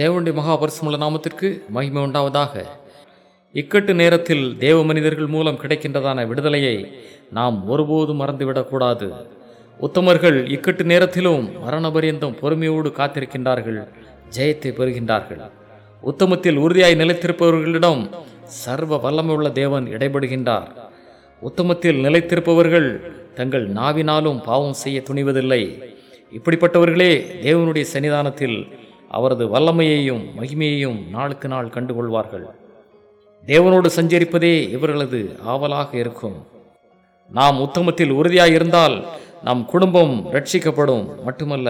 தேவனுடைய மகாபரிசமுள்ள நாமத்திற்கு மகிமை உண்டாவதாக. இக்கட்டு நேரத்தில் தேவ மனிதர்கள் மூலம் கிடைக்கின்றதான விடுதலையை நாம் ஒருபோதும் மறந்துவிடக்கூடாது. உத்தமர்கள் இக்கட்டு நேரத்திலும் மரணபரியந்தம் பொறுமையோடு காத்திருக்கின்றார்கள் ஜெயத்தை பெறுகின்றார்கள். உத்தமத்தில் உறுதியாய் நிலைத்திருப்பவர்களிடம் சர்வ வல்லமையுள்ள தேவன் இடைபடுகின்றார். உத்தமத்தில் நிலைத்திருப்பவர்கள் தங்கள் நாவினாலும் பாவம் செய்ய துணிவதில்லை. இப்படிப்பட்டவர்களே தேவனுடைய சன்னிதானத்தில் அவரது வல்லமையையும் மகிமையையும் நாளுக்கு நாள் கண்டுகொள்வார்கள். தேவனோடு சஞ்சரிப்பதே இவர்களது ஆவலாக இருக்கும். நாம் உத்தமத்தில் உறுதியாக இருந்தால் நம் குடும்பம் ரட்சிக்கப்படும் மட்டுமல்ல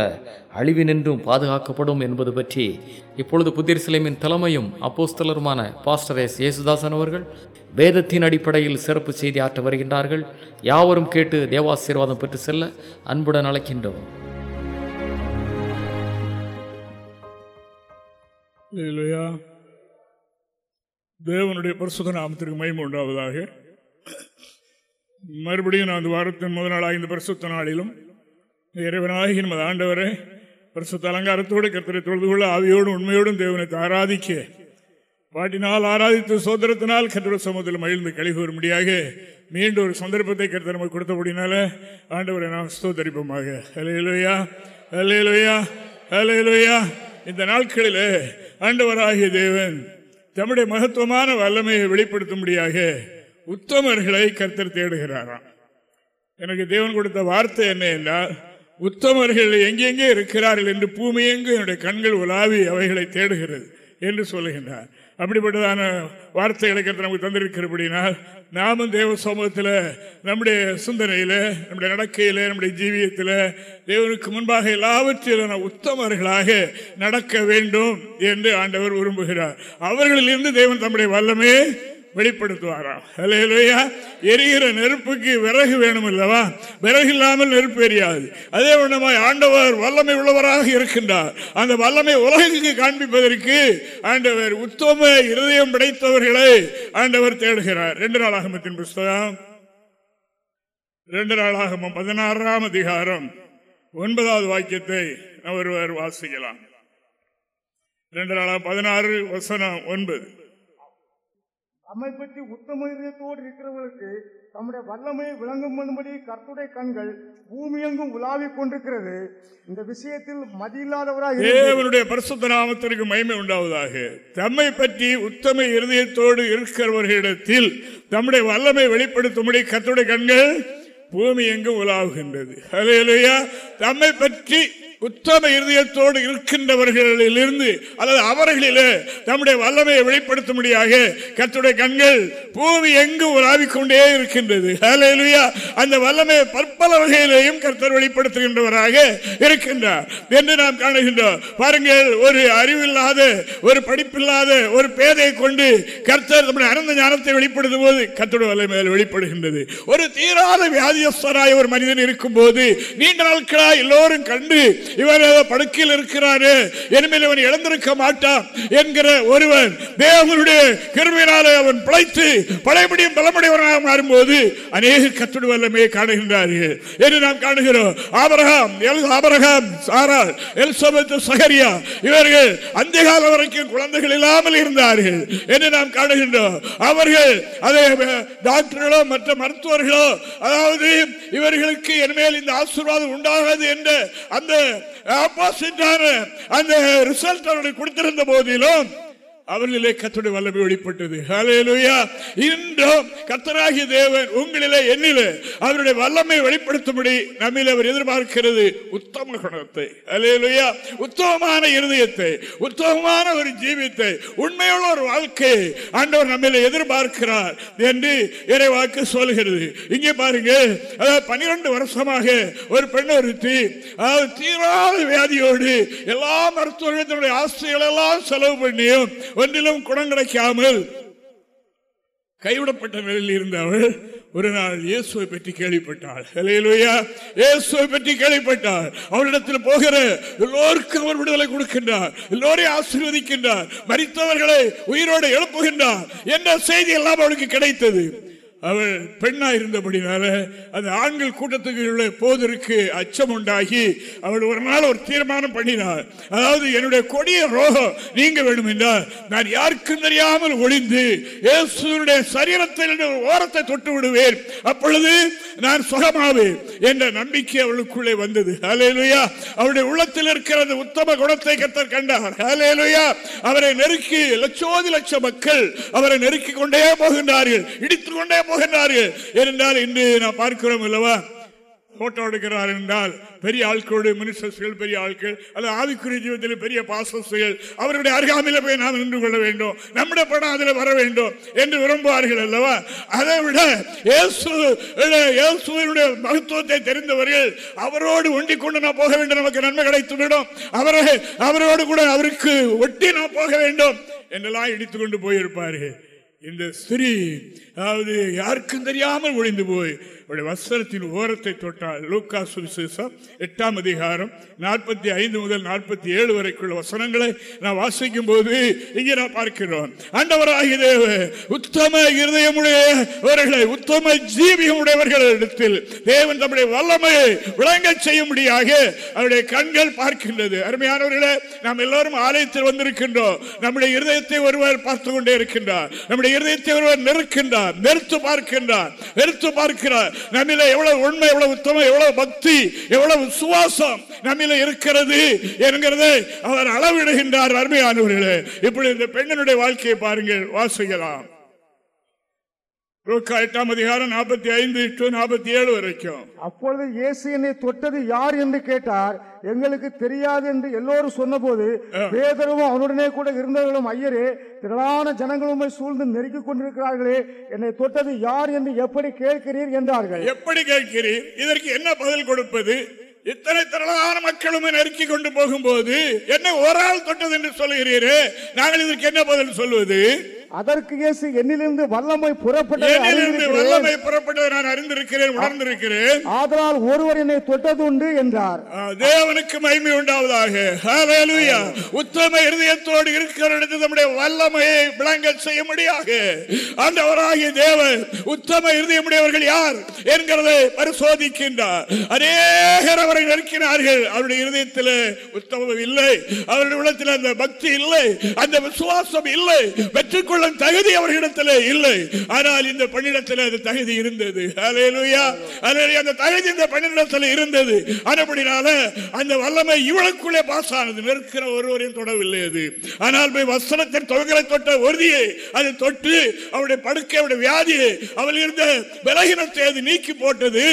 அழிவினின்றும் பாதுகாக்கப்படும் என்பது பற்றி இப்பொழுது புதிர் சிலைமின் தலைமையும் அப்போஸ்தலருமான பாஸ்டர் எஸ். யேசுதாசன் அவர்கள் வேதத்தின் அடிப்படையில் சிறப்பு செய்தி ஆற்ற வருகின்றார்கள். யாவரும் கேட்டு தேவாசீர்வாதம் பெற்று செல்ல அன்புடன் அழைக்கின்றோம். இல்லையா தேவனுடைய பரிசுத்த நாமத்திற்கு மயம் உண்டாவதாக. மறுபடியும் நான் அந்த வாரத்தின் முதல் நாளாக இந்த பரிசுத்த நாளிலும் இறைவனாகி நமது ஆண்டவரை பரிசுத்த அலங்காரத்தோடு கர்த்தரை தொழுது கொள்ள ஆவியோடும் உண்மையோடும் தேவனுக்கு ஆராதிக்க பாட்டினால் ஆராதித்து சோதரத்தினால் கர்த்தர் சமூகத்தில் மகிழ்ந்து கழிவு வரும்படியாக மீண்டும் ஒரு சந்தர்ப்பத்தை கர்த்தர் நமக்கு கொடுத்தபடினால ஆண்டவரை நாம் ஸ்தோத்தரிப்போமாக. அலையலுயா அலையலுயா அலையலுயா இந்த நாட்களில் ஆண்டவராகிய தேவன் தம்முடைய மகத்துவமான வல்லமையை வெளிப்படுத்தும்படியாக உத்தமர்களை கர்த்தர் தேடுகிறாராம். எனக்கு தேவன் கொடுத்த வார்த்தை என்ன என்றால் உத்தமர்கள் எங்கெங்கே இருக்கிறார்கள் என்று பூமியெங்கு என்னுடைய கண்கள் உலாவி அவைகளை தேடுகிறது என்று சொல்லுகின்றார். அப்படிப்பட்டதான வார்த்தைகளை கருத்து நமக்கு தந்திருக்கிறபடினால் நாமும் தேவ சமூகத்தில் நம்முடைய சிந்தனையில் நம்முடைய நடக்கையில் நம்முடைய ஜீவியத்தில் தேவனுக்கு முன்பாக எல்லாவற்றிலும் உத்தமர்களாக நடக்க வேண்டும் என்று ஆண்டவர் விரும்புகிறார். அவர்களிலிருந்து தேவன் தம்முடைய வல்லமே வெளிப்படுத்துவாராம் அலையிலையா எரிகிற நெருப்புக்கு விறகு வேணும் அல்லவா விறகு இல்லாமல் நெருப்பு எரியாது. அதே வண்ணமாய் ஆண்டவர் வல்லமை உள்ளவராக இருக்கின்றார். அந்த வல்லமை உலகிற்கு காண்பிப்பதற்கு ஆண்டவர் உத்தம இருதயம் படைத்தவர்களை ஆண்டவர் தேடுகிறார். ரெண்டு நாளாகமத்தின் புஸ்தகம். ரெண்டு நாளாகமம் பதினாறாம் அதிகாரம். ஒன்பதாவது வாக்கியத்தை ஒருவர் வாசிக்கலாம். ரெண்டு நாளாக பதினாறு வசனம் ஒன்பது. நம்மை பற்றி உத்தம இதயத்தோடு இருக்கிறவர்களுக்கு தம்முடைய வல்லமையை விளங்கும் பண்ணும்படி கர்த்துடைய கண்கள் பூமியெங்கும் உலாவிக் கொண்டிருக்கிறது. இந்த விஷயத்தில் மதியில்லாதவராக தேவனுடைய பரிசுத்த நாமத்திற்கு மகிமை உண்டாவதாக. தம்மை பற்றி உத்தம இருதயத்தோடு இருக்கிறவர்களிடத்தில் தம்முடைய வல்லமை வெளிப்படுத்தும்படி கர்த்துடைய கண்கள் பூமி எங்கும் உலாவுகின்றது. ஹalleluya தம்மை பற்றி உத்தம இருதயத்தோடு இருக்கின்றவர்களிலிருந்து அல்லது அவர்களிலே நம்முடைய வல்லமையை வெளிப்படுத்தும்படியாக கத்துடைய கண்கள் பூமி எங்கு உலாவிக்கொண்டே இருக்கின்றது. அந்த வல்லமையை பற்பல வகையிலேயும் கர்த்தர் வெளிப்படுத்துகின்றவராக இருக்கின்றார். என்று நாம் காணுகின்றோம். பாருங்கள் ஒரு அறிவில்லாத ஒரு படிப்பில்லாத ஒரு பேதையை கொண்டு கர்த்தர் நம்முடைய அறந்த ஞானத்தை வெளிப்படுத்தும் போது கத்துடைய வல்லமையில் வெளிப்படுகின்றது. ஒரு தீராத வியாதியஸ்தராய் ஒரு மனிதன் இருக்கும்போது நீண்ட நாட்களாக எல்லோரும் கண்டு இவர் படுக்கையில் இருக்கிறாரு இனிமேல் இவன் இழந்திருக்க மாட்டான் என்கிற ஒருவன் தேவனுடைய கிருமையினாலே அவன் பிழைத்து பழையபடியும் பலமுடையவனாக மாறும்போது அநேக கத்துடு வல்லமே காணுகின்றார்கள் என்று நாம் காணுகிறோம். ஆபரகாம் எல் ஆபரகாம் சாரால் எல்சபெத் சகரியா இவர்கள் அந்த காலம் வரைக்கும் குழந்தைகள் இல்லாமல் இருந்தார்கள் என்று நாம் காணுகின்றோம். அவர்கள் அதை டாக்டர்களோ மற்ற மருத்துவர்களோ அதாவது இவர்களுக்கு இனிமேல் இந்த ஆசீர்வாதம் உண்டாகாது என்ற அந்த ஆப்போசிட்டான அந்த ரிசல்ட் அவருடைய கொடுத்திருந்த போதிலும் அவர்களிலே கத்தோட வல்லமை வெளிப்பட்டது இன்றும் கத்தராகிய தேவன் உங்களிலே என்னிலே அவருடைய வல்லமை வெளிப்படுத்தும்படி நம்மில் அவர் எதிர்பார்க்கிறது. உத்தம குணத்தை. அலையலுயா உத்தமமான இருதயத்தை உத்தமமான ஒரு ஜீவித்தை உண்மையுள்ள ஒரு வாழ்க்கையை ஆண்டவர் நம்மில் எதிர்பார்க்கிறார் என்று இறைவாக்கு சொல்கிறது. இங்கே பாருங்க அதாவது பன்னிரண்டு வருஷமாக ஒரு பெண் ஒருத்தி அதாவது தீராத வியாதியோடு எல்லா மருத்துவர்களுடைய ஆசிரியர்கள் ஆசைகள் எல்லாம் செலவு பண்ணியும் ஒன்றிலும் குணம் கிடைக்காமல் கைவிடப்பட்ட நிலையில் இருந்த அவள் ஒரு நாள் இயேசுவை பற்றி கேள்விப்பட்டாள். ஹalleluya இயேசுவை பற்றி கேள்விப்பட்டாள். அவளிடத்தில் போகிற எல்லோருக்கும் அவர் விடுதலை கொடுக்கின்றார். எல்லோரையும் ஆசீர்வதிக்கின்றார். மறித்தவர்களை உயிரோடு எழுப்புகின்றார். என்ற செய்தி எல்லாம் அவளுக்கு கிடைத்தது? அவள் பெண்ணா இருந்தபடினால அந்த ஆண்கள் கூட்டத்துக்கு உள்ள போதற்கு அச்சம் உண்டாகி அவள் ஒரு நாள் ஒரு தீர்மானம் பண்ணினார். அதாவது என்னுடைய கொடிய ரோகம் நீங்க வேண்டும் என்றால் நான் யாருக்கும் தெரியாமல் ஒளிந்து இயேசுடைய சரீரத்தில் ஓரத்தை தொட்டு விடுவேன். அப்பொழுது நான் சுகமாவேன் என்ற நம்பிக்கை அவளுக்குள்ளே வந்தது. ஹalleluya. அவருடைய உள்ளத்தில் இருக்கிற அந்த உத்தம குணத்தை கத்தர் கண்டார். ஹalleluya. அவரை நெருக்கி லட்சோதி லட்ச மக்கள் அவரை நெருக்கி கொண்டே போகின்றார்கள். இடித்துக் கொண்டே போகின்றார்கள். ஏனென்றால் இன்று நாம் பார்க்கிறோம் அல்லவா? போட்டோ எடுக்கிறார் என்றால் பெரிய ஆட்களோடு மினிஸ்டர்ஸ்கள் பெரிய ஆட்கள் அல்லது ஆவிக்குரிய ஜீவத்தில் பெரிய பாசஸ்கள் அவருடைய அருகாமையில் போய் நாம் நின்று கொள்ள வேண்டும். நம்முடைய படம் அதில் வர வேண்டும் என்று விரும்புவார்கள் அல்லவா? அதை விட இயேசு இயேசுவினுடைய மகத்துவத்தை தெரிந்தவர்கள் அவரோடு ஒண்டி கொண்டு நான் போக வேண்டும். நமக்கு நன்மை கிடைத்துவிடும். அவரை அவரோடு கூட அவருக்கு ஒட்டி நான் போக வேண்டும் என்றெல்லாம் இடித்து கொண்டு போயிருப்பார்கள். இந்த ஸ்திரீ அதாவது யாருக்கும் தெரியாமல் ஒளிந்து போய் அவருடைய வஸ்திரத்தின் ஓரத்தை தொட்டால் லூக்கா சுவிசேஷம் எட்டாம் அதிகாரம் நாற்பத்தி ஐந்து முதல் நாற்பத்தி ஏழு வரைக்குள்ள வசனங்களை நான் வாசிக்கும் போது இங்கே நான் பார்க்கிறோம். ஆண்டவராகிய தேவ உத்தம இருதயமுடையவர்களை உத்தம ஜீவியமுடையவர்களிடத்தில் தேவன் தம்முடைய வல்லமையை விளங்க செய்யும்படியாக அவருடைய கண்கள் பார்க்கின்றது. அருமையானவர்களே நாம் எல்லோரும் ஆலயத்தில் வந்திருக்கின்றோம். நம்முடைய இருதயத்தை ஒருவர் பார்த்து கொண்டே இருக்கின்றார். நம்முடைய இருதயத்தை ஒருவர் நெருக்கின்றார். நெருத்து பார்க்கின்றார் வெறுத்து பார்க்கிறார். நம்மில எவ்வளவு உண்மை எவ்வளவு உத்தமம் எவ்வளவு பக்தி எவ்வளவு சுவாசம் நம்மில இருக்கிறது என்கிறதை அவர் அளவிடுகின்றார் அருமையானவர்களே. இப்படி இந்த பெண்ணினுடைய வாழ்க்கையை பாருங்கள் வாசிக்கலாம். எட்டாம் அதிகாரம் நாற்பத்தி ஐந்து டு நாற்பத்தி ஏழு வரைக்கும். அப்பொழுது இயேசு என்னை தொட்டது யார் என்று கேட்டார். எங்களுக்கு தெரியாது என்று எல்லோரும் சொன்னபோது பேதரும் அவனுடனே கூட இருந்தவர்களும் ஐயரே திரளான ஜனங்களுமே சூழ்ந்து நெருக்கிக் கொண்டிருக்கிறார்களே என்னை தொட்டது யார் என்று எப்படி கேட்கிறீர்? என்றார்கள். எப்படி கேட்கிறீர்? இதற்கு என்ன பதில் கொடுப்பது? இத்தனை திரளான மக்களும் நெருக்கி கொண்டு போகும்போது என்ன ஒரு ஆள் தொட்டது என்று சொல்லுகிறீரே நாங்கள் இதற்கு என்ன பதில் சொல்வது? அதற்கு இயேசு என்னிலிருந்து வல்லமை புறப்பட்டதை என்னிலிருந்து. வல்லமை புறப்பட்டதை நான் அறிந்திருக்கிறேன் உணர்ந்திருக்கிறேன். ஆதலால் ஒருவர் என்னை தொட்டதுண்டு என்றார். ஆ, தேவனுக்கு மகிமை உண்டாவதாக. ஹalleluya. உத்தம இருதயத்தோடு இருக்கிற இடத்தில் நம்முடைய வல்லமையை விளங்க செய்யும்படியாக. ஆண்டவராகிய தேவன் உத்தம இருதயமுடையவர்கள் யார் என்கிறதை பரிசோதிக்கின்றார். அநேகர் அவரை நெருக்கினார்கள். அவருடைய இருதயத்தில் உத்தமம் இல்லை. அவருடைய உள்ளத்தில் அந்த பக்தி இல்லை. அந்த விசுவாசம் இல்லை. பெற்றுக்கொள்ளும் தகுதி அவர்களிடத்தில் இல்லை. ஆனால் இந்த பணியிடத்தில் அந்த தகுதி இருந்தது. அந்த தகுதி இந்த பணியிடத்தில் இருந்தது. அதுபடினால அந்த வல்லமை இவளுக்குள்ளே பாஸ் ஆனது. நிற்கிற ஒருவரையும் தொடவில்லை அது. ஆனால் போய் வஸ்திரத்தின் தொகைகளை தொட்ட உறுதியை அது தொட்டு அவருடைய படுக்கை அவருடைய வியாதியை அவள் இருந்த விலகினத்தை அது நீக்கி போட்டது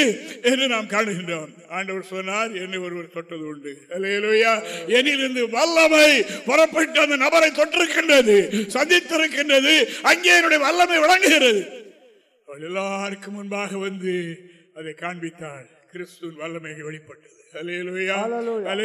என்று நாம் காணுகின்றோம். ஆண்டவர் சொன்னார் என்னை ஒருவர் தொட்டது உண்டு. அல்லேலூயா. என்னிலிருந்து வல்லமை புறப்பட்டு அந்த நபரை தொட்டிருக்கின்றது சந்தித்திருக்கின்றது அங்கே என்னுடைய வல்லமை வழங்குகிறது அவள் எல்லாருக்கும் முன்பாக வந்து அதை காண்பித்தாள். கிறிஸ்துவின் வல்லமை வெளிப்பட்டது.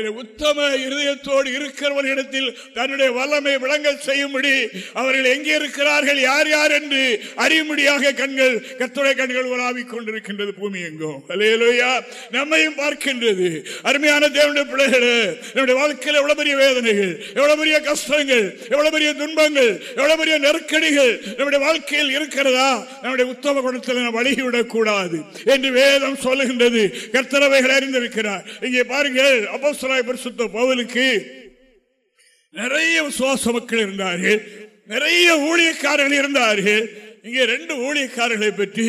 உத்தம இருதயத்தோடு இருக்கிறவர்களிடத்தில் தன்னுடைய வல்லமை விளங்க செய்யும்படி அவர்கள் எங்கே இருக்கிறார்கள் யார் யார் என்று அறியும்படியாக கண்கள் கத்துடைய கண்கள் உலாவிக் கொண்டிருக்கின்றது பூமி எங்கும். அல்லேலூயா நம்மையும் பார்க்கின்றது. அருமையான தேவனுடைய பிள்ளைகளே நம்முடைய வாழ்க்கையில் எவ்வளவு பெரிய வேதனைகள் எவ்வளவு பெரிய கஷ்டங்கள் எவ்வளவு பெரிய துன்பங்கள் எவ்வளவு பெரிய நெருக்கடிகள் நம்முடைய வாழ்க்கையில் இருக்கிறதா? நம்முடைய உத்தம குணத்தில் வழிவிடக் கூடாது என்று வேதம் சொல்லுகின்றது. கர்த்தரவைகள் அறிந்திருக்கிறார். இங்கே பாருங்கள் அப்போஸ்தலனாகிய பரிசுத்த பவுலுக்கு நிறைய விசுவாச மக்கள் இருந்தார்கள் நிறைய ஊழியக்காரர்கள் இருந்தார்கள். இங்கே ரெண்டு ஊழியக்காரர்களை பற்றி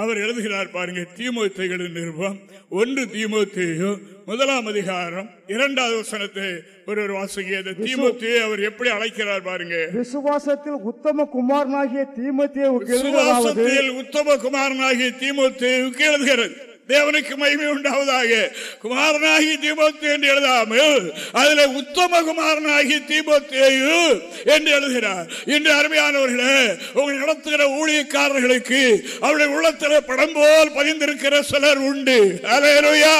அவர் எழுதுகிறார் பாருங்க தீமோத்தேயுடைய நிருபம் ஒன்று தீமோத்தேயு முதலாம் அதிகாரம் இரண்டாவது வசனத்தை ஒரு ஒரு வாசிக்க இந்த தீமோத்தேயை அவர் எப்படி அழைக்கிறார் பாருங்க. விசுவாசத்தில் உத்தம குமாரனாகிய தீமத்தேவுக்கு எழுதுவதாவது சுவாசத்தில் உத்தம குமாரனாகிய தீமோத்தேயுக்கு எழுதுகிறது. தேவனுக்கு மகிமை உண்டாவதாக. குமாரனாகி தீமோத்தே என்று எழுதாமல் அதில் உத்தம குமாரனாகி தீபோத்தேயு என்று எழுதுகிறார். இன்று அருமையானவர்களே உங்களை நடத்துகிற ஊழியக்காரர்களுக்கு அவருடைய உள்ளத்தில் படம் போல் பதிந்திருக்கிற சிலர் உண்டு. அல்லேலூயா.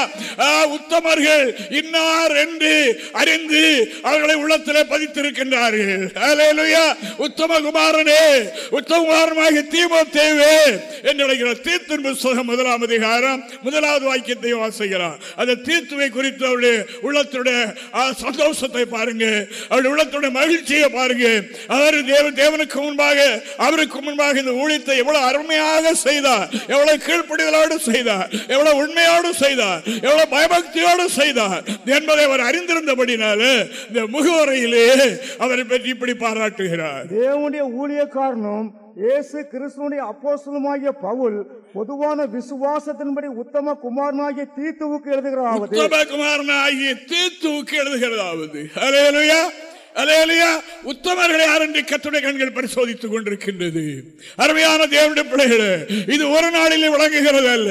உத்தமர்கள் இன்னார் என்று அறிந்து அவர்களை உள்ளத்தில் பதித்திருக்கின்றார்கள். அலையலுயா. உத்தம குமாரனே உத்தம குமாரனாகி தீமோத்தேவே என்று அழைக்கிறார் தீர்த்தின் புஸ்தகம் முதலாம் அதிகாரம் முதலாவது வாக்கியத்தை வாசிக்கிறார் அந்த தீர்த்துவை குறித்து அவருடைய உள்ளத்துடைய சந்தோஷத்தை பாருங்க. அவருடைய உள்ளத்துடைய மகிழ்ச்சியை பாருங்க. அவர் தேவ தேவனுக்கு முன்பாக அவருக்கு முன்பாக இந்த ஊழியத்தை எவ்வளவு அருமையாக செய்தார். எவ்வளவு கீழ்ப்படிதலோடு செய்தார். எவ்வளவு உண்மையோடு செய்தார். எவ்வளவு பயபக்தியோடு செய்தார். என்பதை அவர் அறிந்திருந்தபடினாலே இந்த முகவரையிலேயே அவரை பற்றி இப்படி பாராட்டுகிறார். தேவனுடைய ஊழியக்காரனும் இயேசு கிறிஸ்துவனுடைய அப்போஸ்தலமாகிய பவுல் பொதுவான விசுவாசத்தின்படி உத்தம குமாரனாகிய தீத்துவுக்கு எழுதுகிறாவது உத்தமகுமாரனாகிய தீத்துவுக்கு எழுதுகிறதாவது. அலேலுயா அலேலுயா உத்தமர்களை யாரென்று கத்துடைய கண்கள் பரிசோதித்துக் கொண்டிருக்கின்றது? அருமையான தேவனுடைய பிள்ளைகளே இது ஒரு நாளிலே விளங்குகிறது அல்ல.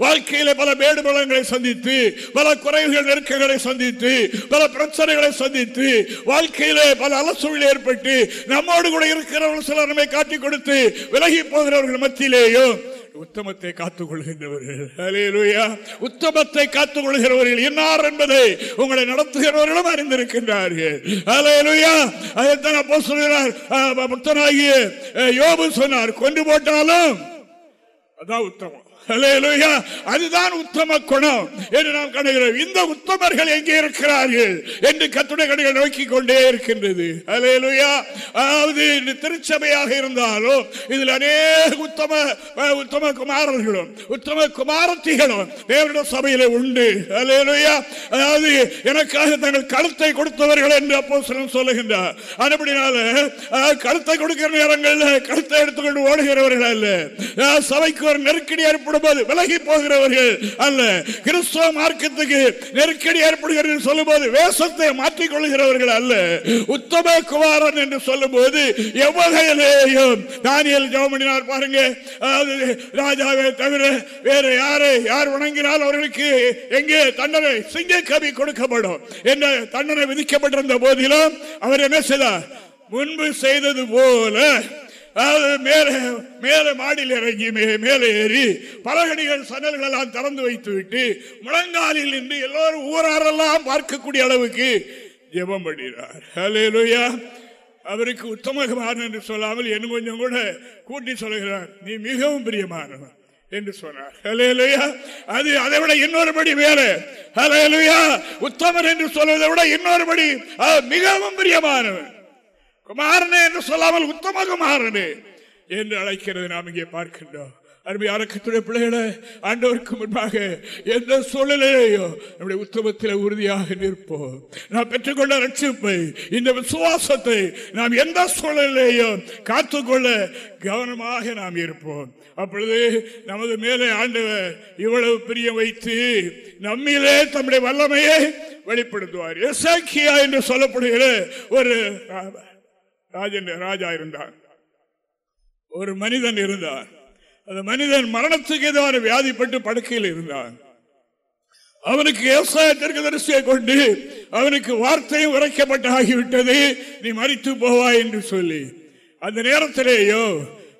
வாழ்க்கையில பல மேடு பலங்களை சந்தித்து பல குறைவுகள் நெருக்கங்களை சந்தித்து பல பிரச்சனைகளை சந்தித்து வாழ்க்கையிலே பல அலசூழல் ஏற்பட்டு நம்மோடு கூட இருக்கிறவர்கள் சிலர் நம்மை காட்டிக் கொடுத்து விலகி போகிறவர்கள் மத்தியிலேயும் உத்தமத்தை காத்துக் கொள்கின்றவர்கள் உத்தமத்தை காத்துக் கொள்கிறவர்கள் என்னார் என்பதை உங்களை நடத்துகிறவர்களும் அறிந்திருக்கின்றார்கள். அதைத்தான் அப்போ சொல்கிறார் பக்தனாகிய யோபு சொன்னார். கொண்டு போட்டாலும் அதான் உத்தமம். அதுதான் உத்தம குணம் என்று நாம் காணுகிறோம். இந்த உத்தமர்கள் எங்கே இருக்கிறார்கள் என்று கத்துடைய கடைகள் நோக்கி கொண்டே இருக்கின்றது. அலையலுயா அதாவது திருச்சபையாக இருந்தாலும் இதில் அநேக உத்தம உத்தம குமாரர்களும் உத்தம குமாரத்திகளும் தேவனுடைய சபையில உண்டு. அலையலுயா அதாவது எனக்காக தங்கள் கழுத்தை கொடுத்தவர்கள் என்று அப்போ சொல்லுகின்றார். அதுபடினால கழுத்தை கொடுக்கிற நேரங்களில் கழுத்தை எடுத்துக்கொண்டு ஓடுகிறவர்கள் அல்ல. சபைக்கு ஒரு நெருக்கடி ஏற்படும் போது விலகி போகிறவர்கள் அல்ல. கிறிஸ்துவ மார்க்கத்துக்கு நெருக்கடி ஏற்படுகிறது சொல்லும்போது வேஷத்தை மாற்றிக் கொள்கிறவர்கள் அல்ல. உத்தம குமாரன் என்று சொல்லும் போது எவ்வகையிலேயும் தானியல் ஜெவமணினார் பாருங்க. அதாவது ராஜாவை தவிர வேற யாரை யார் வணங்கினால் அவர்களுக்கு எங்கே தண்டனை சிங்க கவி கொடுக்கப்படும் என்ற தண்டனை விதிக்கப்பட்டிருந்த போதிலும் அவர் என்ன செய்தார்? முன்பு செய்தது போல அது மேலே மேலே மாடியில் இறங்கி மே- மேலே ஏறி பலகணிகள் சன்னல்கள் எல்லாம் திறந்து வைத்து விட்டு முழங்காலில் நின்று எல்லோரும் ஊராரெல்லாம் பார்க்கக்கூடிய அளவுக்கு ஜெபம் பண்ணினார் லோயா அவருக்கு உத்தமகமான என்று சொல்லாமல் என்ன கொஞ்சம் கூட கூட்டி சொல்கிறார். நீ மிகவும் பிரியமானவன் என்று சொன்னார். ஹalleluya. அது அதை விட இன்னொரு படி மேலே. ஹalleluya. உத்தமர் என்று சொல்வதை விட இன்னொரு படி மிகவும் பிரியமானவன். குமாரனே என்று சொல்லாமல் உத்தம குமாரனே என்று அழைக்கிறது நாம் இங்கே பார்க்கின்றோம். அருமையான கத்துடைய பிள்ளைகளை ஆண்டவருக்கு முன்பாக எந்த சூழ்நிலையோ நம்முடைய உத்தமத்தில் உறுதியாக நிற்போம். நாம் பெற்றுக்கொண்ட ரட்சிப்பை இந்த விசுவாசத்தை நாம் எந்த சூழ்நிலையோ காத்துக்கொள்ள கவனமாக நாம் இருப்போம். அப்பொழுது நமது மேலே ஆண்டவர் இவ்வளவு பிரியம் வைத்து நம்மிலே தம்முடைய வல்லமையை வெளிப்படுத்துவார். எசாக்கியா என்று சொல்லப்படுகிற ஒரு ராஜன் ராஜா இருந்தார். ஒரு மனிதன் இருந்தார். அந்த மனிதன் மரணத்துக்கு எதிரான வியாதிப்பட்டு படுக்கையில் இருந்தான் அவனுக்கு விவசாய தரிசியை கொண்டு அவனுக்கு வார்த்தையும் உரைக்கப்பட்டு ஆகிவிட்டது. நீ மறித்து போவாய் என்று சொல்லி. அந்த நேரத்திலேயோ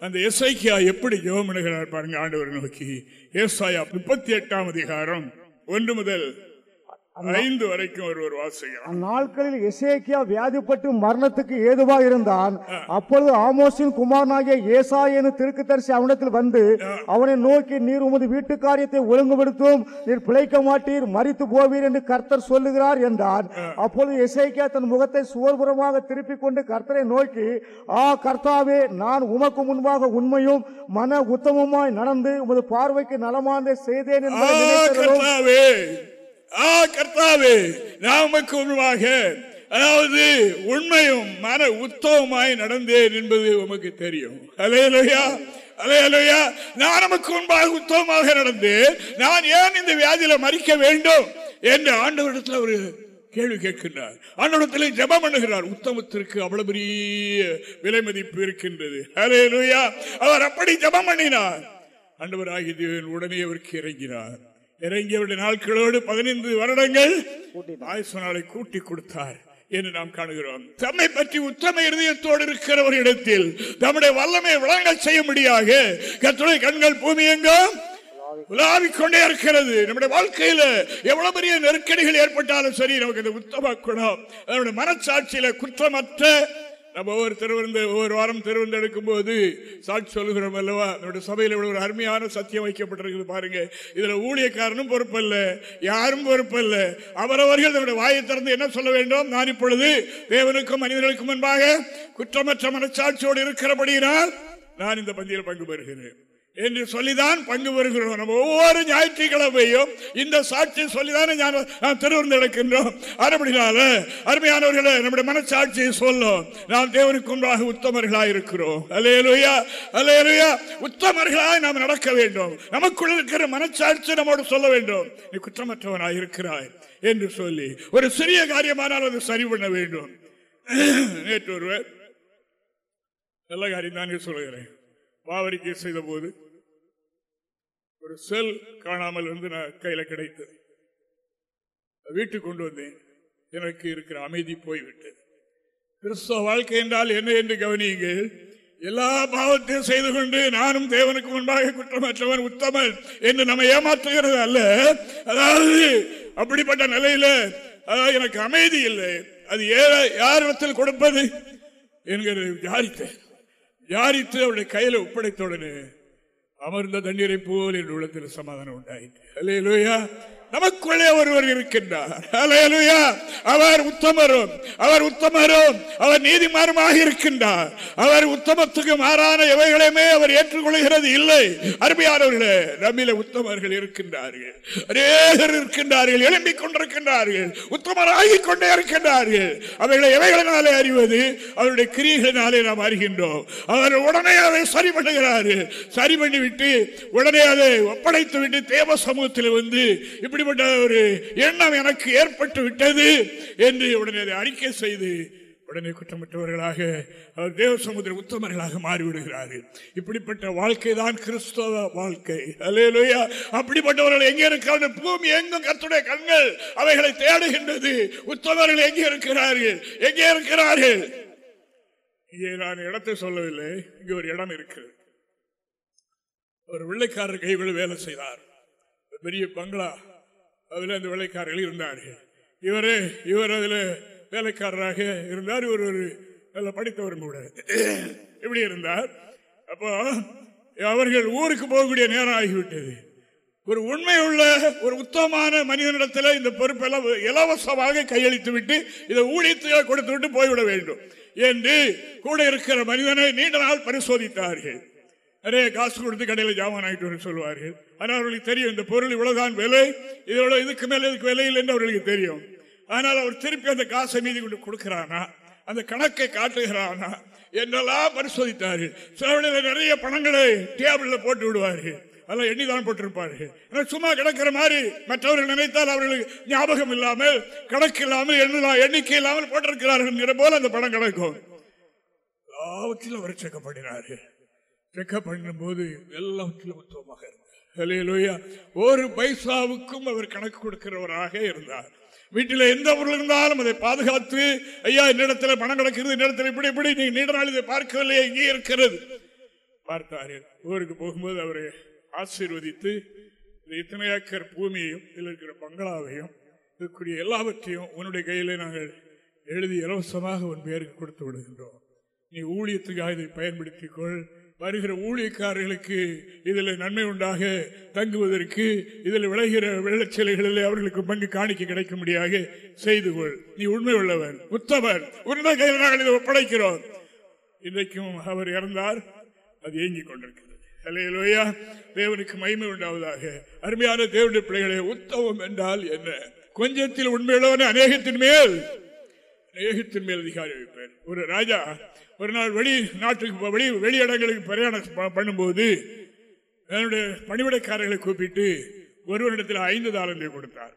அந்த எஸ்ஐக்கியா எப்படி ஜெபம் பாருங்க ஆண்டவர் நோக்கி. ஏசாயா முப்பத்தி எட்டாம் அதிகாரம் ஒன்று முதல் ஐந்து வரைக்கும் ஒருவர் வாசிக்கிறார் அந்நாட்களில் எசேக்கியா வியாதிப்பட்டு மரணத்துக்கு ஏதுவாக இருந்தான் அப்பொழுது ஆமோஸின் குமாரனாகிய ஏசா என திருக்குத்தரிசி அவனிடத்தில் வந்து அவனை நோக்கி நீர் உமது வீட்டு காரியத்தை ஒழுங்குபடுத்தும் நீர் பிழைக்க மாட்டீர் மறித்து போவீர் என்று கர்த்தர் சொல்லுகிறார் என்றான். அப்பொழுது எசேக்கியா தன் முகத்தை சுவர்புறமாக திருப்பிக் கொண்டு கர்த்தரை நோக்கி ஆ கர்த்தாவே நான் உமக்கு முன்பாக உண்மையும் மன உத்தமமாய் நடந்து உமது பார்வைக்கு நலமானதை செய்தேன் என்பதை. கர்த்தாவே. ஆ கர்த்தாவே நாமக்கு உருவாக அதாவது உண்மையும் மன உத்தவமாய் நடந்தேன் என்பது உமக்கு தெரியும். அலையலையா அலையலையா நான் நமக்கு முன்பாக உத்தவமாக நடந்தேன். நான் ஏன் இந்த வியாதியில மறிக்க வேண்டும் என்று ஆண்டவரிடத்தில் ஒரு கேள்வி கேட்கின்றார். அன்னிடத்தில் ஜெபம் பண்ணுகிறார். உத்தமத்திற்கு அவ்வளவு பெரிய விலை மதிப்பு இருக்கின்றது. அலையலுயா அவர் அப்படி ஜெபம் பண்ணினார். ஆண்டவராகிய தேவன் உடனே அவருக்கு இறங்கினார். இறங்கியவருடைய நாட்களோடு பதினைந்து வருடங்கள் ஆயுசு நாளை கூட்டி கொடுத்தார் என்று நாம் காணுகிறோம். தம்மை பற்றி உத்தம இருதயத்தோடு இருக்கிற ஒரு இடத்தில் தம்முடைய வல்லமை விளங்க செய்ய முடியாக கத்துடைய கண்கள் பூமி எங்கும் உலாவிக் கொண்டே இருக்கிறது. நம்முடைய வாழ்க்கையில எவ்வளவு பெரிய நெருக்கடிகள் ஏற்பட்டாலும் சரி நமக்கு இந்த உத்தம குணம் நம்முடைய மனச்சாட்சியில குற்றமற்ற நம்ம ஒவ்வொரு திருவிருந்து ஒவ்வொரு வாரம் திருவிருந்து எடுக்கும் போது சாட்சி சொல்லுகிறோம் அல்லவா? நம்முடைய சபையில் ஒரு அருமையான சத்தியம் வைக்கப்பட்டிருக்குது பாருங்க. இதில் ஊழியக்காரனும் பொறுப்பல்ல யாரும் பொறுப்பல்ல. அவரவர்கள் நம்முடைய வாயை திறந்து என்ன சொல்ல வேண்டும்? நான் இப்பொழுது தேவனுக்கும் மனிதர்களுக்கும் முன்பாக குற்றமற்ற மனச்சாட்சியோடு இருக்கிறபடியினால் நான் இந்த பந்தியில் பங்கு பெறுகிறேன். என்று சொல்லிதான் பங்கு பெறுகிறோம். நம்ம ஒவ்வொரு ஞாயிற்றுக்கிழமையும் இந்த சாட்சி சொல்லிதானே நாம் திருவிருந்து அறுபடினால அருமையானவர்களை நம்முடைய மனசாட்சியை சொல்லும். நாம் தேவனுக்கு முன்பாக உத்தமர்களாக இருக்கிறோம். அலேலுயா அலேலுயா உத்தமர்களாக நாம் நடக்க வேண்டும். நமக்குள் இருக்கிற மனச்சாட்சி நம்மோடு சொல்ல வேண்டும். நீ குற்றமற்றவனாக இருக்கிறாய் என்று சொல்லி ஒரு சிறிய காரியமானால் அதை சரி பண்ண வேண்டும். நேற்று ஒருவர் நல்ல காரியம் தானே சொல்லுகிறேன். பாவரிக்கை செய்த போது ஒரு செல் காணாமல் வந்து நான் கையில கிடைத்தது வீட்டுக்கு கொண்டு வந்தேன். எனக்கு இருக்கிற அமைதி போய்விட்டது. கிறிஸ்தவ வாழ்க்கை என்றால் என்ன என்று கவனியுங்கள். எல்லா பாவத்தையும் செய்து கொண்டு நானும் தேவனுக்கு முன்பாக குற்றமற்றவன் உத்தமன் என்று நம்ம ஏமாற்றுகிறது அல்ல. அதாவது அப்படிப்பட்ட நிலையில அதாவது எனக்கு அமைதி இல்லை. அது யாரிடத்தில் கொடுப்பது என்கிறது விசாரித்தேன். ஜாரித்து அவருடைய கையில ஒப்படைத்த உடனே அமர்ந்த தண்ணீரை போல் என் உள்ளத்தில் சமாதானம் உண்டாயிற்று. நமக்குள்ளே ஒருவர் இருக்கின்றார். அவர் உத்தமரும். அவர் உத்தமரும். அவர் நீதிமானமாக இருக்கின்றார். அவர் உத்தமத்துக்கு மாறான எவைகளையுமே அவர் ஏற்றுக்கொள்கிறது இல்லை. அருமையானவர்களே நம்மில உத்தமர்கள் இருக்கின்றார்கள். அநேகர் இருக்கின்றார்கள் எழும்பிக் கொண்டிருக்கின்றார்கள் உத்தமராகிக் கொண்டே இருக்கின்றார்கள். அவைகளை எவைகளினாலே அறிவது? அவருடைய கிரியைகளினாலே நாம் அறிகின்றோம். அவர் உடனே அதை சரி பண்ணுகிறார்கள் சரி பண்ணிவிட்டு உடனே அதை ஒப்படைத்து விட்டு தேவ சமூகத்தில் வந்து இப்படி இப்படிப்பட்ட ஒரு எண்ணம் எனக்கு ஏற்பட்டு விட்டது என்று உடனே அதை அறிக்கை செய்து உடனே குற்றமற்றவர்களாக அவர் தேவ சமுதிர உத்தமர்களாக மாறிவிடுகிறார்கள். இப்படிப்பட்ட வாழ்க்கை தான் கிறிஸ்தவ வாழ்க்கை. அலையலுயா அப்படிப்பட்டவர்கள் எங்கே இருக்கிறார்கள்? பூமி எங்கும் கத்துடைய கண்கள் அவைகளை தேடுகின்றது. உத்தமர்கள் எங்கே இருக்கிறார்கள்? எங்கே இருக்கிறார்கள்? இங்கே நான் இடத்தை சொல்லவில்லை. இங்கே ஒரு இடம் இருக்கிறது. ஒரு வெள்ளைக்காரர் கைகள் வேலை செய்தார். பெரிய பங்களா. அதில் அந்த வேலைக்காரர்கள் இருந்தார்கள். இவர் இவர் அதில் வேலைக்காரராக இருந்தார். இவர் ஒரு நல்ல படித்தவரும் கூட. இப்படி இருந்தார். அப்போ அவர்கள் ஊருக்கு போகக்கூடிய நேரம் ஆகிவிட்டது. ஒரு உண்மை உள்ள ஒரு உத்தமமான மனிதனிடத்தில் இந்த பொறுப்பெல்லாம் இலவசமாக கையளித்து விட்டு இதை ஊழித்து கொடுத்து விட்டு போய்விட வேண்டும். என்று கூட இருக்கிற மனிதனை நீண்ட நாள் பரிசோதித்தார்கள். நிறைய காசு கொடுத்து கடையில் ஜாமான் ஆகிட்டு சொல்லுவார்கள். ஆனால் அவர்களுக்கு தெரியும் இந்த பொருள் இவ்வளவுதான் விலை. இதோட இதுக்கு மேலே இதுக்கு விலை இல்லை என்று அவர்களுக்கு தெரியும். ஆனால் அவர் திருப்பி அந்த காசை மீதி கொண்டு கொடுக்கிறானா? அந்த கணக்கை காட்டுகிறானா? என்றெல்லாம் பரிசோதித்தார்கள். சில நிறைய பணங்களை டேபிளில் போட்டு விடுவார்கள். அதெல்லாம் எண்ணிதான் போட்டிருப்பார்கள். சும்மா கிடக்கிற மாதிரி மற்றவர்கள் நினைத்தால் அவர்களுக்கு ஞாபகம் இல்லாமல் கணக்கு இல்லாமல் எண்ணலாம் எண்ணிக்கை இல்லாமல் போட்டிருக்கிறார்கள் போல அந்த பணம் கிடக்கும். எல்லாவற்றிலும் அவர் செக்கப்படுகிறார்கள் செக்கப் பண்ணும்போது எல்லாம் கிலோமத்துவமாக இருந்தார். ஒரு பைசாவுக்கும் அவர் கணக்கு கொடுக்கிறவராக இருந்தார். வீட்டில் எந்த பொருள் இருந்தாலும் அதை பாதுகாத்து ஐயா என்னிடத்தில் பணம் கிடக்கிறது என்னிடத்தில் இப்படி இப்படி நீ நீண்ட நாள் இதை பார்க்கவில்லையே இங்கே இருக்கிறது. பார்த்தார்கள் ஊருக்கு போகும்போது அவரை ஆசீர்வதித்து இத்தனை ஏக்கர் பூமியையும் இதில் இருக்கிற பங்களாவையும் இருக்கக்கூடிய எல்லாவற்றையும் உன்னுடைய கையிலே நாங்கள் எழுதி இலவசமாக உன் பெயருக்கு கொடுத்து விடுகின்றோம். நீ ஊழியத்துக்காக இதை பயன்படுத்திக்கொள் வருகிற ஊழியக்காரர்களுக்கு இதில் நன்மை உண்டாக தங்குவதற்கு இதில் விளைகிற வெள்ளச்சலைகளில் அவர்களுக்கு பங்கு காணிக்க கிடைக்க செய்து கொள். நீ உண்மை உள்ளவர் உத்தவர் உன்ன கையில் நாங்கள் இதை ஒப்படைக்கிறோம். இன்றைக்கும் அவர் இறந்தார். அது இயங்கிக் கொண்டிருக்கிறது. அலையலோயா தேவனுக்கு மகிமை உண்டாவதாக. அருமையான தேவனுடைய பிள்ளைகளே உத்தவம் என்றால் என்ன? கொஞ்சத்தில் உண்மையுள்ளவன் அநேகத்தின் மேல். ஏகத்தின் மேல் அதிகாரி வைப்பார் ஒரு ராஜா ஒரு நாள் வெளி நாட்டுக்கு வெளி வெளியிடங்களுக்கு பிரயாணம் பண்ணும்போது என்னுடைய பணிவிடைக்காரர்களை கூப்பிட்டு ஒருவனிடத்தில் ஐந்து தாளந்தை கொடுத்தார்.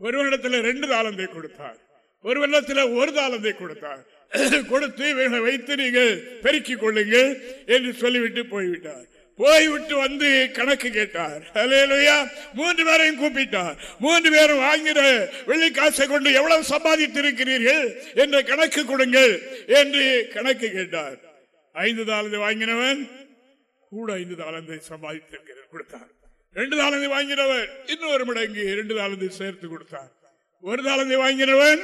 ஒருவனிடத்தில் ரெண்டு தாளந்தை கொடுத்தார். ஒருவனிடத்தில் ஒரு தாளந்தை கொடுத்தார். கொடுத்து இவைகளை வைத்து நீங்கள் பெருக்கிக் கொள்ளுங்கள் என்று சொல்லிவிட்டு போய்விட்டார். போய்விட்டு வந்து கணக்கு கேட்டார். மூன்று பேரையும் கூப்பிட்டார். மூன்று பேரும் வாங்கிற வெள்ளிக்காசை கொண்டு எவ்வளவு சம்பாதித்திருக்கிறீர்கள் என்ற கணக்கு கொடுங்கள் என்று கணக்கு கேட்டார். ஐந்து தாளந்து வாங்கினவன் கூட ஐந்து தாளந்தை சம்பாதித்திருக்கிறார் கொடுத்தார் ரெண்டு தாளந்தை வாங்கினவன் இன்னொரு மடங்கு இரண்டு தாளந்தை சேர்த்து கொடுத்தார் ஒரு தாளந்தை வாங்கினவன்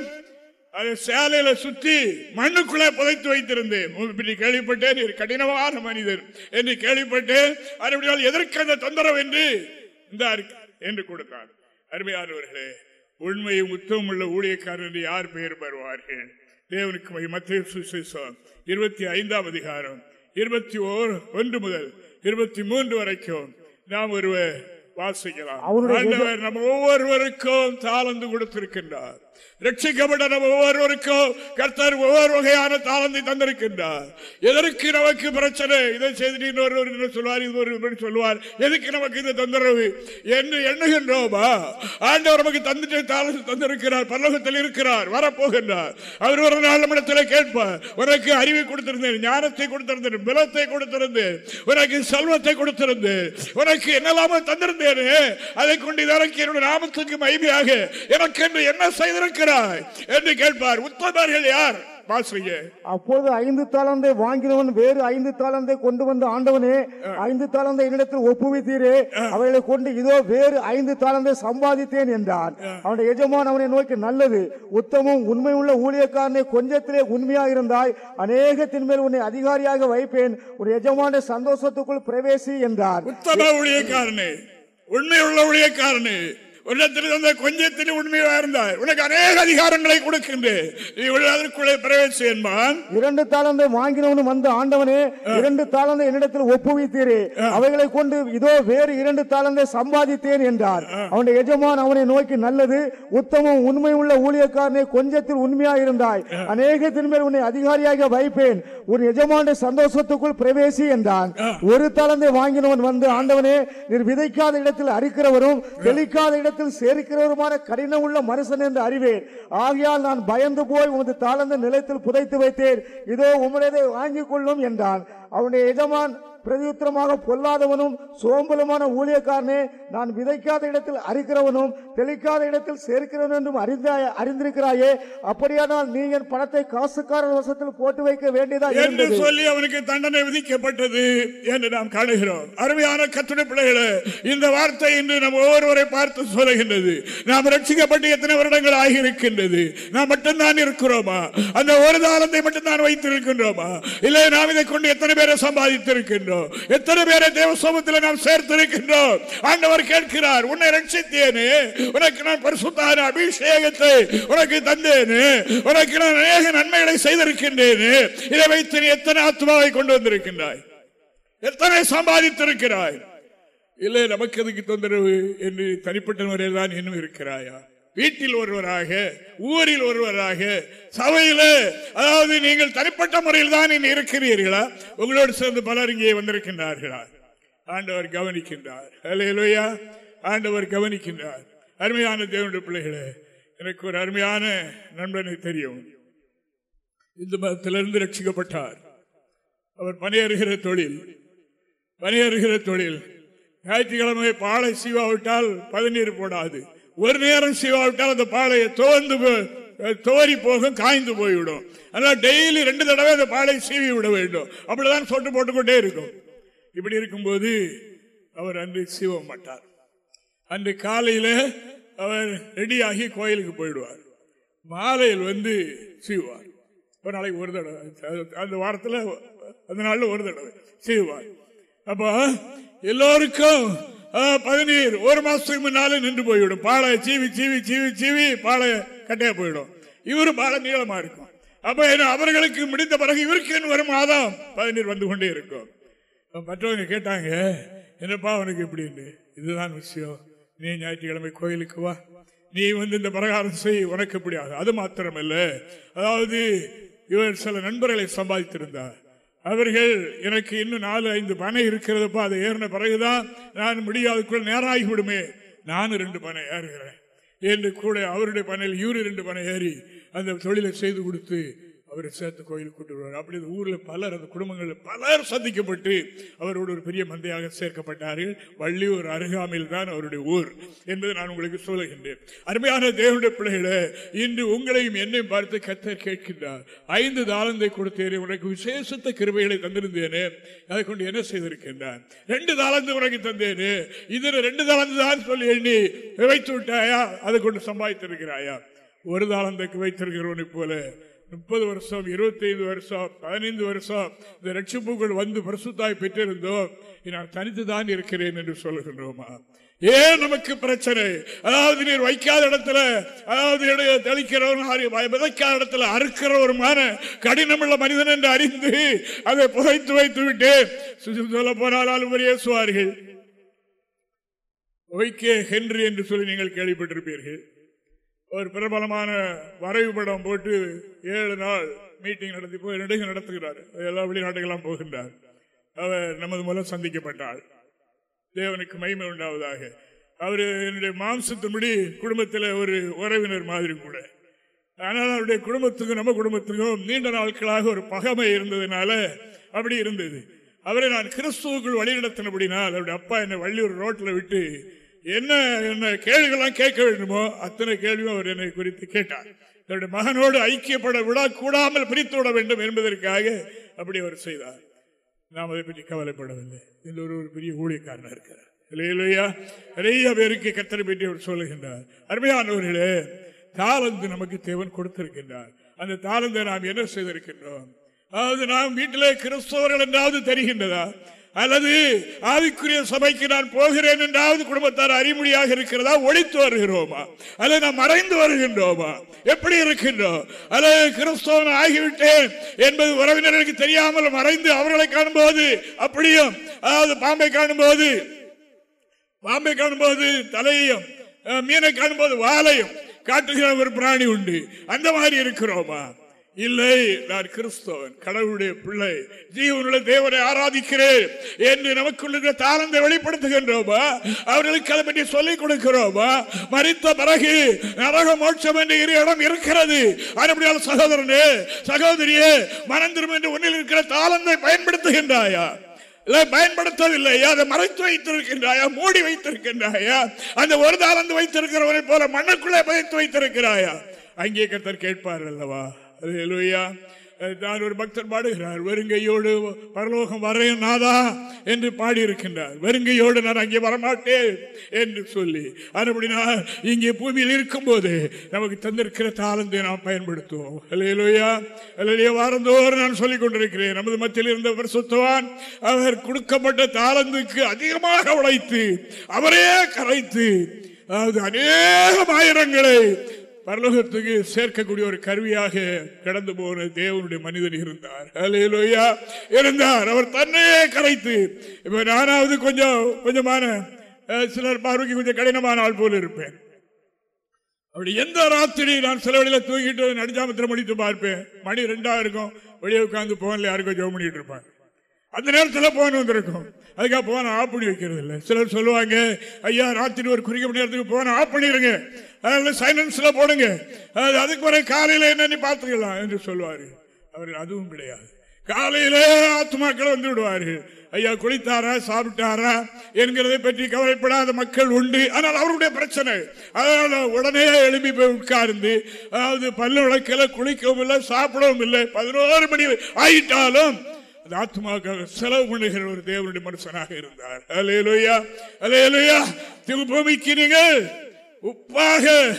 அதை சேலையில சுத்தி மண்ணுக்குள்ளே புதைத்து வைத்திருந்தேன். இப்படி கேள்விப்பட்டேன். கடினமான மனிதர் என்று கேள்விப்பட்டேன். அதுபடியால் எதற்கு அந்த தொந்தரவு என்று? இந்த என்று கொடுத்தார். அருமையானவர்களே உண்மையும் உத்தமம் உள்ள ஊழியக்காரர் என்று யார் பெயர் பெறுவார்கள்? தேவனுக்கு மத்திய சுசேஷம் இருபத்தி ஐந்தாம் அதிகாரம் இருபத்தி ஓர் ஒன்று முதல் இருபத்தி மூன்று வரைக்கும் நாம் ஒருவர் வாசிக்கலாம். ஆண்டவர் நம்ம ஒவ்வொருவருக்கும் தாளந்து கொடுத்திருக்கின்றார். ரட்சிக்கப்பட்ட நம்ம ஒவ்வொருவருக்கும் கர்த்தர் ஒவ்வொரு வகையான தாளந்தை தந்திருக்கின்றார். எதற்கு நமக்கு பிரச்சனை? இதை செய்துட்டு இன்னொரு சொல்வார்? இது ஒரு சொல்வார். எதுக்கு நமக்கு இந்த தொந்தரவு? என்று எண்ணுகின்றோமா? ஆண்டவர் நமக்கு தந்துட்டு தாளந்து தந்திருக்கிறார் பல்லோகத்தில் இருக்கிறார் வரப்போகின்றார். அவர் ஒரு நாள் நம்மிடத்தில் கேட்பார் உனக்கு அறிவை கொடுத்திருந்தேன் ஞானத்தை கொடுத்திருந்தேன் பலத்தை கொடுத்திருந்தேன் உனக்கு செல்வத்தை கொடுத்திருந்தேன் உனக்கு என்னெல்லாமோ தந்திருந்தேன் அதை கொண்டு இதற்கு என்னுடைய நாமத்துக்கு மகிமையாக எனக்கு என்று என்ன செய்திருக்கிறாய் என்று கேட்பார். உத்தமர்கள் யார்? அப்பொழுது ஐந்து தாளந்தை வாங்கினவன் வேறு ஐந்து தாளந்தை கொண்டு வந்த ஆண்டவனே ஐந்து தாளந்தை என்னிடத்தில் ஒப்புவித்தீரே அவைகளை கொண்டு இதோ வேறு ஐந்து தாளந்தை சம்பாதித்தேன் என்றான். அவனுடைய எஜமான் அவனை நோக்கி நல்லது உத்தமும் உண்மை உள்ள ஊழியக்காரனை கொஞ்சத்திலே உண்மையா இருந்தாய் அநேகத்தின் மேல் உன்னை அதிகாரியாக வைப்பேன் ஒரு எஜமான சந்தோஷத்துக்குள் பிரவேசி என்றார். உத்தம ஊழியக்காரனே உண்மை உள்ள ஊழியக்காரனே உள்ளத்தில் கொஞ்சத்தில் உண்மையா இருந்தார் உனக்கு அநேக அதிகாரங்களை கொடுக்கின்றேன். நீ உள்ள அதற்குள்ளே பிரவேசி என்பான். இரண்டு தாளந்தை வாங்கினவனும் வந்த ஆண்டவனே இரண்டு தாளந்தை என்னிடத்தில் ஒப்புவித்தீரே. அவைகளை கொண்டு இதோ வேறு இரண்டு தாளந்தை சம்பாதித்தேன் என்றார். அவனுடைய எஜமான் அவனை நோக்கி நல்லது உத்தமம் உண்மை உள்ள ஊழியக்காரனை கொஞ்சத்தில் உண்மையா இருந்தாய். அநேகத்தின் மேல் உன்னை அதிகாரியாக வைப்பேன். உன் எஜமான சந்தோஷத்துக்குள் பிரவேசி என்றான். ஒரு தாளந்தை வாங்கினவன் வந்து ஆண்டவனே நீர் விதைக்காத இடத்தில் அறுக்கிறவரும் தெளிக்காத இடத்தில் சேர்க்கிறவருமான கடினம் உள்ள மனுஷன் என்று அறிவேன். ஆகையால் நான் பயந்து போய் உமது தாழ்ந்த நிலத்தில் புதைத்து வைத்தேன். இதோ உம்முடையதை வாங்கிக் கொள்ளும் என்றான். அவனுடைய எஜமான் பிரதியுத்தரமாக பொல்லாதவனும் சோம்பலுமான ஊழியக்காரனே நான் விதைக்காத இடத்தில் அரிக்கிறவனும் தெளிக்காத இடத்தில் சேர்க்கிறவன் என்றும் அறிந்தாய அறிந்திருக்கிறாயே அப்படியானால் நீ என் பணத்தை காசுக்காரர் வசத்தில் போட்டு வைக்க வேண்டியதா என்று சொல்லி அவனுக்கு தண்டனை விதிக்கப்பட்டது என்று நாம் காணுகிறோம். அருமையான கத்துடைய பிள்ளைகளே இந்த வார்த்தை இன்று நம்ம ஒவ்வொருவரை பார்த்து சொல்லுகின்றது. நாம் ரட்சிக்கப்பட்டு எத்தனை வருடங்கள் ஆகியிருக்கின்றது? நாம் மட்டும்தான் இருக்கிறோமா? அந்த ஒரு தாளத்தை மட்டும்தான் வைத்திருக்கின்றோமா? இல்லை நாம் இதை கொண்டு எத்தனை பேரை சம்பாதித்திருக்கின்றோம்? எத்தனை பேரை தேவ சமூகத்தில் நாம் சேர்த்திருக்கின்றோம்? ஆண்டவர் கேட்கிறார் உன்னை ரட்சித்தேனே. உனக்கு நான் பரிசுத்தான அபிஷேகத்தை உனக்கு தந்தேனே. உனக்கு நான் அநேக நன்மைகளை செய்திருக்கின்றேனே. இதை வைத்து நீ எத்தனை ஆத்மாவை கொண்டு வந்திருக்கின்றாய்? எத்தனை சம்பாதித்திருக்கிறாய்? இல்லை நமக்கு எதுக்கு தொந்தரவு? என்று தனிப்பட்ட முறையில் தான் இன்னும் இருக்கிறாயா? வீட்டில் ஒருவராக ஊரில் ஒருவராக சபையில் அதாவது நீங்கள் தனிப்பட்ட முறையில் தான் இன்னும் இருக்கிறீர்களா? உங்களோடு சேர்ந்து பலர் இங்கே வந்திருக்கின்றார்களா? ஆண்டவர் கவனிக்கின்றார். அல்லேலூயா ஆண்டவர் கவனிக்கின்றார். அருமையான தேவனுடைய பிள்ளைகளே எனக்கு ஒரு அருமையான நண்பனை தெரியும். இந்து மதத்திலிருந்து ரட்சிக்கப்பட்டார். அவர் பணியறுகிற தொழில் பணியறுகிற தொழில். ஞாயிற்றுக்கிழமை பாலை சீவாவிட்டால் பதநீர் போடாது. ஒரு நேரம் சீவாவிட்டால் அந்த பாலை தோர்ந்து போ- போகும் காய்ந்து போய்விடும். அதனால டெய்லி ரெண்டு தடவை அந்த பாலை சீவி விட வேண்டும். அப்படிதான் சொட்டு போட்டுக்கொண்டே இருக்கும். இப்படி இருக்கும்போது அவர் அன்று சீவ மாட்டார் அன்று காலையில் அவர் ரெடியாகி கோயிலுக்கு போயிடுவார். மாலையில் வந்து சீவார் ஒரு நாளைக்கு ஒரு தடவை. அந்த வாரத்தில் அந்த நாளில் ஒரு தடவை சீவார் அப்போ எல்லோருக்கும் பதநீர் ஒரு மாசத்துக்கு முன்னாலே நின்று போய்விடும். பாலை சீவி சீவி சீவி சீவி பாலை கட்டையா போயிடும் இவரு பாலை நீளமா இருக்கும். அப்ப என்ன, அவர்களுக்கு முடிந்த பிறகு இவருக்கு என்ன வரும்? மாதம் பதநீர் வந்து கொண்டே இருக்கும். மற்றவங்க கேட்டாங்க என்னப்பா அவனுக்கு இப்படின்னு இதுதான் விஷயம். நீ ஞாயிற்றுக்கிழமை கோயிலுக்கு வா. நீ வந்து இந்த பிரகாரம் செய். உனக்கு எப்படி ஆகும் அது மாத்திரமல்ல. அதாவது இவர் சில நண்பர்களை சம்பாதித்திருந்தார். அவர்கள் எனக்கு இன்னும் நாலு ஐந்து பனை இருக்கிறதப்பா அதை ஏறின பிறகுதான் நான் முடியாதுக்குள்ள நேரம் நானும் ரெண்டு பனை ஏறுகிறேன். என்று கூட அவருடைய பனையில் இவரு ரெண்டு பனை ஏறி அந்த தொழிலை செய்து கொடுத்து அவரை சேர்த்து கோயிலுக்கு கொண்டு வருவார். அப்படி ஊரில் பலர் அந்த குடும்பங்களில் பலர் சந்திக்கப்பட்டு அவரோடு ஒரு பெரிய மந்தையாக சேர்க்கப்பட்டார்கள். வள்ளியூர் அருகாமையில் தான் அவருடைய ஊர் என்பதை நான் உங்களுக்கு சொல்லுகின்றேன். அருமையான தேவனுடைய பிள்ளைகளே இன்று உங்களையும் என்னையும் பார்த்து கத்தர் கேட்கின்றார். ஐந்து தாளந்தை கொடுத்தேன் உனக்கு விசேஷத்த கிருபைகளை தந்திருந்தேனே அதை கொண்டு என்ன செய்திருக்கின்றான் ரெண்டு தாளந்து உனக்கு தந்தேனே இதில் ரெண்டு தாளந்து தான் சொல்லி எண்ணி வைத்து விட்டாயா? அதை கொண்டு சம்பாதித்திருக்கிறாயா? ஒரு தாளந்தைக்கு வைத்திருக்கிறவனை போல முப்பது வருஷம் இருபத்தைந்து வருஷம் பதினைந்து வருஷம் இந்த ரட்சிப்புகள் வந்து பரிசுத்தாய் பெற்றிருந்தோம். நான் தனித்துதான் இருக்கிறேன் என்று சொல்லுகின்றோமா? ஏன் நமக்கு பிரச்சனை? அதாவது நீர் வைக்காத இடத்துல அதாவது தெளிக்கிறவன் விதைக்காத இடத்துல அறுக்கிறவருமான கடினமுள்ள மனிதன் என்று அறிந்து அதை புதைத்து வைத்து விட்டு சொல்ல போனாலும் பேசுவார்கள் ஒய்கே ஹென்றி என்று சொல்லி நீங்கள் கேள்விப்பட்டிருப்பீர்கள். ஒரு பிரபலமான வரைவு படம் போட்டு ஏழு நாள் மீட்டிங் நடத்தி போய் நடுக நடத்துகிறார். எல்லா வெளிநாட்டுக்கெல்லாம் போகின்றார். அவர் நமது மூலம் சந்திக்கப்பட்டார். தேவனுக்கு மகிமை உண்டாவதாக. அவர் என்னுடைய மாம்சத்தின்படி குடும்பத்தில் ஒரு உறவினர் மாதிரி கூட. ஆனால் அவருடைய குடும்பத்துக்கும் நம்ம குடும்பத்துக்கும் நீண்ட நாட்களாக ஒரு பகமை இருந்ததுனால அப்படி இருந்தது. அவரை நான் கிறிஸ்துவுக்குள் வழிநடத்தினபடினால் அவருடைய அப்பா என்னை வள்ளியூர் ரோட்டில் விட்டு என்ன என்ன கேள்விகள்லாம் கேட்க வேண்டுமோ அத்தனை கேள்வியும் அவர் என்னை குறித்து கேட்டார். தன்னுடைய மகனோடு ஐக்கியப்பட விடக்கூடாமல் பிரித்து விட வேண்டும் என்பதற்காக அப்படி அவர் செய்தார். நாம் அதை பற்றி கவலைப்படவில்லை. இதில் ஒரு ஒரு பெரிய ஊழியக்காரனாக இருக்கிறார். இல்லையா நிறைய பேருக்கு கத்தனை பற்றி அவர் சொல்லுகின்றார். அருமையானவர்களே தாளந்து நமக்கு தேவன் கொடுத்திருக்கின்றார். அந்த தாளந்தை நாம் என்ன செய்திருக்கின்றோம்? அதாவது நாம் வீட்டிலே கிறிஸ்தவர்கள் என்றாவது தெரிகின்றதா? அல்லது ஆவிக்குரிய சபைக்கு நான் போகிறேன் என்றாவது குடும்பத்தார் அறிமுடியாக இருக்கிறதா ஒழித்து வருகிறோமா? அல்லது நாம் மறைந்து வருகின்றோமா? எப்படி இருக்கின்றோம் அல்லது கிறிஸ்தவன் ஆகிவிட்டேன் என்பது உறவினர்களுக்கு தெரியாமல் மறைந்து அவர்களை காணும்போது அப்படியும் அதாவது பாம்பை காணும்போது பாம்பை காணும்போது தலையையும் மீனை காணும்போது வாழையும் காட்டுகிற ஒரு பிராணி உண்டு. அந்த மாதிரி இருக்கிறோமா? இல்லை நான் கிறிஸ்தவன் கடவுளுடைய பிள்ளை. ஜீவனுடைய தேவனை ஆராதிக்கிறேன் என்று நமக்குள்ள தாளந்தை வெளிப்படுத்துகின்றோமா? அவர்களுக்கு அதை பற்றி சொல்லிக் கொடுக்கிறோமா? மறித்த பிறகு நரக மோட்சம் என்று இரு இடம் இருக்கிறது. அதுபடியால் சகோதரனே சகோதரியே மனந்திரும் என்று ஒன்றில் இருக்கிற தாளந்தை பயன்படுத்துகின்றாயா? பயன்படுத்தவில்லையா? அதை மறைத்து வைத்திருக்கின்றாயா? மூடி வைத்திருக்கின்றாயா? அந்த ஒரு தாளந்து வைத்திருக்கிறவனை போல மண்ணுக்குள்ளே பதித்து வைத்திருக்கிறாயா? அங்கே கத்தர் கேட்பார் அல்லவா? நான் ஒரு பக்தர் பாடுகிறார். வருங்கையோடு பரலோகம் வரையும் நாதா என்று பாடியிருக்கின்றார். வருங்கையோடு நான் அங்கே வரமாட்டேன் என்று சொல்லி அதுபடினா இங்கே பூமியில் இருக்கும்போது நமக்கு தந்திருக்கிற தாளந்தை நாம் பயன்படுத்துவோம். அல்லையா அல்லையா வாரந்தோறும் நான் சொல்லிக் கொண்டிருக்கிறேன். நமது மத்தியில் இருந்தவர் சுத்தவான் அவர் கொடுக்கப்பட்ட தாளந்துக்கு அதிகமாக உழைத்து அவரே கரைத்து அதாவது அநேகம் ஆயிரங்களை பரலோகத்துக்கு சேர்க்கக்கூடிய ஒரு கருவியாக கடந்து போன தேவனுடைய மனிதன் இருந்தார். அலையிலோயா இருந்தார். அவர் தன்னையே கரைத்து இப்ப நானாவது கொஞ்சம் கொஞ்சமான சிலர் பார்வைக்கு கொஞ்சம் கடினமான ஆள் போல இருப்பேன். அப்படி எந்த ராத்திரி நான் சில வழியில தூக்கிட்டு நடிஜாமத்தில் முடித்து பார்ப்பேன். மணி ரெண்டா இருக்கும். வெளியே உட்காந்து போன்ல யாருக்கும் ஜோம் பண்ணிட்டு இருப்பேன் அந்த நேரத்தில் போன் வந்திருக்கும். அதுக்காக போன ஆஃப் பண்ணி வைக்கிறது இல்லை. சிலர் சொல்லுவாங்க ஐயா ராத்திரி ஒரு குறிக்க மணி நேரத்துக்கு போன ஆஃப் பண்ணிடுங்க அதனால சைலன்ஸில் போடுங்க. அது அதுக்கு வர காலையில் என்னன்னு பார்த்துக்கலாம் என்று சொல்லுவார் அவர் அதுவும் கிடையாது. காலையிலே ஆத்மாக்கள் வந்து விடுவார்கள். ஐயா குளித்தாரா சாப்பிட்டாரா? என்கிறதை பற்றி கவலைப்படாத மக்கள் உண்டு. ஆனால் அவருடைய பிரச்சனை அதனால உடனே எழுப்பி போய் உட்கார்ந்து அதாவது பல்லு விளக்கில குளிக்கவும் இல்லை சாப்பிடவும் இல்லை பதினோரு மணி ஆயிட்டாலும் ஆத்மாக்காக செலவு பண்ணுகிற ஒரு தேவனுடைய மனுஷனாக இருந்தார். அலையலுயா அலையலுயா பூமிக்கு நீங்கள் உப்பாக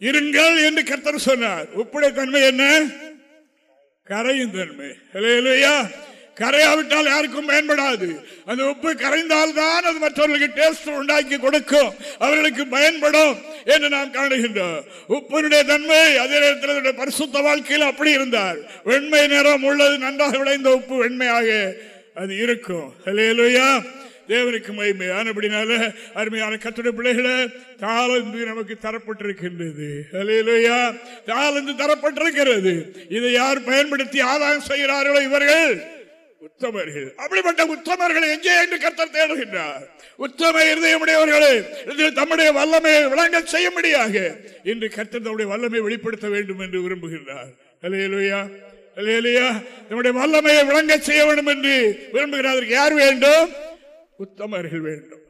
இருங்கள் என்று கர்த்தர் சொன்னார். உப்புடைய தன்மை என்ன? கரையும் தன்மை. அலையலுயா கரையாவிட்டால் யாருக்கும் பயன்படாது. அந்த உப்பு கரைந்தால் தான் அது மற்றவர்களுக்கு டேஸ்ட் உண்டாக்கி கொடுக்கும். அவர்களுக்கு பயன்படும் என்று நாம் காணுகின்றோம். உப்பினுடைய தன்மை அதே நேரத்தில் பரிசுத்த வாழ்க்கையில் அப்படி இருந்தார் வெண்மை நிறம் உள்ளது நன்றாக விளைந்த உப்பு வெண்மையாக அது இருக்கும். ஹலேலுயா தேவனுக்கு மகிமையான அப்படினால அருமையான கத்துடைய பிள்ளைகளை தாளந்து நமக்கு தரப்பட்டிருக்கின்றது. அலையிலையா தாளந்து தரப்பட்டிருக்கிறது. இதை யார் பயன்படுத்தி ஆதாயம் செய்கிறார்களோ இவர்கள்? உத்தமர்கள். அப்படிப்பட்ட உத்தமர்கள் எங்கே என்று கர்த்தர் தேடுகின்றார். உத்தம இருதயமுடையவர்களே தம்முடைய வல்லமை விளங்க செய்யும்படியாக இன்று கர்த்தர் தம்முடைய வல்லமை வெளிப்படுத்த வேண்டும் என்று விரும்புகின்றார். அலையலுயா அலையலுயா நம்முடைய வல்லமையை விளங்க செய்ய வேண்டும் என்று விரும்புகிறார் யார் வேண்டும்? உத்தமர்கள் வேண்டும்.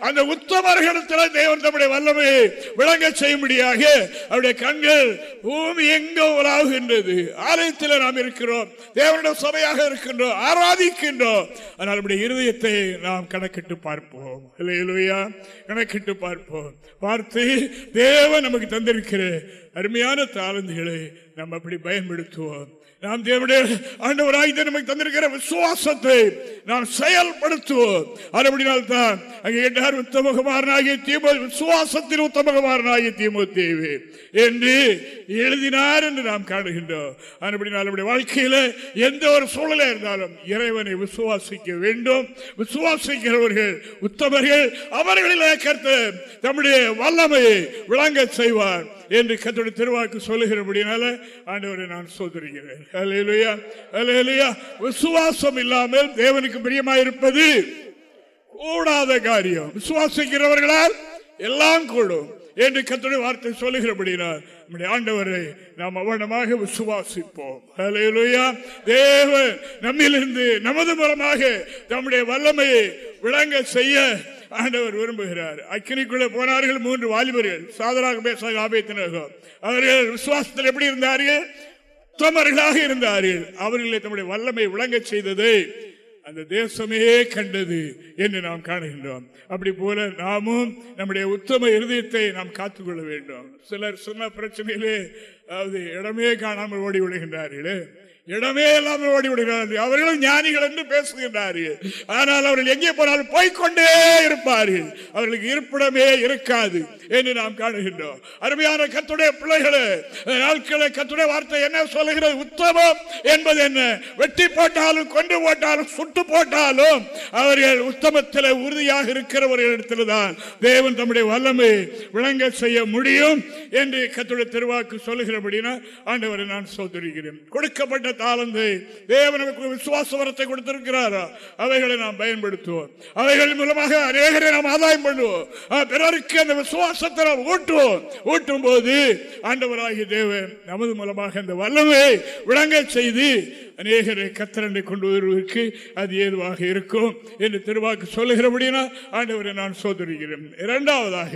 அந்த உத்தமர்களிடத்தில் தேவன் தம்முடைய வல்லமையை விளங்க செய்யும்படியாக அவருடைய கண்கள் பூமி எங்கோ உலாவுகின்றது. ஆலயத்தில் நாம் இருக்கிறோம். தேவனுடைய சபையாக இருக்கின்றோம். ஆராதிக்கின்றோம். ஆனால் நம்முடைய இருதயத்தை நாம் கணக்கிட்டு பார்ப்போம். அல்லேலூயா. கணக்கிட்டு பார்ப்போம். பார்த்து தேவன் நமக்கு தந்திருக்கிற அருமையான தாளந்துகளை நாம் அப்படி பயன்படுத்துவோம். நாம் தேவனுடைய ஆண்டவராக நமக்கு தந்திருக்கிற விசுவாசத்தை நாம் செயல்படுத்துவோம். அதுபடினால் தான் அங்கே கேட்டார் உத்தமகுமாரனாகிய தீமோ விசுவாசத்தில் உத்தமகுமாரனாகிய தீமோ தேவி என்று எழுதினார் என்று நாம் காணுகின்றோம். அதுபடினால் நம்முடைய வாழ்க்கையில எந்த ஒரு சூழலே இருந்தாலும் இறைவனை விசுவாசிக்க வேண்டும். விசுவாசிக்கிறவர்கள் உத்தமர்கள் அவர்களிலே கருத்து நம்முடைய வல்லமையை விளங்க செய்வார். என்று கத்தோட திருவாக்கு சொல்லுகிறபடினால ஆண்டவரை நான் சோதரிக்கிறேன். அல்லேலூயா அல்லேலூயா விசுவாசம் இல்லாமல் தேவனுக்கு பிரியமாயிருப்பது கூடாத காரியம். விசுவாசிக்கிறவர்களால் எல்லாம் கூடும் என்று கத்துடைய வார்த்தை சொல்லுகிறபடினார் நம்முடைய ஆண்டவரை நாம் அவனமாக விசுவாசிப்போம். தேவன் நம்மிலிருந்து நமது மூலமாக நம்முடைய வல்லமையை விளங்க செய்ய ஆண்டவர் விரும்புகிறார். அக்கினிக்குள்ளே போனார்கள் மூன்று வாலிபர்கள். சாதராக பேச ஆபேத்தினர்கள் அவர்கள் விசுவாசத்தில் எப்படி இருந்தார்கள்? உத்தமர்களாக இருந்தார்கள். அவர்களை தம்முடைய வல்லமை விளங்க செய்ததை அந்த தேசமே கண்டது என்று நாம் காணுகின்றோம். அப்படி போல நாமும் நம்முடைய உத்தம இருதயத்தை நாம் காத்துக்கொள்ள வேண்டும். சிலர் சொன்ன பிரச்சனையிலே அதாவது இடமே காணாமல் ஓடி விடுகின்றார்களே. இடமே இல்லாமல் ஓடிவிடுகிறார்கள். அவர்களும் ஞானிகள் என்று பேசுகின்றார்கள். ஆனால் அவர்கள் எங்கே போனாலும் போய்க்கொண்டே இருப்பார்கள். அவர்களுக்கு இருப்பிடமே இருக்காது என்று நாம் காணுகின்றோம். அருமையான கத்துடைய பிள்ளைகளே நாட்களை கத்துடைய வார்த்தை என்ன சொல்லுகிறது? உத்தமம் என்பது என்ன? வெட்டி போட்டாலும் கொண்டு போட்டாலும் சுட்டு போட்டாலும் அவர்கள் உத்தமத்தில் உறுதியாக இருக்கிறவர்களிடத்தில் தான் தேவன் தம்முடைய வல்லமை விளங்க செய்ய முடியும் என்று கத்துடைய திருவாக்கு சொல்லுகிறபடினா ஆண்டவரை நான் சோதரிக்கிறேன். கொடுக்கப்பட்ட தாளந்தை தேவனுக்கு விசுவாச வரத்தை கொடுத்திருக்கிறாரா? அவைகளை நாம் பயன்படுத்துவோம். அவைகள் மூலமாக அநேகரை நாம் ஆதாயம் பண்ணுவோம். பிறருக்கு அந்த விசுவாசத்தை நாம் ஊட்டுவோம். ஊட்டும் போது ஆண்டவராகிய தேவன் நமது மூலமாக அந்த வல்லமை விளங்க செய்து அநேகரை கத்திரண்டை கொண்டு வருவதற்கு அது ஏதுவாக இருக்கும் என்று திருவாக்கு சொல்லுகிறபடினா ஆண்டவரை நான் சோதரிக்கிறேன். இரண்டாவதாக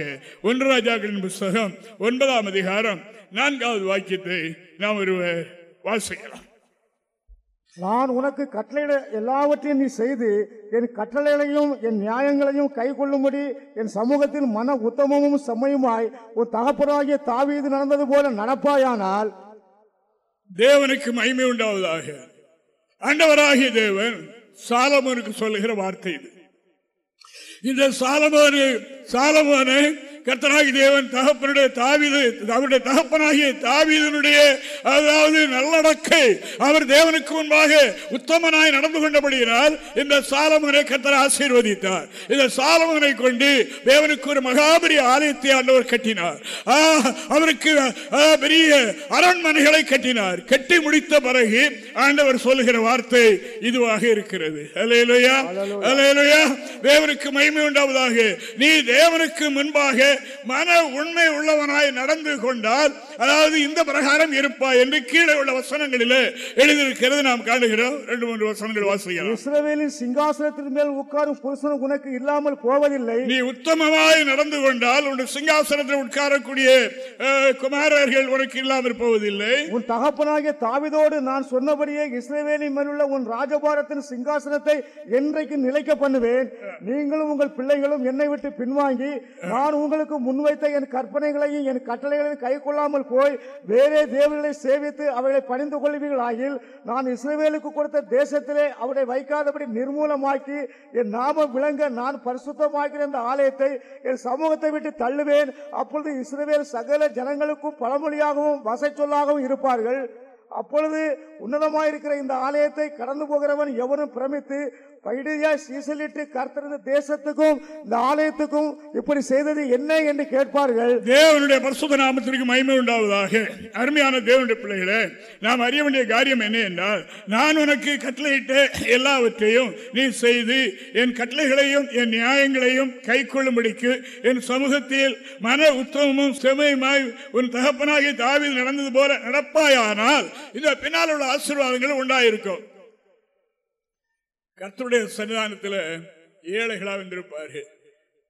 ஒன்று ராஜாக்களின் புஸ்தகம் ஒன்பதாம் அதிகாரம் நான்காவது வாக்கியத்தை நாம் ஒருவர் வாசிக்கலாம். நான் உனக்கு கட்டளையிட எல்லாவற்றையும் நீ செய்து என் கட்டளைகளையும் என் நியாயங்களையும் கைக்கொள்ளும்படி என் சமூகத்தில் மன உத்தமமும் செம்மையுமாய் உன் தகப்பனாகிய தாவீது நடந்தது போல நடப்பாயானால் தேவனுக்கு மகிமை உண்டாவதாக. ஆண்டவராகிய தேவன் சாலமனுக்கு சொல்லுகிற வார்த்தை இது. இந்த சாலமோனு சாலமோனு கர்த்தனாகி தேவன் தகப்பனுடைய தாவீது அவருடைய தகப்பனாகிய தாவீதனுடைய அதாவது நல்லடக்கை அவர் தேவனுக்கு முன்பாக உத்தமனாய் நடந்து கொண்டபடியினால் இந்த சாலமோனை கர்த்தர் ஆசீர்வதித்தார். இந்த சாலமோனை கொண்டு தேவனுக்கு ஒரு மகாபெரிய ஆலயத்தை ஆண்டவர் கட்டினார். அவருக்கு பெரிய அரண்மனைகளை கட்டினார். கட்டி முடித்த பிறகு ஆண்டவர் சொல்லுகிற வார்த்தை இதுவாக இருக்கிறது. அல்லேலூயா அல்லேலூயா தேவனுக்கு மகிமை உண்டாவதாக. நீ தேவனுக்கு முன்பாக மன உண்மை உள்ளவனாய் நடந்து கொண்டால் அதாவது இந்த பிரகாரம் இருப்பாய் என்று கீழே உள்ள வசனங்களிலே எழுதியிருக்கிறது நாம் காணுகிறோம். ரெண்டு மூன்று வசனங்கள் வாசிக்கலாம். இஸ்ரவேலின் சிங்காசனத்தின் மேல் உட்காரும் புருஷன் உனக்கு இல்லாமல் போவதில்லை. நீ உத்தமமாய் நடந்து கொண்டால் உன் சிங்காசனத்தில் உட்காரக்கூடிய குமாரர்கள் உனக்கு இல்லாமல் போவதில்லை. உன் தகப்பனாகிய தாவிதோடு நான் சொன்னபடியே இஸ்ரவேலின் மேலுள்ள உன் ராஜபாரத்தின் சிங்காசனத்தை என்றைக்கு நிலைக்க பண்ணுவேன். நீங்களும் உங்கள் பிள்ளைகளும் என்னை விட்டு பின்வாங்கி நான் உங்களுக்கு முன்வைத்த என் கற்பனைகளையும் என் கட்டளைகளையும் கை கொள்ளாமல் போய் வேறே தேவர்களை சேவித்து அவர்களை பணிந்து கொள்வீர்களாகில் நான் இஸ்ரேவேலுக்கு கொடுத்த தேசத்திலே அவரை வைக்காதபடி நிர்மூலமாக்கி என் நாமம் விளங்க நான் பரிசுத்தமாக்கிற இந்த ஆலயத்தை என் சமூகத்தை விட்டு தள்ளுவேன். அப்பொழுது இஸ்ரேவேல் சகல ஜனங்களுக்கும் பழமொழியாகவும் வசை சொல்லாகவும் இருப்பார்கள். அப்பொழுது உன்னதமாயிருக்கிற இந்த ஆலயத்தை கடந்து போகிறவன் எவனும் பிரமித்து பைடியா சீசலிட்டு கர்த்தரது தேசத்துக்கும் இந்த ஆலயத்துக்கும் இப்படி செய்தது என்ன என்று கேட்பார்கள்? தேவனுடைய பரிசுத்த நாமத்திற்கு மகிமை உண்டாவதாக. அருமையான தேவனுடைய பிள்ளைகளே நாம் அறிய வேண்டிய காரியம் என்ன என்றால் நான் உனக்கு கட்டளையிட்ட எல்லாவற்றையும் நீ செய்து என் கட்டளைகளையும் என் நியாயங்களையும் கை கொள்ளும்படிக்கு என் சமூகத்தில் மன உத்தமமும் செமையுமாய் உன் தகப்பனாகி தாவில் நடந்தது போல நடப்பாயானால் இந்த பின்னால் உள்ள ஆசீர்வாதங்கள் உண்டாயிருக்கும். கர்த்தருடைய சன்னிதானத்தில் ஏழைகளாக வந்திருப்பார்கள்.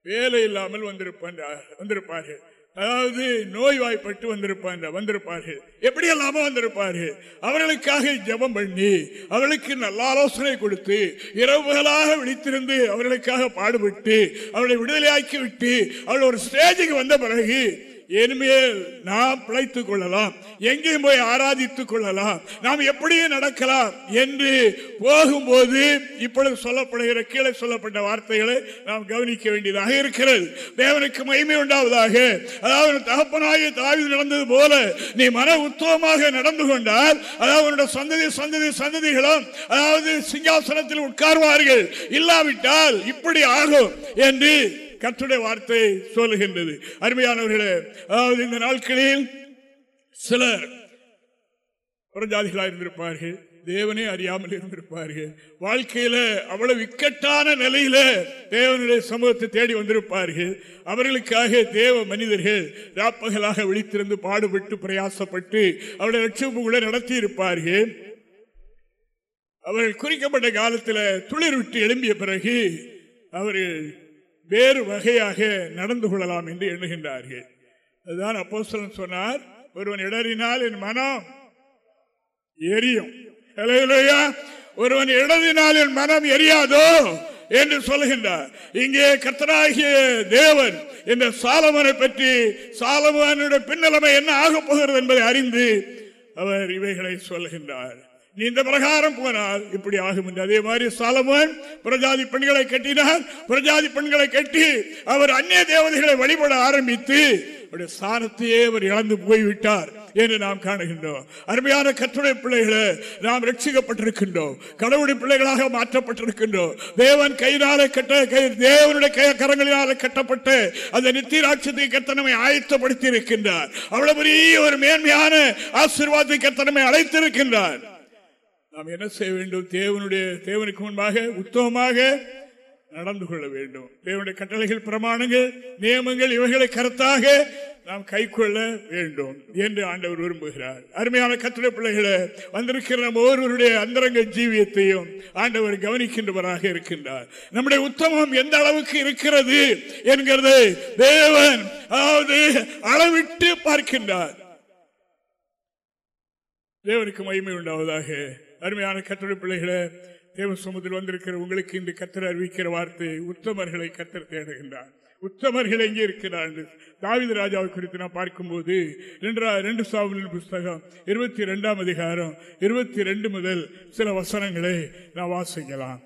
வேலை இல்லாமல் வந்திருப்பார் வந்திருப்பார்கள். அதாவது நோய்வாய்ப்பட்டு வந்திருப்பாங்க வந்திருப்பார்கள். எப்படி எல்லாமோ வந்திருப்பார்கள். அவர்களுக்காக ஜெபம் பண்ணி அவர்களுக்கு நல்ல ஆலோசனை கொடுத்து இரவுகளாக விழித்திருந்து அவர்களுக்காக பாடுபட்டு அவர்களை விடுதலையாக்கி விட்டு அவள் ஒரு ஸ்டேஜுக்கு வந்த பிறகு இனிமேல் நாம் பிழைத்துக் கொள்ளலாம். எங்கேயும் போய் ஆராதித்துக் கொள்ளலாம். நாம் எப்படியும் நடக்கலாம் என்று போகும்போது இப்பொழுது சொல்லப்படுகிற கீழே சொல்லப்பட்ட வார்த்தைகளை நாம் கவனிக்க வேண்டியதாக இருக்கிறது. தேவனுக்கு மகிமை உண்டாவதாக. அதாவது தகப்பனாகிய தாவி நடந்தது போல நீ மன உத்தவமாக நடந்து கொண்டால் அதாவது சந்ததி சந்ததி சந்ததிகளும் அதாவது சிங்காசனத்தில் உட்கார்வார்கள். இல்லாவிட்டால் இப்படி ஆகும் என்று கற்றுடைய வார்த்தை சொல்லுகின்றது. அருமையானவர்களே அதாவது இந்த நாட்களில் சிலர் புறஜாதிகளாக இருந்திருப்பார்கள் தேவனே அறியாமல் இருந்திருப்பார்கள். வாழ்க்கையில அவ்வளவு இக்கட்டான நிலையில தேவனுடைய சமூகத்தை தேடி வந்திருப்பார்கள். அவர்களுக்காக தேவ மனிதர்கள் ராப்பகலாக விழித்திருந்து பாடுபட்டு பிரயாசப்பட்டு அவருடைய லட்சம் கூட நடத்தி இருப்பார்கள் அவர்கள் குறிக்கப்பட்ட காலத்தில் துளிர் விட்டு எழும்பிய பிறகு அவர்கள் வேறு வகையாக நடந்து கொள்ளலாம் என்று எண்ணுகின்றார்கள். அதுதான் அப்போ சொன்னார் ஒருவன் இடறினால் என் மனம் எரியும். ஒருவன் இடறினால் என் மனம் எரியாதோ? என்று சொல்லுகின்றார். இங்கே கர்த்தராகிய தேவன் இந்த சாலமனை பற்றி சாலமனுடைய பின்னலமை என்ன ஆகப் போகிறது என்பதை அறிந்து அவர் இவைகளை சொல்லுகின்றார். நீ இந்த பிரகாரம் போனால் இப்படி ஆகும் என்று. அதே மாதிரி சாலமோன் பிரஜாதி பெண்களை கட்டினார் பிரஜாதி பெண்களை கட்டி அவர் அந்நிய தேவதைகளை வழிபட ஆரம்பித்து அவருடைய சாரத்தையே அவர் இழந்து போய்விட்டார் என்று நாம் காணுகின்றோம். அருமையான கற்றுடைய பிள்ளைகளை நாம் ரட்சிக்கப்பட்டிருக்கின்றோம். கடவுளுடைய பிள்ளைகளாக மாற்றப்பட்டிருக்கின்றோம். தேவன் கையினால கட்ட கை தேவனுடைய கை கரங்களினால கட்டப்பட்டு அந்த நித்திய ராட்சத்தை கத்தனமை ஆயத்தப்படுத்தி இருக்கின்றார் அவ்வளவு பெரிய ஒரு மேன்மையான ஆசீர்வாதத்தை கத்தனமை அழைத்திருக்கின்றார். நாம் என்ன செய்ய வேண்டும்? தேவனுடைய தேவனுக்கு முன்பாக உத்தமமாக நடந்து கொள்ள வேண்டும். தேவனுடைய கட்டளைகள் பிரமாணங்கள் நியமங்கள் இவைகளை கருத்தாக நாம் கை கொள்ள வேண்டும் என்று ஆண்டவர் விரும்புகிறார். அருமையான கத்திர பிள்ளைகளை வந்திருக்கிற நம்ம ஒருவருடைய அந்தரங்க ஜீவியத்தையும் ஆண்டவர் கவனிக்கின்றவராக இருக்கின்றார். நம்முடைய உத்தமம் எந்த அளவுக்கு இருக்கிறது என்கிறது தேவன் அதாவது அளவிட்டு பார்க்கின்றார். தேவனுக்கு மகிமை உண்டாவதாக அருமையான கத்திர பிள்ளைகளை தேவ சமூகத்தில் வந்திருக்கிற உங்களுக்கு இன்று கத்தர் அறிவிக்கிற வார்த்தை உத்தமர்களை கத்தர் தேடுகின்றார். உத்தமர்கள் எங்கே இருக்கிறார்? தாவித ராஜாவை குறித்து நான் பார்க்கும்போது ரெண்டா ரெண்டு சாவலின் புஸ்தகம் இருபத்தி ரெண்டாம் அதிகாரம் இருபத்தி ரெண்டு முதல் சில வசனங்களை நான் வாசிக்கலாம்.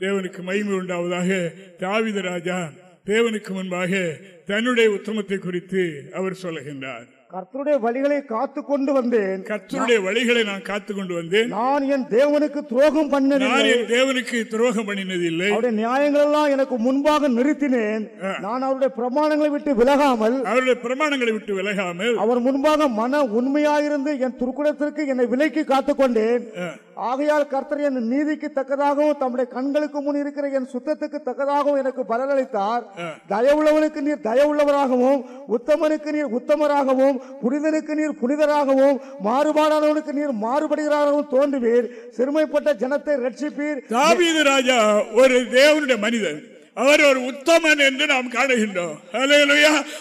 தேவனுக்கு மயிமை உண்டாவதாக தாவித ராஜா தேவனுக்கு முன்பாக தன்னுடைய உத்தமத்தை குறித்து அவர் சொல்லுகின்றார். கர்த்தருடைய வழிகளை காத்து கொண்டு வந்தேன். கர்த்தருடைய வழிகளை நான் காத்து கொண்டு வந்தேன். நான் என் தேவனுக்கு துரோகம் பண்ணதில்லை என் தேவனுக்கு துரோகம் பண்ணினதில்லை. அவருடைய நியாயங்கள் எல்லாம் எனக்கு முன்பாக நிறுத்தினேன். நான் அவருடைய பிரமாணங்களை விட்டு விலகாமல் அவருடைய பிரமாணங்களை விட்டு விலகாமல் அவர் முன்பாக மன உண்மையாயிருந்து என் துருக்குடத்திற்கு என்னை விலைக்கு காத்துக்கொண்டேன். ஆகையால் கர்த்தர் என் நீதிக்கு தக்கதாகவும் தம்முடைய கண்களுக்கு முன் இருக்கிற என் சுத்தத்துக்கு தக்கதாகவும் எனக்கு பலனளித்தார். தயவுள்ளவனுக்கு நீர் தயவுள்ளவராகவும் உத்தமனுக்கு நீர் உத்தமராகவும் புனிதனுக்கு நீர் புனிதராகவும் மாறுபாடானவனுக்கு நீர் மாறுபடுகிறாராகவும் தோன்றுவீர். சிறுமைப்பட்ட ஜனத்தை ரட்சிப்பீர். தாவீது ராஜா ஒரு தேவனுடைய மனிதன் அவர் ஒரு உத்தமன் என்று நாம் காணுகின்றோம்.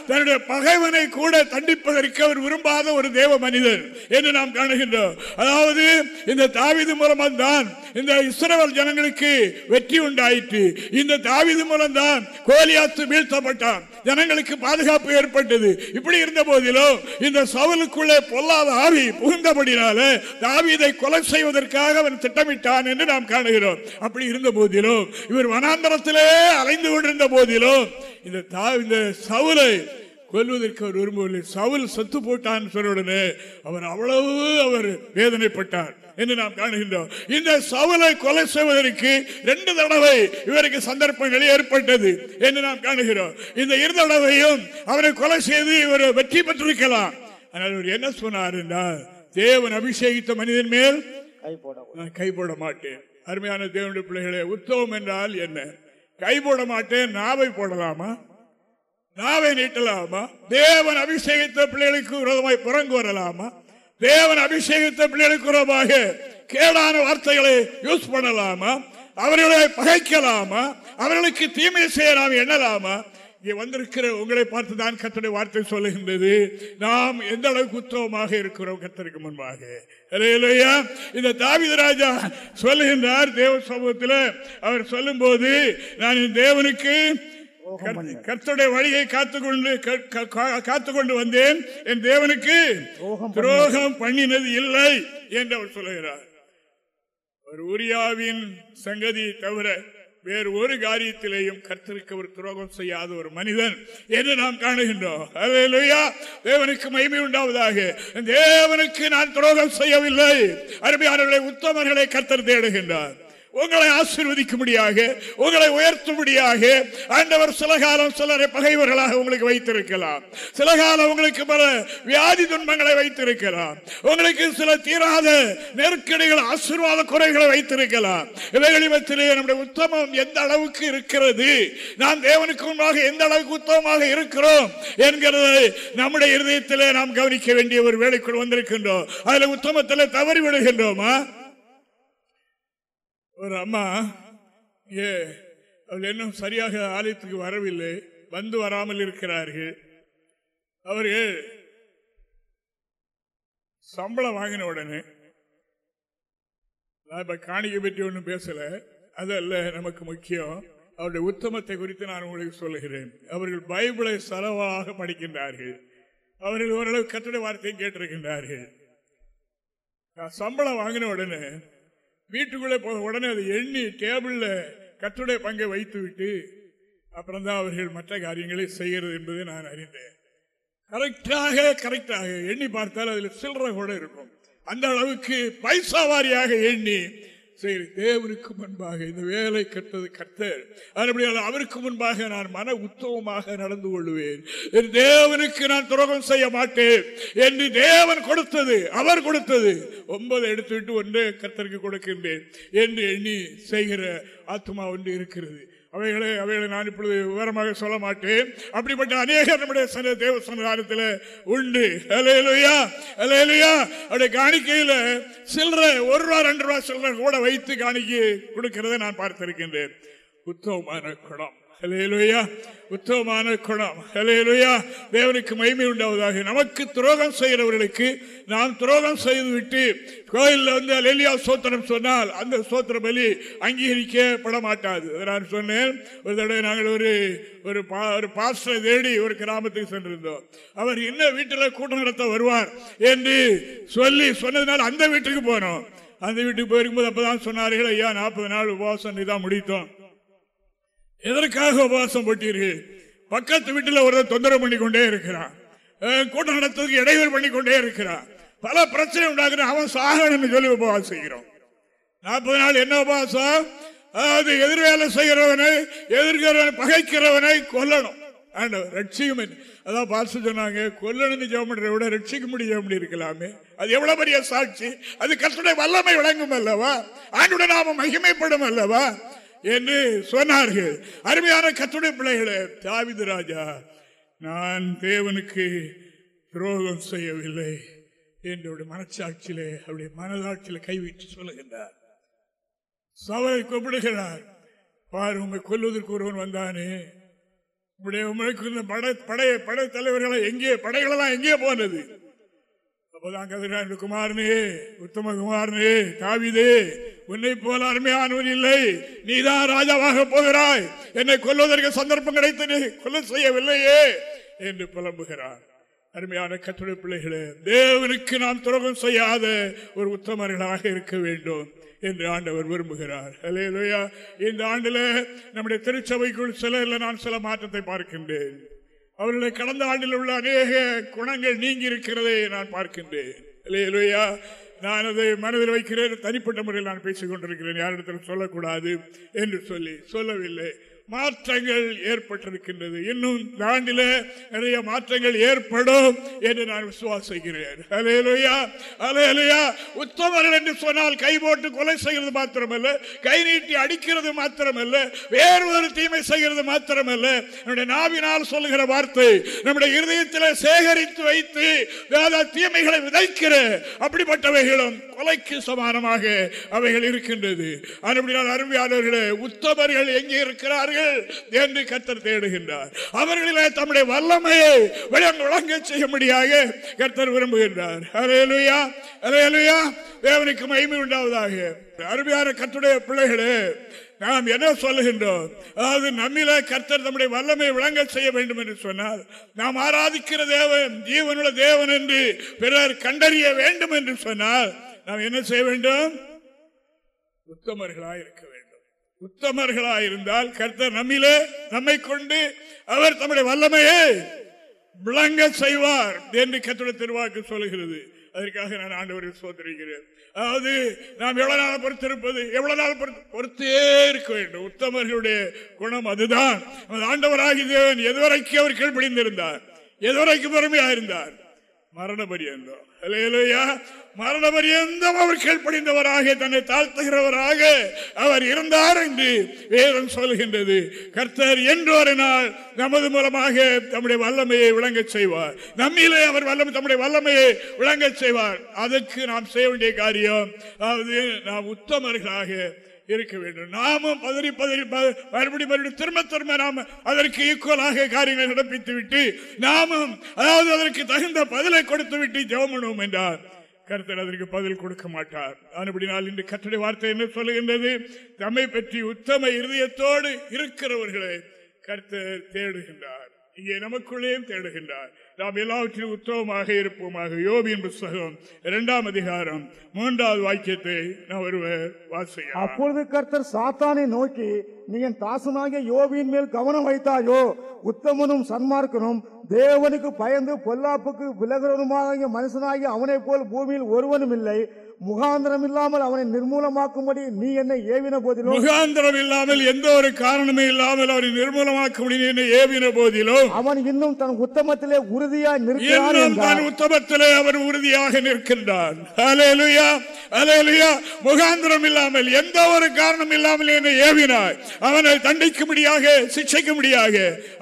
தன்னுடைய பகைவனை கூட தண்டிப்பதற்கு அவர் விரும்பாத ஒரு தேவ மனிதன் என்று நாம் காணுகின்றோம். அதாவது இந்த தாவீது மூலமாக தான் இந்த இஸ்ரவேல் ஜனங்களுக்கு வெற்றி உண்டாயிற்று. இந்த தாவீது மூலம் தான் கோலியாத்து வீழ்த்தப்பட்டான். ஜனங்களுக்கு பாதுகாப்பு ஏற்பட்டது. இப்படி இருந்த போதிலும் இந்த சவுலுக்குள்ளே பொல்லாத ஆவி புகுந்தபடினால தாவீதை கொலை செய்வதற்காக அவன் திட்டமிட்டான் என்று நாம் காணுகிறோம். அப்படி இருந்த போதிலும் இவர் வனாந்தரத்திலே அலைந்து கொண்டிருந்த போதிலும் இந்த சவுலை கொல்வதற்கு அவர் விரும்பவில்லை சவுல் செத்து போட்டான் சொன்ன அவர் அவ்வளவு அவர் வேதனைப்பட்டார் என்று நாம் காணுகின்றோம். இந்த சவுலை கொலை செய்வதற்கு ரெண்டு தடவை இவருக்கு சந்தர்ப்பங்கள் ஏற்பட்டது என்று நாம் காணுகிறோம். இந்த இரு தடவையும் அவரை கொலை செய்து இவர் வெற்றி பெற்றிருக்கலாம். ஆனால் இவர் என்ன சொன்னார் என்றால் தேவன் அபிஷேகித்த மனிதன் மேல் நான் கை போட மாட்டேன். அருமையான தேவனுடைய பிள்ளைகளே உத்தவம் என்றால் என்ன? கை போட மாட்டேன் நாவை போடலாமா? நாவை நீட்டலாமா? தேவன் அபிஷேகித்த பிள்ளைகளுக்கு விரோதமாய் புறங்கு வரலாமா? தேவன் அபிஷேகித்த பிள்ளைகளுக்கு விரோதமாக கேடான வார்த்தைகளை யூஸ் பண்ணலாமா? அவர்களை பகைக்கலாமா? அவர்களுக்கு தீமை செய்ய நாம் எண்ணலாமா? இங்கே வந்திருக்கிற உங்களை பார்த்து தான் கத்தனை வார்த்தை சொல்லுகின்றது. நாம் எந்த அளவுக்கு உத்தவமாக இருக்கிறோம் கத்தருக்கு முன்பாக. அல்லேலூயா. இந்த தாவிதராஜா சொல்லுகின்றார் தேவ சமூகத்தில். அவர் சொல்லும்போது நான் என் தேவனுக்கு கர்த்தருடைய வழியை காத்துக்கொண்டு காத்துக்கொண்டு வந்தேன். என் தேவனுக்கு துரோகம் பண்ணினது இல்லை என்று அவர் சொல்லுகிறார். ஒரு உரியாவின் சங்கதி தவிர வேறு ஒரு காரியத்திலேயும் கர்த்தருக்கு ஒரு துரோகம் செய்யாத ஒரு மனிதன் என்று நாம் காணுகின்றோம். தேவனுக்கு மகிமை உண்டாவதாக. தேவனுக்கு நான் துரோகம் செய்யவில்லை. அருமையானவர்களை உத்தமர்களை கர்த்தர் தேடுகின்றார். உங்களை ஆசிர்வதிக்கும்படியாக உங்களை உயர்த்தும்படியாக ஆண்டவர் சில காலம் சிலரை பகைவர்களாக உங்களுக்கு வைத்திருக்கலாம். சில காலம் உங்களுக்கு பல வியாதி துன்பங்களை வைத்திருக்கலாம். உங்களுக்கு சில தீராத நெருக்கடிகள் ஆசீர்வாத குறைகளை வைத்திருக்கலாம். இவைகளிடத்திலே நம்முடைய உத்தமம் எந்த அளவுக்கு இருக்கிறது? நாம் தேவனுக்கு முன்பாக எந்த அளவுக்கு உத்தமமாக இருக்கிறோம் என்கிறதை நம்முடைய இருதயத்திலே நாம் கவனிக்க வேண்டிய ஒரு வேலைக்குள் வந்திருக்கின்றோம். அதில் உத்தமத்தில் தவறி விடுகின்றோமா? ஒரு அம்மா ஏ அவள் இன்னும் சரியாக ஆலயத்துக்கு வரவில்லை. வந்து வராமல் இருக்கிறார்கள். அவர்கள் சம்பளம் வாங்கின உடனே நான் இப்ப காணிக்கை பற்றி ஒன்றும் பேசலை. அதல்ல நமக்கு முக்கியம். அவருடைய உத்தமத்தை குறித்து நான் உங்களுக்கு சொல்லுகிறேன். அவர்கள் பைபிளை செலவாக படிக்கின்றார்கள். அவர்கள் ஓரளவு கட்டட வார்த்தையும் கேட்டிருக்கின்றார்கள். நான் சம்பளம் வாங்கின உடனே வீட்டுக்குள்ளே போக உடனே அதை எண்ணி டேபிளில் கட்டுரை பங்கை வைத்து விட்டு அப்புறம் தான் அவர்கள் மற்ற காரியங்களை செய்கிறது என்பதை நான் அறிந்தேன். கரெக்டாக கரெக்டாக எண்ணி பார்த்தால் அதில் சில்லறை கூட இருக்கும். அந்த அளவுக்கு பைசா வாரியாக எண்ணி சரி தேவனுக்கு முன்பாக இந்த வேலை கட்டது கர்த்தர். அதுபடியால் அவருக்கு முன்பாக நான் மன உத்தவமாக நடந்து கொள்வேன். என் தேவனுக்கு நான் துரோகம் செய்ய மாட்டேன். என்று தேவன் கொடுத்தது அவர் கொடுத்தது. ஒன்பது எடுத்துவிட்டு ஒன்றே கர்த்தருக்கு கொடுக்கின்றேன். என்று எண்ணி செய்கிற ஆத்மா ஒன்று இருக்கிறது. அவைகளை அவைகளை நான் இப்பொழுது விவரமாக சொல்ல மாட்டேன். அப்படிப்பட்ட அநேக நம்முடைய சன தேவ சமுதாயத்தில் உண்டு. அலையலுயா அலையலுயா அப்படி காணிக்கையில் சில்லற ஒரு ரூபா ரெண்டு ரூபா சில்லறை கூட வைத்து காணிக்கை கொடுக்கிறத நான் பார்த்திருக்கின்றேன். உத்தவமான குணம். ஹலேலுயா உத்தமமான குணம். ஹலேலுயா தேவனுக்கு மகிமை உண்டாவதாக. நமக்கு துரோகம் செய்கிறவர்களுக்கு நாம் துரோகம் செய்துவிட்டு கோயிலில் வந்து அலேலியா சோத்திரம் சொன்னால் அந்த சோத்திர பலி அங்கீகரிக்கப்பட மாட்டாது நான் சொன்னேன். ஒரு தடவை நாங்கள் ஒரு ஒரு பா- ஒரு பாஸ்டரை தேடி ஒரு கிராமத்துக்கு சென்றிருந்தோம். அவர் என்ன வீட்டில் கூட்டம் நடத்த வருவார் என்று சொல்லி சொன்னதுனால அந்த வீட்டுக்கு போனோம். அந்த வீட்டுக்கு போயிருக்கும்போது அப்போதான் சொன்னார்கள் ஐயா நாற்பது நாள் உபவாசம் இதான் முடித்தோம். எதற்காக உபவாசம் போட்டீர்கள்? பக்கத்து வீட்டில் ஒருத்தர் தொந்தரவு பண்ணி கொண்டே இருக்கிறான் கூட்டம் நடத்துறதுக்கு இடையூறு பண்ணி கொண்டே இருக்கிறான். பல பிரச்சனை உண்டாக்குற அவன் சாகணும்னு சொல்லி உபவாசம் செய்கிறோம் நாற்பது நாள் என்ன உபவாசம்? அதாவது எதிர்வேலை செய்கிறவனை எதிர்க்கிறவனை பகைக்கிறவனை கொல்லணும். ஆண்டவர் ரட்சிக்கும் அதான் பார்த்து சொன்னாங்க கொல்லணும்னு ஜெபம் பண்றதை விட ரட்சிக்க முடியும் அப்படி இருக்கலாமே. அது எவ்வளவு பெரிய சாட்சி. அது கர்த்தருடைய வல்லமை விளங்கும் அல்லவா? ஆண்டுடைய நாம மகிமைப்படும் அல்லவா? என்று சொன்னார்கள். அருமையான கத்துடைய பிள்ளைகளே தாவிது ராஜா நான் தேவனுக்கு துரோகம் செய்யவில்லை என்னுடைய மனச்சாட்சியிலே அவருடைய மனதாட்சியில கைவிட்டு சொல்லுகின்றார். சவரை கூப்பிடுகிறார். பார் உண்மை கொல்வதற்கு ஒருவன் வந்தானே. உடைய உங்களுக்கு இந்த படை படை படை தலைவர்களை எங்கே படைகளெல்லாம் எங்கே போனது? அப்போதான் கதிராண்டு குமாரனே உத்தம குமாரனே தாவிதே உன்னை போல அருமையானவன் இல்லை. நீதான் ராஜாவாக போகிறாய். என்னை கொல்வதற்கு சந்தர்ப்பம் கிடைத்தது கொல்ல செய்யவில்லையே என்று புலம்புகிறார் அருமையான கத்துடைய பிள்ளைகளே தேவனுக்கு நாம் துரோகம் செய்யாத ஒரு உத்தமர்களாக இருக்க வேண்டும் என்று ஆண்டவர் விரும்புகிறார். அல்லேலூயா இந்த ஆண்டுல நம்முடைய திருச்சபைக்குள் சிலரில் நான் சில மாற்றத்தை பார்க்கின்றேன். அவருடைய கடந்த ஆண்டில் உள்ள அநேக குணங்கள் நீங்கி இருக்கிறதை நான் பார்க்கின்றேன். அல்லேலூயா. நான் அதை மனதில் வைக்கிறேன். தனிப்பட்ட முறையில் நான் பேசிக் கொண்டிருக்கிறேன் யாரிடத்தில் சொல்லக்கூடாது என்று சொல்லி சொல்லவில்லை. மாற்றங்கள் ஏற்பட்டிருக்கின்றது. இன்னும் இந்த ஆண்டில நிறைய மாற்றங்கள் ஏற்படும் என்று நான் விசுவாசிக்கிறேன். அலையலுயா அலையலுயா உத்தமர்கள் என்று சொன்னால் கை போட்டு கொலை செய்கிறது மாத்திரமல்ல கை நீட்டி அடிக்கிறது மாத்திரமல்ல வேறு ஒரு தீமை செய்கிறது மாத்திரமல்ல. நம்முடைய நாவினால் சொல்லுகிற வார்த்தை நம்முடைய இருதயத்தில் சேகரித்து வைத்து வேத தீமைகளை விதைக்கிற அப்படிப்பட்டவைகளும் கொலைக்கு சமானமாக அவைகள் இருக்கின்றது. அப்படினால் அருமையானவர்களே உத்தமர்கள் எங்கே இருக்கிறார்கள் செய்வார்கள் என்று கர்த்தர் தேடுகின்றார். அவர்களிலே தம்முடைய வல்லமையை விளங்க செய்யும்படியாக கர்த்தர் விரும்புகின்றார். அலையலுயா அலையலுயா தேவனுக்கு மகிமை உண்டாவதாக. அருமையான கத்துடைய பிள்ளைகளே நாம் என்ன சொல்லுகின்றோம்? அதாவது நம்மில கர்த்தர் நம்முடைய வல்லமை விளங்க செய்ய வேண்டும் என்று சொன்னால் நாம் ஆராதிக்கிற தேவன் ஜீவனுள்ள தேவன் என்று பிறர் கண்டறிய வேண்டும் என்று சொன்னால் நாம் என்ன செய்ய வேண்டும்? உத்தமர்களாக இருக்க வேண்டும் உத்தமர்களாயிருந்தால் கர்த்தர் நம்மிலே நம்மை கொண்டு அவர் தம்முடைய வல்லமையை விளங்க செய்வார் என்று கத்துடைய திருவாக்கு சொல்லுகிறது. அதற்காக நான் ஆண்டவரை சோதரிக்கிறேன் அதாவது நாம் எவ்வளவு நாள் பொறுத்திருப்பது எவ்வளவு நாள் பொறுத்தே இருக்க வேண்டும். உத்தமர்களுடைய குணம் அதுதான். ஆண்டவராகி தேவன் எதுவரைக்கும் அவர் கீழ்ப்படிந்திருந்தார். எதுவரைக்கும் பொறுமையா இருந்தார் மரண பரியந்தம் மரண பரியந்தம் அவர் கீழ்ப்படிந்தவராக தன்னை தாழ்த்துகிறவராக அவர் இருந்தார் என்று வேதம் சொல்கின்றது. கர்த்தர் என்றொரு நாள் நமது மூலமாக தம்முடைய வல்லமையை விளங்க செய்வார். நம்மிலே அவர் வல்லமை தம்முடைய வல்லமையை விளங்க செய்வார். அதற்கு நாம் செய்ய வேண்டிய காரியம் அதாவது நாம் உத்தமர்களாக இருக்க வேண்டும். நாமும் பதறி பதறி மறுபடி மறுபடியும் திரும்ப திரும்ப நாம் அதற்கு ஈக்குவலாக காரியங்களை நடப்பித்து விட்டு நாமும் அதாவது அதற்கு தகுந்த பதிலை கொடுத்து விட்டு ஜெபம் என்றார். கருத்தர் அதற்கு பதில் கொடுக்க மாட்டார். அதுபடினால் இன்று கற்றடை வார்த்தை என்ன சொல்லுகின்றது? தம்மை பற்றி உத்தம இருதயத்தோடு இருக்கிறவர்களை கருத்தர் தேடுகின்றார். இங்கே நமக்குள்ளேயும் தேடுகின்றார். நாம் எல்லாவற்றிலும் உத்தவமாக இருப்போமாக. யோபியின் புஸ்தகம் இரண்டாம் அதிகாரம் மூன்றாவது வாக்கியத்தை நான் ஒருவர் வாசிக்க அப்பொழுது கர்த்தர் சாத்தானை நோக்கி நீ என் தாசனாகிய யோபியின் மேல் கவனம் வைத்தாயோ? உத்தமனும் சன்மார்க்கனும் தேவனுக்கு பயந்து பொல்லாப்புக்கு விலகிறவனுமாக மனுஷனாகி அவனை போல் பூமியில் ஒருவனும் இல்லை. முகாந்திரம் இல்லாமல் அவனை நிர்மூலமாக்கும்படி நீ என்னை ஏவின போதிலும் முகாந்திரம் இல்லாமல் எந்த ஒரு காரணமே இல்லாமல் அவனை நிர்மூலமாக்கும்படி என்னை ஏவின போதிலும் அவன் இன்னும் தன் உத்தமத்திலே உறுதியாய் நிற்கிறான் தன் உத்தமத்திலே அவன் உறுதியாக நிற்கின்றான். முகாந்திரம் இல்லாமல் எந்த ஒரு காரணம் இல்லாமல் என்னை ஏவினாய். அவனை தண்டிக்கும்படியாக சிக்ஷைக்கும்படியாக.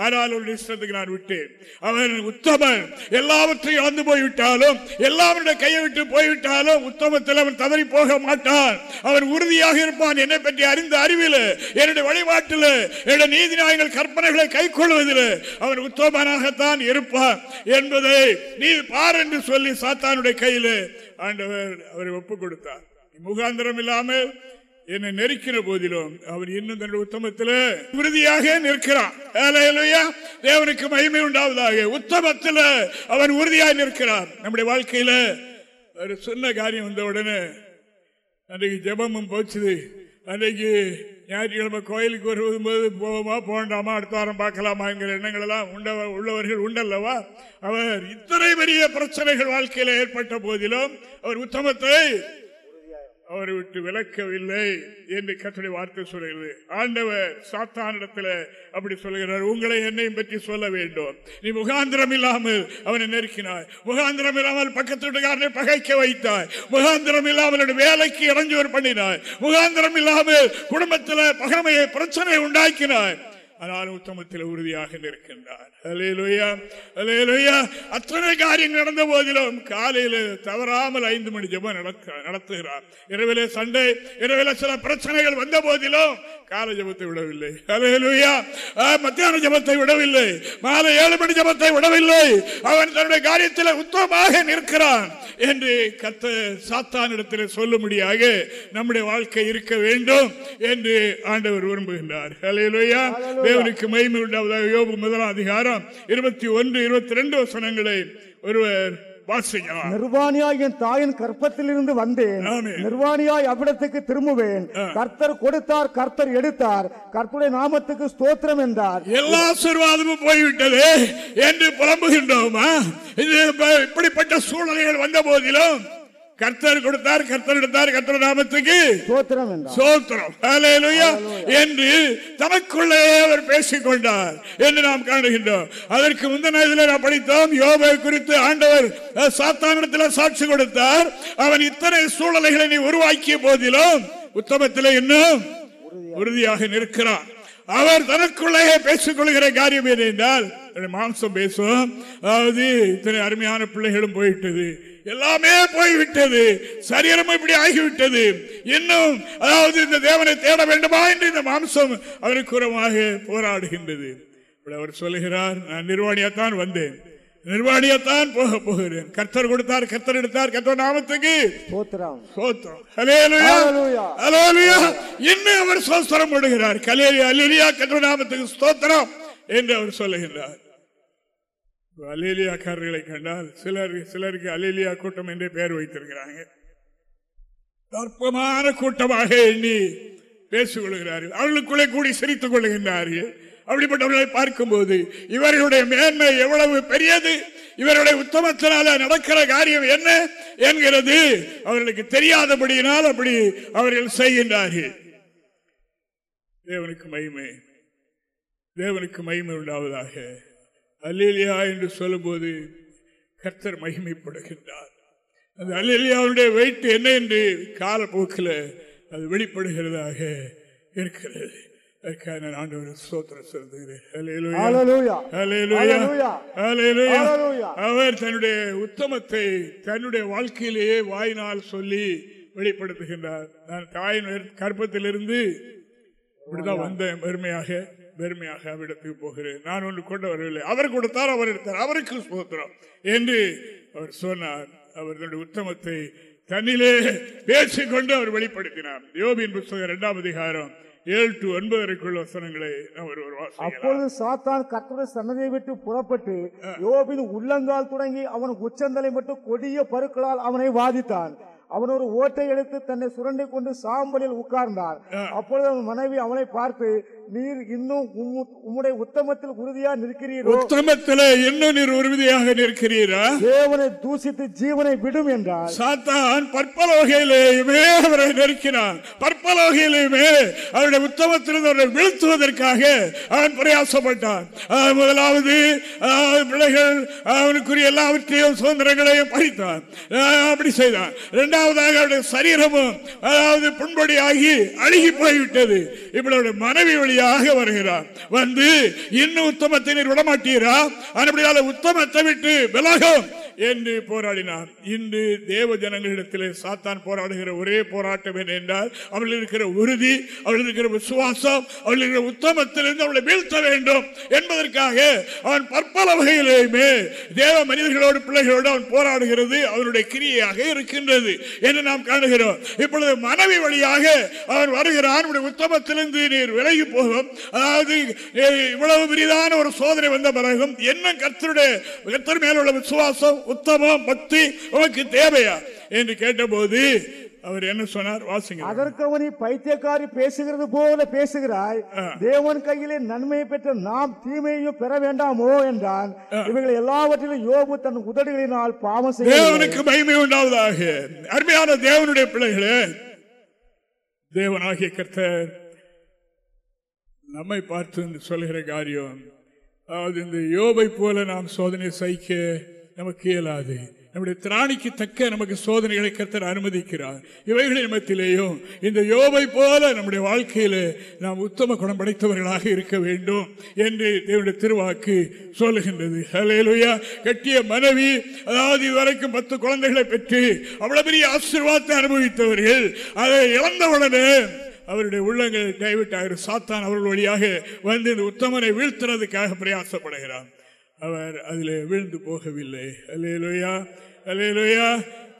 ஆனால் ஒரு இஷ்டத்துக்கு நான் விட்டேன். அவன் உத்தமன். எல்லாவற்றையும் இழந்து போய்விட்டாலும் எல்லாருடைய கையை விட்டு போய்விட்டாலும் உத்தமத்தில் அவன் தவறி போக மாட்டான். அவன் உறுதியாக இருப்பான். என்னை பற்றி அறிந்த அறிவில் என்னுடைய வழிபாட்டில் என்னுடைய நீதி நியாயங்கள் கற்பனைகளை கை கொள்வதில் அவன் உத்தமனாகத்தான் இருப்பான் என்பதை நீ பார் என்று சொல்லி சாத்தானுடைய கையில் ஆண்டவர் அவரை ஒப்புக் கொடுத்தார். முகாந்திரம் இல்லாமல் என்னை நெருக்கிற போதிலும் அவர் இன்னும் தன்னுடைய உத்தமத்தில் உறுதியாக நிற்கிறான். தேவனுக்கு மகிமை உண்டாவதாக உத்தமத்தில் அவர் உறுதியாக நிற்கிறார் நம்முடைய வாழ்க்கையில ஒரு சொன்ன காரியம் வந்த உடனே அன்றைக்கு ஜபமும் போச்சுது. அன்றைக்கு ஞாயிற்றுக்கிழமை கோயிலுக்கு வரும்போது போவோமா போண்டாமா அடுத்த வாரம் பார்க்கலாமா என்கிற எண்ணங்கள் எல்லாம் உண்ட உள்ளவர்கள் உண்டல்லவா? அவர் இத்தனை பெரிய பிரச்சனைகள் வாழ்க்கையில் ஏற்பட்ட போதிலும் அவர் உத்தமத்தை அவரை விட்டு விளக்கவில்லை என்று கட்டளை வார்த்தை சொல்கிறது. ஆண்டவர் சாத்தானிடத்தில் அப்படி சொல்கிறார் உங்களை என்னையும் பற்றி சொல்ல வேண்டும். நீ முகாந்திரம் இல்லாமல் அவனை நெருக்கினாய். முகாந்திரம் இல்லாமல் பக்கத்து வீட்டுக்காரனை பகைக்க வைத்தாய். முகாந்திரம் இல்லாமல் வேலைக்கு இறஞ்சவர் பண்ணினாய். முகாந்திரம் இல்லாமல் குடும்பத்தில் பகமையை பிரச்சனை உண்டாக்கினாய். ஆனால் உத்தமத்தில் உறுதியாக நிற்கின்றார் அத்தனை காரியம் நடந்த போதிலும் காலையில் தவறாமல் ஐந்து மணி ஜபம் நடத்துகிறார் இரவிலே சண்டை இரவில சில பிரச்சனைகள் வந்த போதிலும் கால ஜபத்தை விடவில்லை. அலையலுயா மத்தியான ஜபத்தை விடவில்லை. மாலை ஏழு மணி ஜபத்தை விடவில்லை. அவன் தன்னுடைய காரியத்தில் உத்தமமாக நிற்கிறான். என்று கத்த சாத்தானிடத்தில் சொல்லும்படியாக நம்முடைய வாழ்க்கை இருக்க வேண்டும் என்று ஆண்டவர் விரும்புகின்றார். தேவனுக்கு மகிமை உண்டாவதாக யோபு முதலாம் அதிகாரம் இருபத்தி ஒன்று இருபத்தி ரெண்டு வசனங்களை ஒருவர் நிர்வாணியாய் என் தாயின் கற்பத்தில் இருந்து வந்தேன் நிர்வாணியாய் அவ்விடத்துக்கு திரும்புவேன். கர்த்தர் கொடுத்தார் கர்த்தர் எடுத்தார். கர்த்தருடைய நாமத்துக்கு ஸ்தோத்திரம் என்றார். எல்லா சிறுவாதமும் போய்விட்டது என்று புலம்புகின்றோமா? இப்படிப்பட்ட சூழ்நிலைகள் வந்த போதிலும் கர்த்தர் கொடுத்தார் கர்த்தர் எடுத்தார் கர்த்தர் நாமத்துக்கு. சோத்திரம் என்று தமக்குள்ளே அவர் பேசிக் கொண்டார் என்று நாம் காணுகின்றோம். அதற்கு முந்தின நாம் படித்தோம் யோபை குறித்து ஆண்டவர் சாத்தானிடத்தில் சாட்சி கொடுத்தார். அவன் இத்தனை சூழலைகளை நீ உருவாக்கிய போதிலும் உத்தமத்தில் இன்னும் உறுதியாக நிற்கிறான். அவர் தனக்குள்ளே பேசிக் கொள்கிற காரியம் என்றால் மாம்சம் பேசும். அதாவது இத்தனை அருமையான பிள்ளைகளும் போயிட்டது. எல்லாமே போய்விட்டது. சரீரம் இப்படி ஆகிவிட்டது. இன்னும் அதாவது இந்த தேவனை தேட வேண்டுமா என்று இந்த மாம்சம் அவருக்கு உரமாக போராடுகின்றது அவர் சொல்லுகிறார் நான் நிர்வாணியாத்தான் வந்தேன். நிர்வாணியத்தான் போக போகிறேன். கர்த்தர் கொடுத்தார் கர்த்தர் எடுத்தார். கர்த்தர் நாமத்துக்கு இன்னும் அவர் சோஸ்திரம் போடுகிறார். கலேலியா அல்லேலியா கர்த்தர் நாமத்துக்கு ஸ்தோத்திரம் என்று அவர் சொல்லுகிறார் அலேலியாக்காரர்களை கண்டால் சிலர் சிலருக்கு அலேலியா கூட்டம் என்றே பெயர் வைத்திருக்கிறாங்க. தற்பமான கூட்டமாக எண்ணி பேசிக் கொள்கிறார்கள் அவர்களுக்குள்ளே கூடி சிரித்துக் கொள்கின்றார்கள். அப்படிப்பட்டவர்களை பார்க்கும்போது இவர்களுடைய மேன்மை எவ்வளவு பெரியது? இவருடைய உத்தமத்தினால நடக்கிற காரியம் என்ன என்கிறது? அவர்களுக்கு தெரியாதபடியினால் அப்படி அவர்கள் செய்கின்றார்கள். தேவனுக்கு மகிமை. தேவனுக்கு மகிமை உண்டாவதாக. அல்லேலியா என்று சொல்லும்போது கர்த்தர் மகிமைப்படுகின்றார். அந்த அல்லேலியாவுடைய வெயிட் என்ன என்று காலப்போக்கில் அது வெளிப்படுகிறதாக இருக்கிறது. அதற்காக நான் ஆண்டவர் ஸ்தோத்திரம் செலுத்துகிறேன். அவர் தன்னுடைய உத்தமத்தை தன்னுடைய வாழ்க்கையிலேயே வாயினால் சொல்லி வெளிப்படுத்துகின்றார். நான் தாயின் கற்பத்திலிருந்து இப்படிதான் வந்தேன் பெருமையாக பெருமையாக அவரிடத்துக்கு போகிறேன். நான் ஒன்று கொண்டு வரவில்லை. அவர் கொடுத்தார் அவர் எடுத்தார். அவருக்கு சுதந்திரம். என்று அவர் சொன்னார். அவர் தன்னுடைய உத்தமத்தை தன்னிலே பேசிக்கொண்டு அவர் வெளிப்படுத்தினார். யோபின் புத்தகம் இரண்டாம் அதிகாரம் ஏழு டு ஒன்பது வரைக்குள்ள வசனங்களை அப்பொழுது சாத்தான் கர்த்தருடைய சன்னதியை விட்டு புறப்பட்டு யோபின் உள்ளங்கால் தொடங்கி அவன் உச்சந்தலை மட்டும் கொடிய பருக்களால் அவனை வாதித்தான். அவன் ஒரு ஓட்டை எடுத்து தன்னை சுரண்டி கொண்டு சாம்பலில் உட்கார்ந்தான். அப்பொழுது அவன் மனைவி அவனை பார்த்து நீர் இன்னும் உம்மு- உம்முடைய உத்தமத்தில் உறுதியா நிற்கிறீரோ? உத்தமத்திலே இன்னும் நீர் உறுதியாக நிற்கிறீரா? தேவனை தூசித்து ஜீவனை விடும் என்றார் சாத்தான் பற்பல வகையிலேயுமே அவரை நெருக்கினான் பற்பல வகையிலேயுமே அவருடைய உத்தமத்திலிருந்து அவரை வீழ்த்துவதற்காக அவன் பிரயாசப்பட்டான். முதலாவது பிள்ளைகள் அவனுக்குரிய எல்லாவற்றையும் சுதந்திரங்களையும் பறித்தான். அப்படி செய்தான். இரண்டாவதாக அவருடைய சரீரமும் அதாவது புண்படியாகி அழுகி போய்விட்டது. இப்படி அவருடைய மனைவி வழியாக வருகிறார். வந்து இன்னும் உத்தமத்தை நீர் விடமாட்டீரா அப்படியால உத்தமத்தை விட்டு விலகும். என்று போராடினார். இன்று தேவ ஜனங்களிடத்திலே சாத்தான் போராடுகிற ஒரே போராட்டம் என்ன என்றால் அவர்கள் இருக்கிற உறுதி அவர்கள் இருக்கிற விசுவாசம் அவர்கள் இருக்கிற உத்தமத்திலிருந்து அவளை வீழ்த்த வேண்டும் என்பதற்காக அவன் பற்பல வகையிலேயுமே தேவ மனிதர்களோடு பிள்ளைகளோடு அவன் போராடுகிறது அவனுடைய கிரியையாக இருக்கின்றது என்று நாம் காணுகிறோம். இப்பொழுது மனைவி வழியாக அவன் வருகிறான் அவனுடைய உத்தமத்திலிருந்து நீர் விலகி போகும். அதாவது இவ்வளவு பெரிதான ஒரு சோதனை வந்த பிறகும் என்ன கர்த்தருடைய கர்த்தர் மேல் உள்ள விசுவாசம் உத்தமம் பக்தி உனக்கு தேவையா? என்று கேட்டபோது அவர் என்ன சொன்னார்? வாசிங்க. அதற்கு அவனி பைத்தியக்காரி பேசுகிறது போல பேசுகிறாய். தேவன் கையிலே நன்மையை பெற்ற நாம் தீமையையும் பெற வேண்டாமோ என்றான். இவைகள் எல்லாவற்றிலும் யோபு தன் உதடுகளினால் பாவம் செய்ய தேவனுக்கு மகிமை உண்டாவதாக. அருமையான தேவனுடைய பிள்ளைகளே தேவனாகிய கர்த்தர் நம்மை பார்த்து சொல்லுகிற காரியம் அதாவது இந்த யோபை போல நாம் சோதனை சகிக்க நமக்கு இயலாது. நம்முடைய திராணிக்கு தக்க நமக்கு சோதனைகளை கர்த்தர் அனுமதிக்கிறார். இவைகளின் மத்தியிலேயும் இந்த யோபை போல நம்முடைய வாழ்க்கையில நாம் உத்தம குணம் படைத்தவர்களாக இருக்க வேண்டும் என்று தேவனுடைய திருவாக்கு சொல்லுகின்றது. ஹலேலுயா கட்டிய மனைவி அதாவது இதுவரைக்கும் பத்து குழந்தைகளை பெற்று அவ்வளவு பெரிய ஆசீர்வாதத்தை அனுபவித்தவர்கள். அதை இழந்தவுடனே அவருடைய உள்ளங்கள் கைவிட்டார் சாத்தான் அவர்கள் வழியாக வந்து இந்த உத்தமனை வீழ்த்துறதுக்காக பிரயாசப்படுகிறார் அவர் அதில் வீழ்ந்து போகவில்லை. அல்லேலூயா அல்லேலூயா.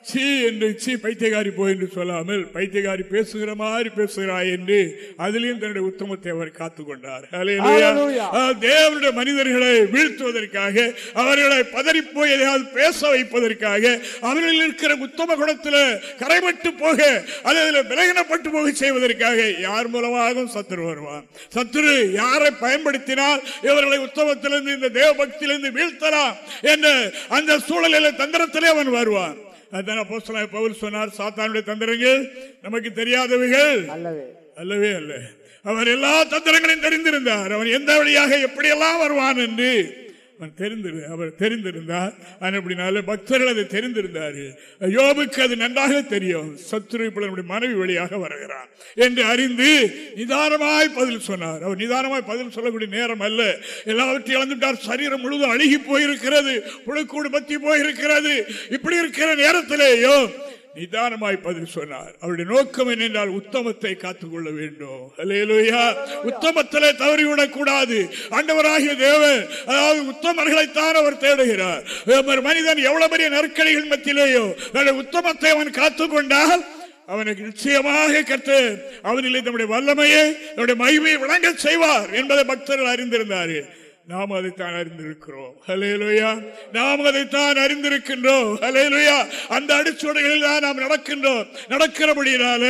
சீ என்று சீ பைத்தியகாரி போ என்று சொல்லாமல் பைத்தியகாரி பேசுகிற மாதிரி பேசுகிறாய் என்று அதிலையும் தன்னுடைய உத்தமத்தை அவர் காத்துக் கொண்டார் அல்லேலூயா. அல்லேலூயா. அஹ் தேவனுடைய மனிதர்களை வீழ்த்துவதற்காக அவர்களை பதறிப்போய் எதையாவது பேச வைப்பதற்காக அவர்களில் இருக்கிற உத்தம குணத்தில் கரைபட்டு போக அதில் விலகினப்பட்டு போக செய்வதற்காக யார் மூலமாகவும் சத்துரு வருவான் சத்துரு யாரை பயன்படுத்தினால் இவர்களை உத்தமத்திலிருந்து இந்த தேவ பக்தியிலிருந்து வீழ்த்தலாம் என்ற அந்த சூழலில் தந்திரத்திலே அவன் வருவான் அதான் அப்போஸ்தலனாகிய பவுல் சொன்னார் சாத்தானுடைய தந்திரங்கள் நமக்கு தெரியாதவைகள். அல்லவே. அல்லவே அல்ல. அவர் எல்லா தந்திரங்களையும் தெரிந்திருந்தார். அவன் எந்த வழியாக எப்படியெல்லாம் வருவான் என்று. அவன் தெரிந்திரு அவர் தெரிந்திருந்தார். அப்படினால பக்தர்கள் அதை தெரிந்திருந்தார் யோபுக்கு அது நன்றாக தெரியும். சத்துரு இப்பொழுது மனைவி வழியாக வருகிறான் என்று அறிந்து நிதானமாய் பதில் சொன்னார். அவர் நிதானமாய் பதில் சொல்லக்கூடிய நேரம் அல்ல. எல்லாவற்றையும் இழந்துட்டார் சரீரம் முழுவதும் அழுகி போயிருக்கிறது. புழுக்கூடு பத்தி போயிருக்கிறது. இப்படி இருக்கிற நேரத்திலேயோ நிதானமாய் பதில் சொன்னார். அவருடைய நோக்கம் என்னென்றால் உத்தமத்தை காத்துக்கொள்ள வேண்டும். அல்லேலூயா உத்தமத்திலே தவறிவிடக் கூடாது ஆண்டவராகிய தேவன் அதாவது உத்தமர்களைத்தான் அவர் தேடுகிறார். ஒரு மனிதன் எவ்வளவு பெரிய நெருக்கடிகள் மத்தியிலேயோ உத்தமத்தை அவன் காத்துக்கொண்டால் அவனுக்கு நிச்சயமாக கற்று அவனில் தன்னுடைய வல்லமையை தன்னுடைய மகிமையை விளங்க செய்வார் என்பதை பக்தர்கள் அறிந்திருந்தார்கள். நாம் அதைத்தான் அறிந்திருக்கிறோம். ஹலேலுயா நாம் அதைத்தான் அறிந்திருக்கின்றோம். ஹலேலுயா அந்த அடிச்சுவடைகளில் தான் நாம் நடக்கின்றோம். நடக்கிறபடினால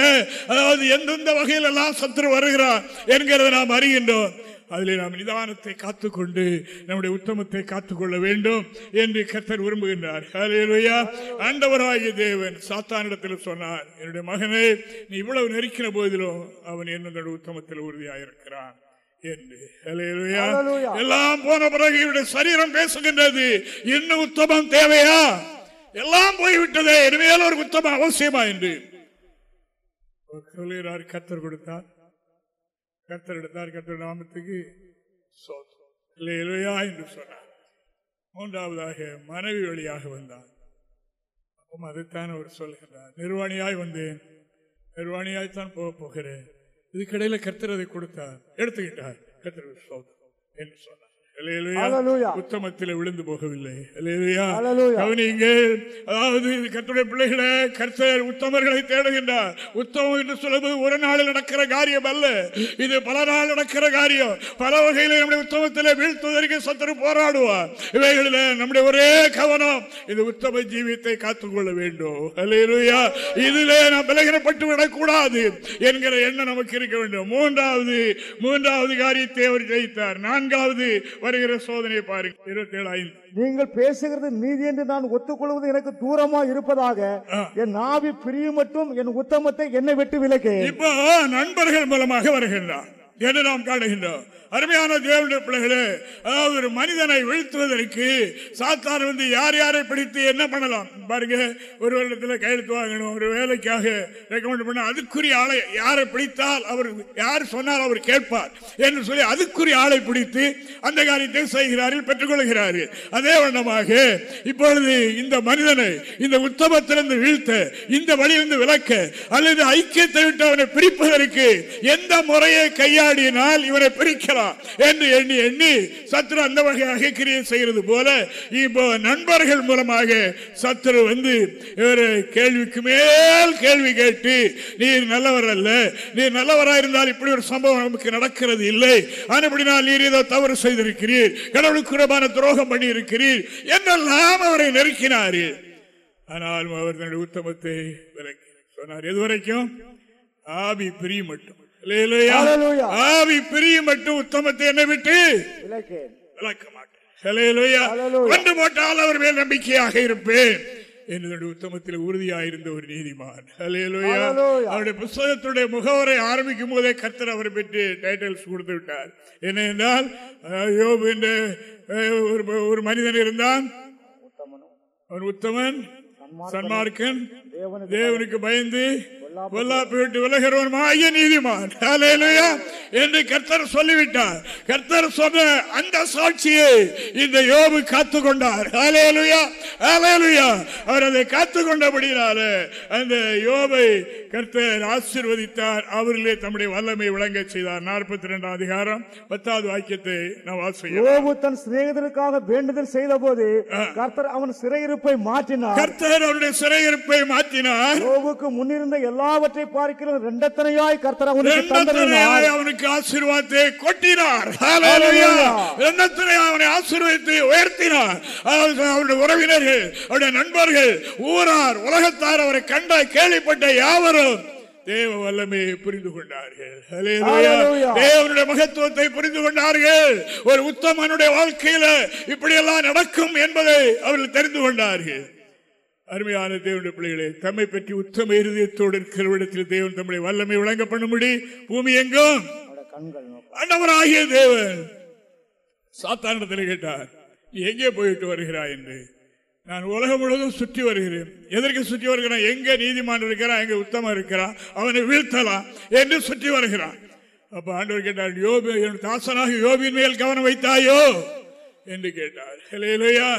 அதாவது எந்தெந்த வகையில் எல்லாம் சத்துரு வருகிறான் என்கிறத நாம் அறிகின்றோம். அதில் நாம் நிதானத்தை காத்துக்கொண்டு நம்முடைய உத்தமத்தை காத்துக்கொள்ள வேண்டும் என்று கத்தர் விரும்புகின்றார். ஹலேலுயா ஆண்டவராகிய தேவன் சாத்தானிடத்தில் சொன்னார் என்னுடைய மகனே நீ இவ்வளவு நெருக்கின போதிலும் அவன் என்னுடைய உத்தமத்தில் உறுதியாயிருக்கிறான். என்று எல்லாம் போன பிறகு இவருடைய சரீரம் பேசுகின்றது. இன்னும் உத்தமம் தேவையா? எல்லாம் போய்விட்டதே. இனிமேல் ஒரு உத்தமம் அவசியமா என்று. சொல்லுகிறார் கத்தர் கொடுத்தார்? கர்த்தர் எடுத்தார் கர்த்தர் நாமத்துக்கு. அல்லேலூயா என்று சொன்னார். மூன்றாவதாக மனைவி வழியாக வந்தார் அப்போ அதைத்தான் அவர் சொல்கிறார் நிர்வாணியாய் வந்தேன். நிர்வாணியாய் தான் போக போகிறேன். இதுக்கிடையில கர்த்தர் அதை கொடுத்தார். எடுத்துக்கிட்டார். கர்த்தர் என்று சொன்னார். உத்தமத்தில் விழுந்து போகவில்லை. கவனியுங்கள் அதாவது கர்த்தருடைய பிள்ளைகளை கர்த்தர் உத்தமர்களை தேடுகின்றார். உத்தமம் என்று சொல்வது ஒரு நாளில் நடக்கிற காரியம் அல்ல. இது பல நாள் நடக்கிற காரியம். பல வகையில் நம்முடைய உத்தமத்தில் வீழ்த்துவதற்கு சத்துரு போராடுவார். இவைகளில் நம்முடைய ஒரே கவனம் இந்த உத்தம ஜீவியத்தை காத்துக்கொள்ள வேண்டும். அல்லேலூயா இதிலே நாம் விலகினப்பட்டு விடக்கூடாது என்கிற எண்ணம் நமக்கு இருக்க வேண்டும். மூன்றாவது மூன்றாவது காரியத்தை அவர் ஜெயித்தார். நான்காவது வருகிற சோதனை பாருங்க. இருபத்தி ஏழு ஐந்து நீங்கள் பேசுகிறது நீதி என்று நான் ஒத்துக்கொள்வது எனக்கு தூரமா இருப்பதாக என் நாவி பிரியமட்டும் என் உத்தமத்தை என்னை விட்டு விலக்கு. இப்போ நண்பர்கள் மூலமாக வருகின்றார். என்று நாம் காணுகின்றோம். அருமையான தேவனுடைய பிள்ளைகளே அதாவது ஒரு மனிதனை வீழ்த்துவதற்கு சாத்தார் வந்து யார் யாரை பிடித்து என்ன பண்ணலாம்? பாருங்க ஒரு வருடத்தில் கையெழுத்து வாங்கணும் ஒரு வேலைக்காக ரெக்கமெண்ட் பண்ண அதுக்குரிய ஆளை யாரை பிடித்தால் அவர் யார் சொன்னால் அவர் கேட்பார் என்று சொல்லி அதுக்குரிய ஆளை பிடித்து அந்த காரியத்தை செய்கிறார்கள் பெற்றுக்கொள்கிறார்கள். அதே வண்ணமாக இப்பொழுது இந்த மனிதனை இந்த உத்தமத்திலிருந்து வீழ்த்த இந்த வழியிலிருந்து விலக்க அல்லது ஐக்கியத்தை விட்டு அவனை பிரிப்பதற்கு எந்த முறையை கையாடினால் இவனை பிரிக்கலாம் என்று எண்ணி எண்ணி சத்ரு அந்த வகையாக கிரியை செய்கிறது போல இப்போ நண்பர்கள் மூலமாக சத்ரு வந்து இவரை கேள்விக்கு மேல் கேள்வி கேட்டு நீர் நல்லவர் அல்ல நீர் நல்லவராக இருந்தால் இப்படி ஒரு சம்பவம் நமக்கு நடக்கிறது இல்லை. ஆனப்படினால் நீர் ஏதோ தவறு செய்திருக்கிறீர். கடவுளுக்கு குறமான துரோகம் பண்ணி இருக்கிறீர் என்றெல்லாம் அவரை நெருக்கினார்கள் ஆனாலும் அவர் தன்னுடைய உத்தமத்தை சொன்னார் எதுவரைக்கும் ஆவி பிரி மட்டும். ஆவி பிரியும் மட்டும் உத்தமத்தை என்னை விட்டு விளக்க மாட்டேன். கொண்டு போட்டால் அவர் மேல் நம்பிக்கையாக இருப்பேன். என்னுடைய உத்தமத்தில் உறுதியாயிருந்த ஒரு நீதிமான். Hallelujah. அவருடைய புஸ்தகத்துடைய முகவரை ஆரம்பிக்கும் போதே கர்த்தர் அவரை பற்றி டைட்டில்ஸ் கொடுத்து விட்டார். என்ன என்றால் யோபு என்ற ஒரு- ஒரு மனிதன் இருந்தான். அவன் உத்தமன் சன்மார்க்கன். தேவனுக்கு பயந்து பொல்லாப்பு விட்டு நீதிமான். என்று கர்த்தர் சொல்லிவிட்டார். கர்த்தர் சொன்ன அந்த சாட்சியை இந்த யோபு காத்து கொண்டார் அவர் அதை காத்து கொண்டபடினால அந்த யோபை கர்த்தர் ஆசீர்வதித்தார். அவரிலே தம்முடைய வல்லமை விளங்க செய்தார். நாற்பத்தி இரண்டாம் அதிகாரம் பத்தாவது வாக்கியத்தை நாம் யோபு தன் சிநேகிதருக்காக வேண்டுதல் செய்த போது கர்த்தர் அவன் சிறையிருப்பை மாற்றினார். கர்த்தர் அவருடைய சிறையிருப்பை மாற்றினார். யோபுக்கு முன்னிருந்த எல்லாவற்றை பார்க்கிறது ரெண்டத்தனையாய் கர்த்தர் அவனுக்கு அவனுக்கு ஆசீர்வாதத்தை கொட்டினார். அவனை ஆசீர்வதித்து உயர்த்தினார். அவருடைய உறவினர்கள் அவருடைய நண்பர்கள் ஊரார் உலகத்தார் அவரை கண்ட கேள்விப்பட்ட யாவரும் தேவ வல்லமையை புரிந்து கொண்டார்கள். தேவனுடைய மகத்துவத்தை புரிந்து கொண்டார்கள். ஒரு உத்தமனுடைய வாழ்க்கையில இப்படியெல்லாம் நடக்கும் என்பதை அவர்கள் தெரிந்து கொண்டார்கள். அருமையான தேவனுடைய பிள்ளைகளே தம்மை பற்றி உத்தம இருதயத்தோடு இருக்கிற இடத்தில் தேவன் தம்முடைய வல்லமை விளங்க பண்ணும்படி பூமி எங்கும். ஆண்டவராகிய தேவன். சாத்தானிடத்தில் கேட்டார் நீ எங்கே போயிட்டு வருகிறாய்? என்று. நான் உலகம் முழுவதும் சுற்றி வருகிறேன். எதற்கு சுற்றி வருகிறான் எங்க நீதிமான் இருக்கிறான்? எங்க உத்தமம் இருக்கிறான்? அவனை வீழ்த்தலாம். என்று சுற்றி வருகிறான். அப்ப ஆண்டவர் கேட்டார் யோபி தாசனாக யோபின் மேல் கவனம் வைத்தாயோ? என்று கேட்டார். ஹலேலுயா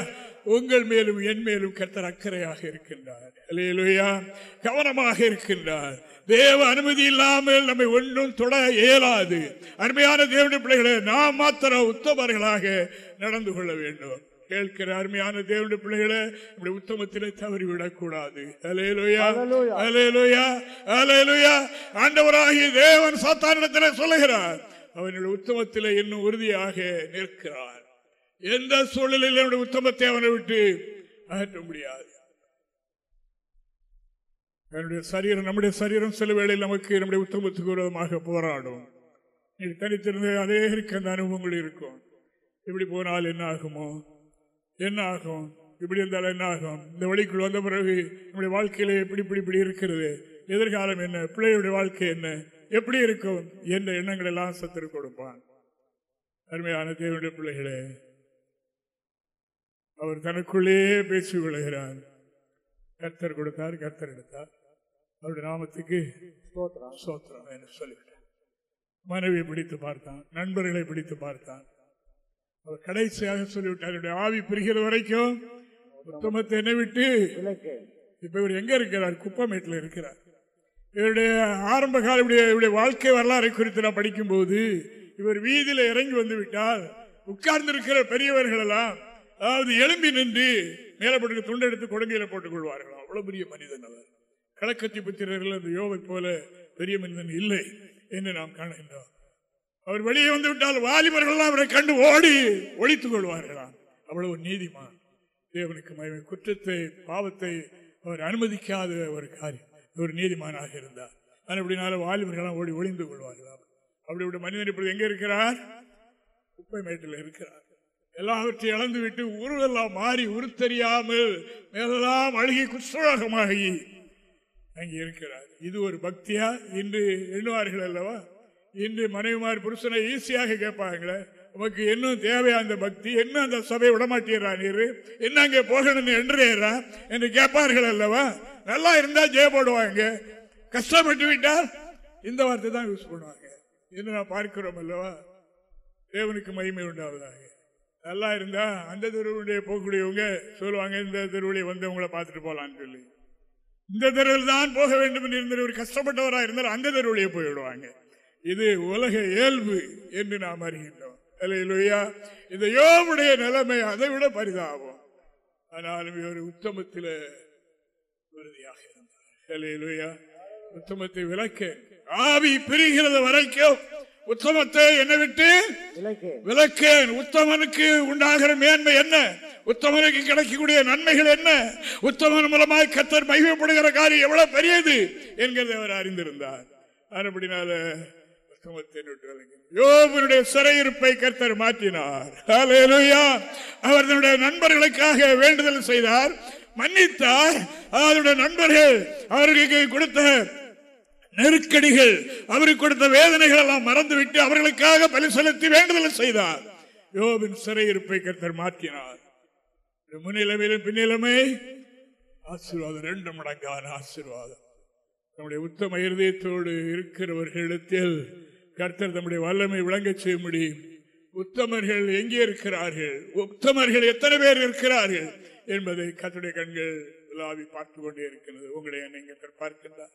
உங்கள் மேலும் என் மேலும் கர்த்தர் அக்கறையாக இருக்கின்றார். ஹலேலுயா கவனமாக இருக்கின்றார். தேவ அனுமதி இல்லாமல் நம்மை ஒன்றும் தொட இயலாது. அருமையான தேவனுடைய பிள்ளைகளை நாம் மாத்திரம் உத்தமர்களாக நடந்து கொள்ள வேண்டும். கேட்கிற அருமையான தேவனுடைய பிள்ளைகளை நம்முடைய உத்தமத்திலே தவறிவிடக் கூடாது அலேலுயா Hallelujah. அலேலுயா அலேலுயா ஆண்டவராகிய தேவன் சாத்தானிடத்திலே சொல்லுகிறார். அவனுடைய உத்தமத்திலே இன்னும் உறுதியாக நிற்கிறார். எந்த சூழலிலும் அவனுடைய உத்தமத்தை அவனை விட்டு அகற்ற முடியாது. என்னுடைய சரீரம் நம்முடைய சரீரம் சில வேளையில் நமக்கு நம்முடைய உத்தமத்துக்கு விரோதமாக போராடும். நீ தனித்திருந்த அதே இருக்க அந்த அனுபவங்கள் இருக்கும். இப்படி போனால் என்ன ஆகுமோ? என்ன ஆகும்? இப்படி இருந்தாலும் என்ன ஆகும்? இந்த வழிக்குள் வந்த பிறகு நம்முடைய வாழ்க்கையில எப்படி இப்படி இப்படி இருக்கிறது. எதிர்காலம் என்ன? பிள்ளையுடைய வாழ்க்கை என்ன? எப்படி இருக்கும்? என்ற எண்ணங்கள் எல்லாம் சத்துரு கொடுப்பான். அருமையான தேவனுடைய பிள்ளைகளே அவர் தனக்குள்ளேயே பேசி விழுகிறார் கர்த்தர் கொடுத்தார் கர்த்தர் எடுத்தார். அவருடைய நாமத்துக்கு சோத்திரம் என்று சொல்லிவிட்டார். மனைவியை பிடித்து பார்த்தான் நண்பர்களை பிடித்து பார்த்தான். அவர் கடைசியாக சொல்லிவிட்டார் "என்னுடைய ஆவி பிரிகிற வரைக்கும் உத்தமத்தை என்னை விட்டு இப்ப இவர் எங்க இருக்கிறார்? குப்பமேட்டில் இருக்கிறார். இவருடைய ஆரம்ப கால இவருடைய வாழ்க்கை வரலாறை குறித்து நான் படிக்கும்போது இவர் வீதியில இறங்கி வந்து விட்டால் உட்கார்ந்திருக்கிற பெரியவர்கள் எல்லாம் அதாவது எழும்பி நின்று மேலப்பட்டு துண்டை எடுத்து குழந்தையில போட்டுக் கொள்வார்கள் அவ்வளவு பெரிய மனிதன் அவர். கலக்கத்தி புத்திரர்கள் அந்த யோகை போல பெரிய மனிதன் இல்லை என்று நாம் காணுகின்றோம். அவர் வெளியே வந்து விட்டால் வாலிபர்கள் அவரை கண்டு ஓடி ஒழித்துக் கொள்வார்களாம். அவ்வளவு நீதிமான். தேவனுக்கு மகிமை. குற்றத்தை பாவத்தை அவர் அனுமதிக்காத ஒரு காரியம். ஒரு நீதிமானாக இருந்தார். ஆனால் இப்படினால வாலிபர்களாம் ஓடி ஒளிந்து கொள்வார்களாம். அப்படி ஒரு மனிதன் இப்படி எங்கே இருக்கிறார்? குப்பை மேட்டில் இருக்கிறார். எல்லாவற்றையும் இழந்துவிட்டு உருவெல்லாம் மாறி உருத்தெரியாமல் மேலெல்லாம் அழுகி குஷ்டரோகமாகி அங்கே இருக்கிறார். இது ஒரு பக்தியா? இன்று எண்ணுவார்கள் அல்லவா? இன்று மனைவிமார் புருஷனை ஈஸியாக கேட்பாங்களே உமக்கு இன்னும் தேவையா அந்த பக்தி? என்ன அந்த சபை விடமாட்டேறா நீர்? என்ன அங்கே போகணும்னு என்றேறா என்று கேட்பார்கள் அல்லவா? நல்லா இருந்தால் ஜெய போடுவாங்க. கஷ்டப்பட்டு விட்டால் இந்த வார்த்தை தான் யூஸ் பண்ணுவாங்க. என்று நான் பார்க்கிறோம் அல்லவா? தேவனுக்கு மகிமை உண்டாவதாக. நல்லா இருந்தா அந்த தெருவுடைய போகக்கூடியவங்க சொல்லுவாங்க இந்த தெருவுடைய வந்து உங்களை பார்த்துட்டு போகலான்னு சொல்லி. இந்த தெருவில் தான் போக வேண்டும் என்று இருந்த ஒரு கஷ்டப்பட்டவரா இருந்தால் அந்த தெருவுடைய போய்விடுவாங்க இது உலக இயல்பு என்று நாம் அறிகின்றோம். அல்லேலூயா. இந்த யோவுடைய நிலைமை அதை விட பரிதாபம். ஆனாலும் இவர் உத்தமத்தில் உறுதியாக இருந்தார். அல்லேலூயா. உத்தமத்தை விளக்க ஆவி பிரிகிறது வரைக்கும் உத்தமத்தை என்னை விட்டு விளக்கு விளக்கேன் உத்தமனுக்கு உண்டாகிற மேன்மை என்ன? உத்தமனுக்கு கிடைக்கக்கூடிய நன்மைகள் என்ன? உத்தமன் மூலமாய் கத்தர் மகிமைப்படுகிற காரியம் எவ்வளவு பெரியது என்கிறதை அவர் அறிந்திருந்தார். அப்படினால. யோபனுடைய சிறையிருப்பை கர்த்தர் மாற்றினார். அவர் தன்னுடைய நண்பர்களுக்காக வேண்டுதல் செய்தார். மன்னித்தார். அவருடைய நண்பர்கள் அவர்களுக்கு கொடுத்த நெருக்கடிகள் அவருக்கு கொடுத்த வேதனைகள் எல்லாம் மறந்துவிட்டு அவர்களுக்காக பலி செலுத்தி வேண்டுதல் செய்தார். யோபின் சிறையிருப்பை கர்த்தர் மாற்றினார். இந்த முன்னிலைமையிலும் பின்னிலைமை ஆசீர்வாதம் ரெண்டு மடங்கான ஆசீர்வாதம். நம்முடைய உத்தம இருதயத்தோடு இருக்கிறவர்களிடத்தில் கர்த்தர் நம்முடைய வல்லமை விளங்கச் செய்ய முடியும். உத்தமர்கள் எங்கே இருக்கிறார்கள்? உத்தமர்கள் எத்தனை பேர் இருக்கிறார்கள்? என்பதை கத்துடைய கண்கள் விழாவி பார்த்து கொண்டே இருக்கிறது. உங்களை நீங்கள் பார்க்கின்றார்.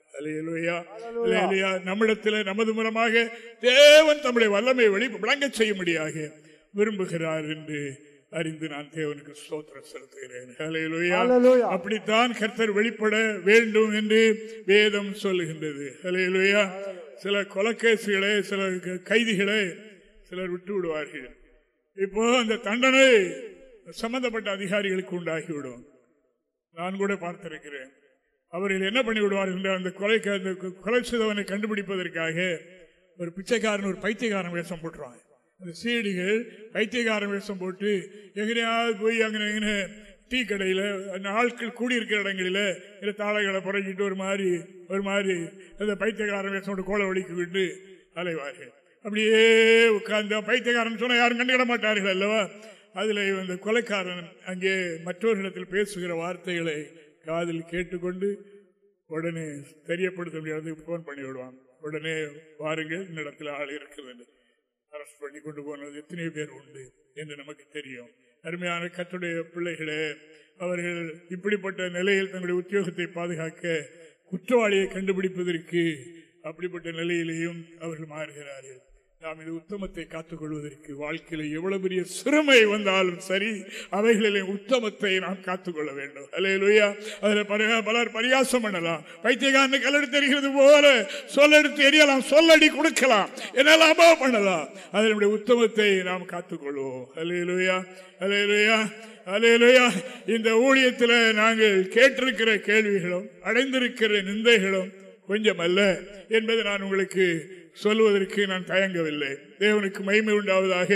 நம்மிடத்தில் நமது மூலமாக தேவன் தம்முடைய வல்லமை வெளி விளங்கச் செய்யும்படியாக விரும்புகிறார் என்று அறிந்து நான் தேவனுக்கு ஸ்தோத்திரம் செலுத்துகிறேன். அப்படித்தான் கர்த்தர் வெளிப்பட வேண்டும் என்று வேதம் சொல்லுகின்றது. ஹalleluya. சில கொலக்கேசுகளை சில கைதிகளை சிலர் விட்டு விடுவார்கள். இப்போ அந்த தண்டனை சம்பந்தப்பட்ட அதிகாரிகளுக்கு உண்டாகிவிடும். நான் கூட பார்த்திருக்கிறேன். அவர்கள் என்ன பண்ணி விடுவார்கள் அந்த கொலை அந்த கொலை செய்தவனை கண்டுபிடிப்பதற்காக ஒரு பிச்சைக்காரன் ஒரு பைத்தியக்காரன் வேஷம் போட்டுருவாங்க அந்த சீடிகள் பைத்தியக்காரன் வேஷம் போட்டு எங்கனையாவது போய் அங்கே எங்கே டீ கடையில் அந்த ஆட்கள் கூடியிருக்கிற இடங்களில் இந்த தாளைகளை புறக்கிட்டு ஒரு மாதிரி ஒரு மாதிரி அந்த பைத்தியக்காரன் வேஷம் போட்டு கோலை ஒழிக்கு விட்டு அலைவார்கள். அப்படியே உட்கார்ந்து பைத்தியக்காரன் சொன்னால் யாரும் கண்டுக்கிட மாட்டார்கள் அல்லவா? அதில் இந்த கொலைக்காரன் அங்கே மற்றவர்களிடத்தில் பேசுகிற வார்த்தைகளை காதில் கேட்டுக்கொண்டு உடனே தெரியப்படுத்த முடியாது ஃபோன் பண்ணி விடுவான். உடனே வாருங்கள் இந்த இடத்துல ஆள் இருக்கிறது. அரெஸ்ட் பண்ணி கொண்டு போனது எத்தனையோ பேர் உண்டு என்று நமக்கு தெரியும். அருமையான கத்துடைய பிள்ளைகளே அவர்கள் இப்படிப்பட்ட நிலையில் தங்களுடைய உத்தியோகத்தை பாதுகாக்க குற்றவாளியை கண்டுபிடிப்பதற்கு அப்படிப்பட்ட நிலையிலேயும் அவர்கள் மாறுகிறார்கள். நாம் இந்த உத்தமத்தை காத்துக்கொள்வதற்கு வாழ்க்கையில் எவ்வளவு பெரிய சிறுமை வந்தாலும் சரி அவைகளிலே உத்தமத்தை நாம் காத்துக்கொள்ள வேண்டும். அலையலுயா அதில் பலர் பரிகாசம் பண்ணலாம். பைத்தியகாரன் கல்லெடுத்து தெரிகிறது போல சொல்லெடுத்து எரியலாம் சொல்லடி கொடுக்கலாம். என்னெல்லாமோ பண்ணலாம். அதில் நம்முடைய உத்தமத்தை நாம் காத்துக்கொள்வோம். லுயா அலையலுயா அலையலுயா இந்த ஊழியத்தில் நாங்கள் கேட்டிருக்கிற கேள்விகளும் அடைந்திருக்கிற நிந்தைகளும் கொஞ்சம் அல்ல என்பதை நான் உங்களுக்கு சொல்வதற்கு நான் தயங்கவில்லை. தேவனுக்கு மகிமை உண்டாவதாக.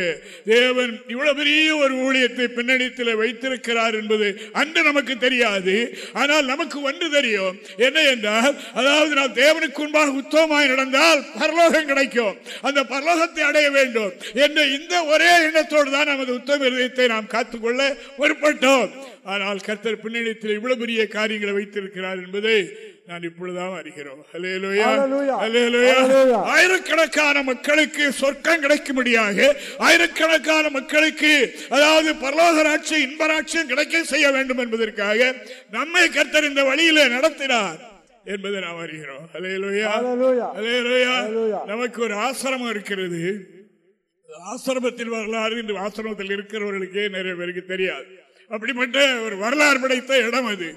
தேவன் இவ்வளவு பெரிய ஒரு ஊழியத்தை பின்னணித்தில் வைத்திருக்கிறார் என்பது அன்று நமக்கு தெரியாது. ஆனால் நமக்கு ஒன்று தெரியும். என்ன என்றால் அதாவது நாம் தேவனுக்கு முன்பாக உத்தமமாய் நடந்தால் பரலோகம் கிடைக்கும். அந்த பரலோகத்தை அடைய வேண்டும் என்ற இந்த ஒரே எண்ணத்தோடு தான் நமது உத்தம இதயத்தை நாம் காத்துக்கொள்ள முற்பட்டோம். ஆனால் கர்த்தர் பின்னணியத்தில் இவ்வளவு பெரிய காரியங்களை வைத்திருக்கிறார் என்பதை நான் இப்பொழுதான் அறிகிறோம். ஆயிரக்கணக்கான மக்களுக்கு சொர்க்கம் கிடைக்கும்படியாக ஆயிரக்கணக்கான மக்களுக்கு அதாவது பரலோகராட்சி இன்பராட்சியம் கிடைக்க செய்ய வேண்டும் என்பதற்காக நம்மை கர்த்தர் இந்த வழியில நடத்தினார் என்பதை நாம் அறிகிறோம். நமக்கு ஒரு ஆசிரமம் இருக்கிறது. ஆசிரமத்தில் வரலாறு இந்த ஆசிரமத்தில் இருக்கிறவர்களுக்கே நிறைய பேருக்கு தெரியாது. அப்படிப்பட்ட ஒரு வரலாறு படைத்த இடம் அது.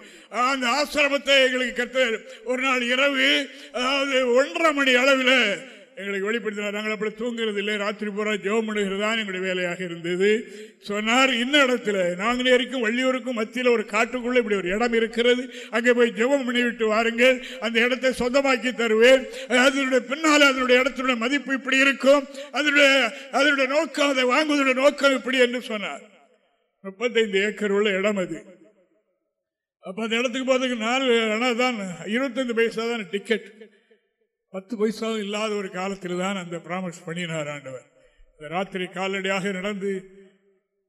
அந்த ஆசிரமத்தை எங்களுக்கு கற்று ஒரு நாள் இரவு அதாவது ஒன்றரை மணி அளவில் எங்களுக்கு வெளிப்படுத்தினார். நாங்கள் அப்படி தூங்குறது இல்லை ராத்திரி பூரா ஜெபம் பண்ணுகிறது தான் எங்களுடைய வேலையாக இருந்தது. சொன்னார் இந்த இடத்துல நாங்குநேரிக்கும் வள்ளியூருக்கும் மத்தியில் ஒரு காட்டுக்குள்ளே இப்படி ஒரு இடம் இருக்கிறது. அங்கே போய் ஜெபம் பண்ணிவிட்டு வாருங்கள். அந்த இடத்தை சொந்தமாக்கி தருவேன். அதனுடைய பின்னால் அதனுடைய இடத்தினுடைய மதிப்பு இப்படி இருக்கும். அதனுடைய அதனுடைய நோக்கம் அதை வாங்குவதனுடைய நோக்கம் இப்படி என்று சொன்னார். முப்பத்தைந்து ஏக்கர் உள்ள இடம் அது. அப்ப அந்த இடத்துக்கு போறதுக்கு நாலு ஆனால் தான் இருபத்தைந்து பைசா தான் டிக்கெட் பத்து பைசாவும் இல்லாத ஒரு காலத்தில் தான் அந்த பிராமஸ் பண்ணினார் ஆண்டவர். இந்த ராத்திரி கால்நடையாக நடந்து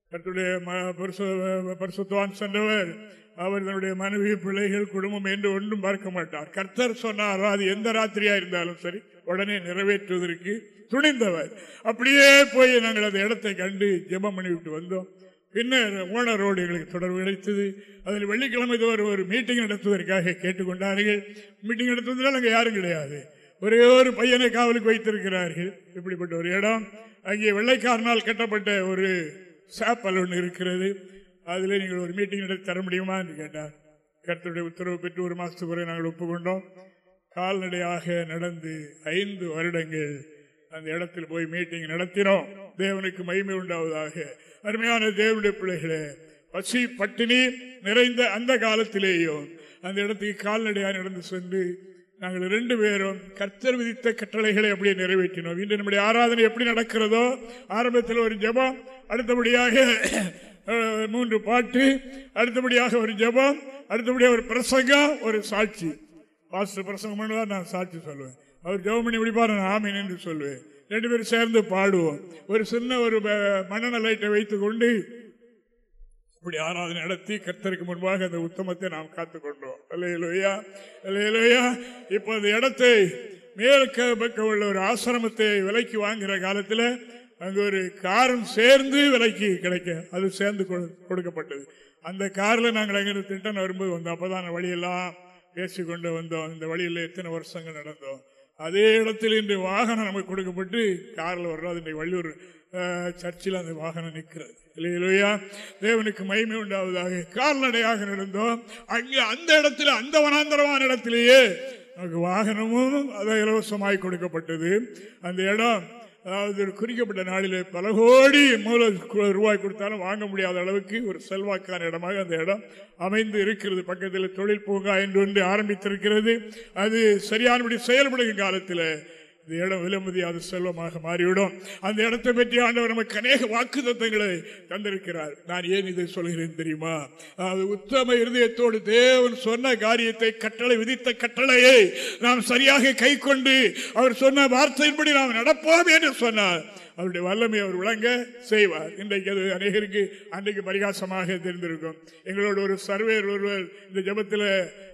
தன்னுடைய ம- சென்றவர். அவர் தன்னுடைய மனைவி பிள்ளைகள் குடும்பம் என்று ஒன்றும் பார்க்க மாட்டார். கர்த்தர் சொன்னார் அது எந்த ராத்திரியா இருந்தாலும் சரி உடனே நிறைவேற்றுவதற்கு துணிந்தவர். அப்படியே போய் நாங்கள் அந்த இடத்தை கண்டு ஜெபம் பண்ணிவிட்டு வந்தோம். பின்னர் ஓனரோடு எங்களுக்கு தொடர்பு கிடைத்தது. அதில் வெள்ளிக்கிழமை தோறும் ஒரு மீட்டிங் நடத்துவதற்காக கேட்டுக்கொண்டார்கள். மீட்டிங் நடத்துவதனால் அங்கே யாரும் கிடையாது. ஒரே ஒரு பையனை காவலுக்கு வைத்திருக்கிறார்கள். இப்படிப்பட்ட ஒரு இடம். அங்கே வெள்ளைக்காரனால் கட்டப்பட்ட ஒரு சாப்பல் ஒன்று இருக்கிறது. அதில் நீங்கள் ஒரு மீட்டிங் நடத்தி தர முடியுமா என்று கேட்டார். கருத்துடைய உத்தரவு பெற்று ஒரு மாதத்துக்கு நாங்கள் ஒப்புக்கொண்டோம். கால்நடையாக நடந்து ஐந்து வருடங்கள் அந்த இடத்தில் போய் மீட்டிங் நடத்தினோம். தேவனுக்கு மகிமை உண்டாவதாக. அருமையான தேவனுடைய பிள்ளைகளே பசி பட்டினி நிறைந்த அந்த காலத்திலேயும் அந்த இடத்துக்கு கால்நடையாக நடந்து சென்று நாங்கள் ரெண்டு பேரும் கர்த்தர் விதித்த கட்டளைகளை அப்படியே நிறைவேற்றினோம். இன்று நம்முடைய ஆராதனை எப்படி நடக்கிறதோ ஆரம்பத்தில் ஒரு ஜெபம் அடுத்தபடியாக மூன்று பாட்டு அடுத்தபடியாக ஒரு ஜெபம் அடுத்தபடியாக ஒரு பிரசங்கம் ஒரு சாட்சி. பாஸ்டர் பிரசங்கம் பண்ணுவார் நான் சாட்சி சொல்லுவேன் அவர் ஜெபம் பண்ணி முடிப்பார் ஆமீன் என்று சொல்லுவேன் ரெண்டு பேரும் சேர்ந்து பாடுவோம். ஒரு சின்ன ஒரு ப- லைட்டை வைத்துக் கொண்டு இப்படி ஆராதனை நடத்தி கர்த்தருக்கு முன்பாக அந்த உத்தமத்தை நாம் காத்துக்கொண்டோம் அல்லையிலோயா அல்லையிலோயா இப்போ அந்த இடத்தை மேற்க பக்க உள்ள ஒரு ஆசிரமத்தை விலைக்கு வாங்குகிற காலத்தில் அங்கே ஒரு காரும் சேர்ந்து விலைக்கு கிடைக்க அது சேர்ந்து கொடு- கொடுக்கப்பட்டது. அந்த காரில் நாங்கள் அங்கிருந்து திட்டம் வரும்போது வந்தோம். அப்பதான் வழியெல்லாம் பேசிக்கொண்டு வந்தோம். இந்த வழியில் எத்தனை வருஷங்கள் நடந்தோம். அதே இடத்தில் இன்று வாகனம் நமக்கு கொடுக்கப்பட்டு காரில் வர்றது. அது இன்றைக்கு வள்ளியூர் சர்ச்சில் அந்த வாகனம் நிற்கிறது. இல்லையா தேவனுக்கு மயிமை உண்டாவதாக. கால்நடையாக நடந்தோம். அங்கே அந்த இடத்துல அந்த வனாந்தரமான இடத்திலேயே நமக்கு வாகனமும் அதை இலவசமாய் கொடுக்கப்பட்டது. அந்த இடம் அதாவது ஒரு குறிக்கப்பட்ட நாளிலே பல கோடி மூல ரூபாய் கொடுத்தாலும் வாங்க முடியாத அளவுக்கு ஒரு செல்வாக்கான இடமாக அந்த இடம் அமைந்து இருக்கிறது. பக்கத்தில் தொழில் பூங்கா என்று ஒன்று ஆரம்பித்திருக்கிறது. அது சரியானபடி செயல்படுகிற காலத்தில் இந்த இடம் விலை மதியாத செல்வமாக மாறிவிடும். அந்த இடத்தை பற்றி ஆண்டவர் நமக்கு அநேக வாக்குதத்தங்களை தந்திருக்கிறார். நான் ஏன் இதை சொல்கிறேன் தெரியுமா? அது உத்தம இருதயத்தோடு தேவன் சொன்ன காரியத்தை கட்டளை விதித்த கட்டளையை நாம் சரியாக கை கொண்டு அவர் சொன்ன வார்த்தையின்படி நாம் நடப்போம் என்று சொன்னார். அவருடைய வல்லமை அவர் விளங்க செய்வார். இன்றைக்கு அது அநேகருக்கு அன்றைக்கு பரிகாசமாக தெரிந்திருக்கும். எங்களோட ஒரு சர்வேர் ஒருவர் இந்த ஜபத்தில்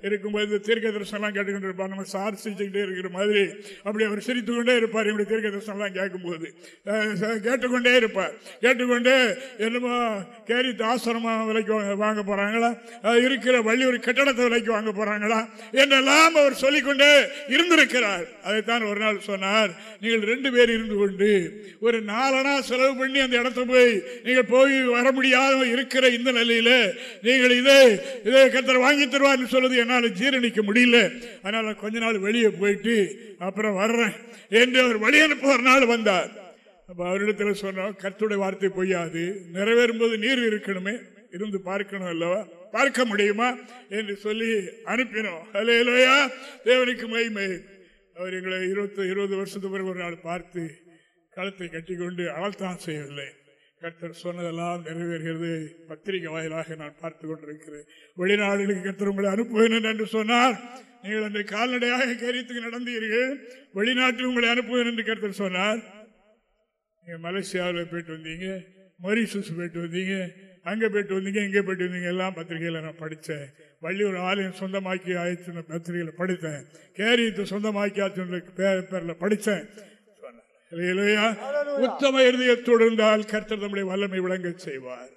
இருக்கும்போது தீர்க்க தரிசனம்லாம் கேட்டுக்கொண்டிருப்பார் நம்ம சார் சிரிச்சுக்கிட்டே இருக்கிற மாதிரி அப்படி அவர் சிரித்து கொண்டே இருப்பார் இப்படி தீர்க்க தரிசனம்லாம் கேட்கும்போது. கேட்டுக்கொண்டே இருப்பார். கேட்டுக்கொண்டு என்னமோ கேரி ஆசிரமம் விலைக்கு வாங்க- போகிறாங்களா இருக்கிற வள்ளி ஒரு கட்டடத்தை விலைக்கு வாங்க போகிறாங்களா என்றெல்லாம் அவர் சொல்லிக்கொண்டே இருந்திருக்கிறார். அதைத்தான் ஒரு நாள் சொன்னார். நீங்கள் ரெண்டு பேர் இருந்து கொண்டு ஒரு நாலனா செலவு பண்ணி அந்த இடத்த போய் நீங்கள் போய் வர முடியாத இருக்கிற இந்த நிலையில் நீங்கள் இதை இதை கத்தர் வாங்கி தருவார்னு சொல்றது என்னால் ஜீரணிக்க முடியல. அதனால் கொஞ்ச நாள் வெளியே போயிட்டு அப்புறம் வர்றேன் என்று அவர் வழி அனுப்ப நாள் வந்தார். அப்போ அவரிடத்தில் சொன்னோம் கருத்துடைய வார்த்தை பொய்யாது. நிறைவேறும் போது நீர் இருக்கணுமே. இருந்து பார்க்கணும் அல்லவா? பார்க்க முடியுமா? என்று சொல்லி அனுப்பினோம். ஹalleluya. தேவனுக்கு மகிமை. அவர் எங்களை இருபத்தி இருபது வருஷத்துக்கு பிறகு ஒரு நாள் பார்த்து கழுத்தை கட்டிக்கொண்டு அழத்தான் செய்யவில்லை. கர்த்தர் சொன்னதெல்லாம் நிறைவேறுகிறது. பத்திரிகை வாயிலாக நான் பார்த்து கொண்டிருக்கிறேன். வெளிநாடுகளுக்கு கர்த்தர் உங்களை அனுப்புவேன் என்று சொன்னார். நீங்கள் அந்த கால்நடையாக கரியத்துக்கு நடந்தீர்கள். வெளிநாட்டில் உங்களை அனுப்புவேன் என்று கர்த்தர் சொன்னார். நீங்கள் மலேசியாவில் போயிட்டு வந்தீங்க மொரிசஸ் போயிட்டு வந்தீங்க அங்கே போயிட்டு வந்தீங்க இங்கே போயிட்டு வந்தீங்க. எல்லாம் பத்திரிகையில் நான் படித்தேன். வள்ளியூர் ஆலயம் சொந்தமாக்கி ஆயிடுச்சுன்னு பத்திரிகையில் படித்தேன். கேரியத்தை சொந்தமாக்கி ஆச்சுன்னு பேரில் படித்தேன். உத்தம இருதயத்தோடு இருந்தால் கர்த்தர் நம்முடைய வல்லமை விளங்க செய்வார்.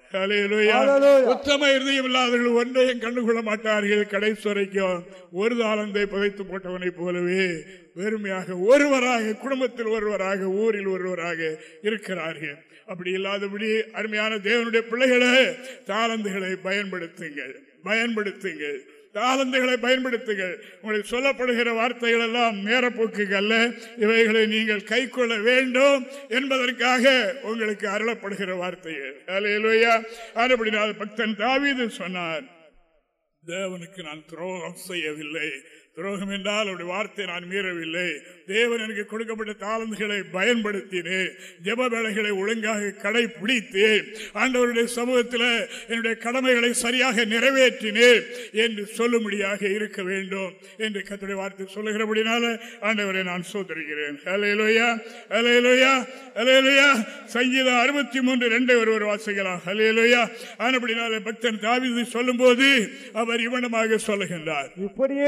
உத்தம இருதயம் இல்லாதவர்கள் ஒன்றையும் கண்டுகொள்ள மாட்டார்கள். கடைசி வரைக்கும் ஒரு தாளந்தை புதைத்து போட்டவனைப் போலவே வெறுமையாக ஒருவராக குடும்பத்தில் ஒருவராக ஊரில் ஒருவராக இருக்கிறார்கள். அப்படி இல்லாதபடி அருமையான தேவனுடைய பிள்ளைகளை தாளந்துகளை பயன்படுத்துங்கள். பயன்படுத்துங்கள். தாளந்துகளை பயன்படுத்துங்கள். உங்களுக்கு சொல்லப்படுகிற வார்த்தைகள் எல்லாம் நேரப்போக்குகள் அல்ல. இவைகளை நீங்கள் கை கொள்ள வேண்டும் என்பதற்காக உங்களுக்கு அருளப்படுகிற வார்த்தைகள். அல்லேலூயா அதுபடினால் பக்தன் தாவீது சொன்னார் தேவனுக்கு நான் துரோகம் செய்யவில்லை. துரோகம் என்றால் அவருடைய வார்த்தை நான் மீறவில்லை. தேவன் எனக்கு கொடுக்கப்பட்ட தாளந்துகளை பயன்படுத்தினேன் ஜப வேலைகளை ஒழுங்காக கடைபிடித்தேன் ஆண்டவருடைய சமூகத்தில் என்னுடைய கடமைகளை சரியாக நிறைவேற்றினேன் என்று சொல்லும்படியாக இருக்க வேண்டும் என்று கத்துடைய வார்த்தை சொல்லுகிறபடினால ஆண்டவரை நான் சோதரிகிறேன் ஹலேலோயா ஹலேலோயா ஹலேலோயா சங்கீதம் அறுபத்தி மூன்று ரெண்டு ஒருவர் வாசிக்கலாம். ஹலேலோயா ஆனபடினால பக்தன் தாவிது சொல்லும்போது அவர் இவனமாக சொல்லுகின்றார். இப்படியே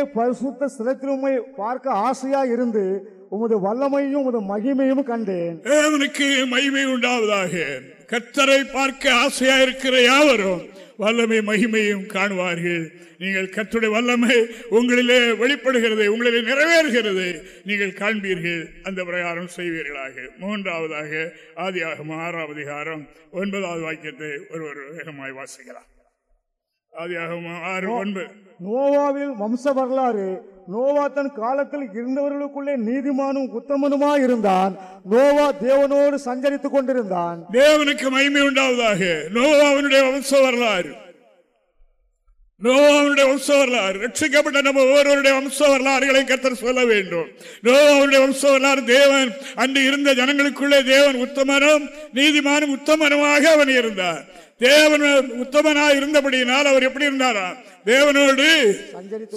பரிசுத்த ஸ்தலத்தில் பார்க்க ஆசையா இருந்து உமது வல்லமையும் உமது மகிமையும் கண்டேன். தேவனுக்கு மகிமை உண்டாவதாக. கர்த்தரை பார்க்க ஆசையா இருக்கிற யாவரும் வல்லமை மகிமையும் காணுவார்கள். நீங்கள் கர்த்தருடைய வல்லமை உங்களிலே வெளிப்படுகிறது உங்களிலே நிறைவேறுகிறது. நீங்கள் காண்பீர்கள் அந்த பிரகாரம் செய்வீர்களாக. மூன்றாவதாக ஆதியாகம ஆறாவது அதிகாரம் ஒன்பதாவது வாக்கியத்தை ஒருவர் வேகமாய் வாசிக்கலாம். ஆதியாகம ஆறு ஒன்பது. நோவாவில் வம்ச வரலாறு நோவா தன் காலத்தில் இருந்தவர்களுக்குள்ளே நீதிமானும் உத்தமனுமா இருந்தான். நோவா தேவனோடு சஞ்சரித்துக் கொண்டிருந்தான். தேவனுக்கு மகிமை உண்டாவதாக. நோவாவினுடைய வம்ச வரலாறு. நோவாவுடைய வம்ச வரலாறு. ரட்சிக்கப்பட்ட நம்ம ஒவ்வொருவருடைய வம்ச வரலாறுகளை கத்தர் சொல்ல வேண்டும். நோவாவுடைய வம்ச வரலாறு தேவன் அன்று இருந்த ஜனங்களுக்குள்ளே தேவன் உத்தமனும் நீதிமானும் உத்தமனுமாக அவன் இருந்தார். தேவன் உத்தமனாக இருந்தபடியினால் அவர் எப்படி இருந்தாரா? தேவனோடு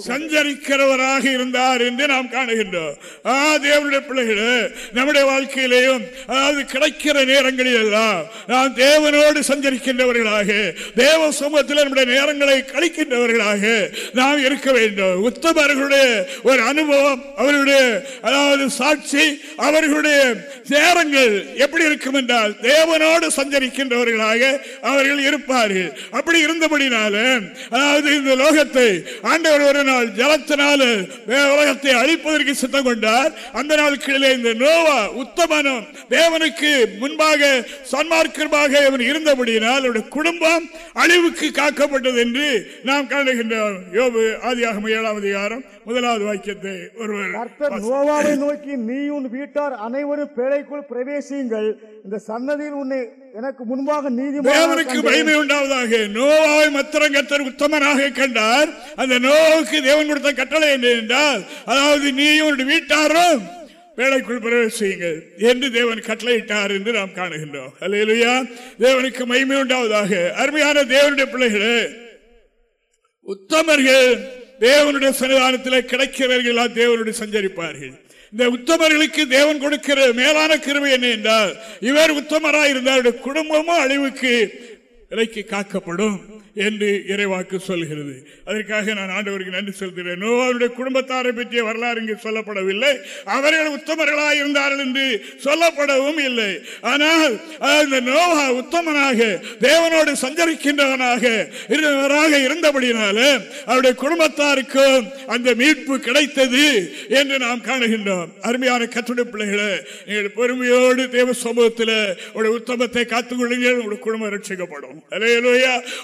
சஞ்சரிக்கிறவராக இருந்தார் என்று நாம் காணுகின்றோம். ஆ தேவனுடைய பிள்ளைகளே நம்முடைய வாழ்க்கையிலேயும் அதாவது கிடைக்கிற நேரங்களில் எல்லாம் நாம் தேவனோடு சஞ்சரிக்கின்றவர்களாக தேவ சமூகத்தில் நம்முடைய நேரங்களை கழிக்கின்றவர்களாக நாம் இருக்க வேண்டும். உத்தமர்களுடைய ஒரு அனுபவம் அவர்களுடைய அதாவது சாட்சி அவர்களுடைய நேரங்கள் எப்படி இருக்கும் என்றால் தேவனோடு சஞ்சரிக்கின்றவர்களாக அவர்கள் இருப்பார்கள். அப்படி இருந்தபடினால அதாவது இந்த லோகத்தை ஆண்டவர் ஒரு நாள் ஜலத்தினால உலகத்தை அழிப்பதற்கு சித்தம் கொண்டார். அந்த நாட்களிலே இந்த நோவா உத்தமனம் தேவனுக்கு முன்பாக சன்மார்க்கமாக அவன் இருந்தபடியினால் அவருடைய குடும்பம் அழிவுக்கு காக்கப்பட்டது என்று நாம் காணுகின்றோம். யோபு ஆதியாகும் ஏழாம் அதிகாரம். முதலாவது வாக்கியத்தை ஒருவர் கர்த்தர் நோவாவை நோக்கி நீ உன் வீட்டார் அனைவரும் பேழைக்குள் பிரவேசியுங்கள். இந்த சன்னதியில் உன்னை எனக்கு முன்பாக தேவனுக்கு நீதிமான மகிமை உண்டாவதாக நோவாவை மத்திரம் கத்தர் உத்தமனாக கண்டார். அந்த நோவுக்கு தேவன் கொடுத்த கட்டளை என்ன என்றால் அதாவது நீயும் வீட்டாரும் வேலைக்குள் பிரவேசியுங்கள் என்று தேவன் கட்டளையிட்டார் என்று நாம் காணுகின்றோம். அல்லேலூயா தேவனுக்கு மகிமை உண்டாவதாக அருமையான தேவனுடைய பிள்ளைகளே உத்தமர்கள் தேவனுடைய சன்னிதானத்தில் கிடைக்கிறவர்களா தேவனுடைய சஞ்சரிப்பார்கள். இந்த உத்தமர்களுக்கு தேவன் கொடுக்கிற மேலான கிருவை என்ன என்றால் இவர் உத்தமராய் இருந்தால் குடும்பமும் அழிவுக்கு விலைக்கு காக்கப்படும். என்று இறைவாக்கு சொல்கிறது. அதற்காக நான் ஆண்டவருக்கு நன்றி செலுத்துகிறேன். நோவாவுடைய குடும்பத்தாரை பற்றிய வரலாறு இங்கு சொல்லப்படவில்லை. அவர்கள் உத்தமர்களாக இருந்தார்கள் என்று சொல்லப்படவும் இல்லை. ஆனால் அந்த நோவா உத்தமனாக தேவனோடு சஞ்சரிக்கின்றவனாக இருந்தவராக இருந்தபடினாலே அவருடைய குடும்பத்தாருக்கும் அந்த மீட்பு கிடைத்தது என்று நாம் காணுகின்றோம். அருமையான கற்றுடைய பிள்ளைகளை நீங்கள் பொறுமையோடு தேவ சமூகத்தில் உங்களுடைய உத்தமத்தை காத்துக்கொள்ளுங்கள். உங்களுடைய குடும்பம் ரட்சிக்கப்படும்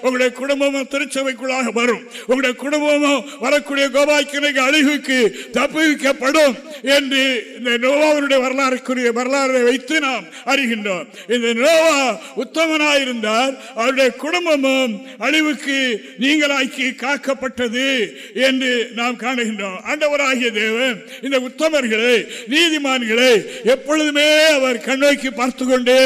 உங்களுடைய குடும்பமும் திருச்சபைக்குள்ளாக வரும். உங்களுடைய குடும்பமும் வரக்கூடிய கோபாக்கினைக்கு அழிவுக்கு தப்புவிக்கப்படும் என்று இந்த நோவாவுடைய வரலாறுக்குரிய வரலாறை வைத்து நாம் அறிகின்றோம். இந்த நோவா உத்தமனாயிருந்தார். அவருடைய குடும்பமும் அழிவுக்கு நீங்களாக்கி காக்கப்பட்டது என்று நாம் காணுகின்றோம். ஆண்டவராகிய தேவன் இந்த உத்தமர்களை நீதிமான்களை எப்பொழுதுமே அவர் கண்ணோக்கி பார்த்து கொண்டே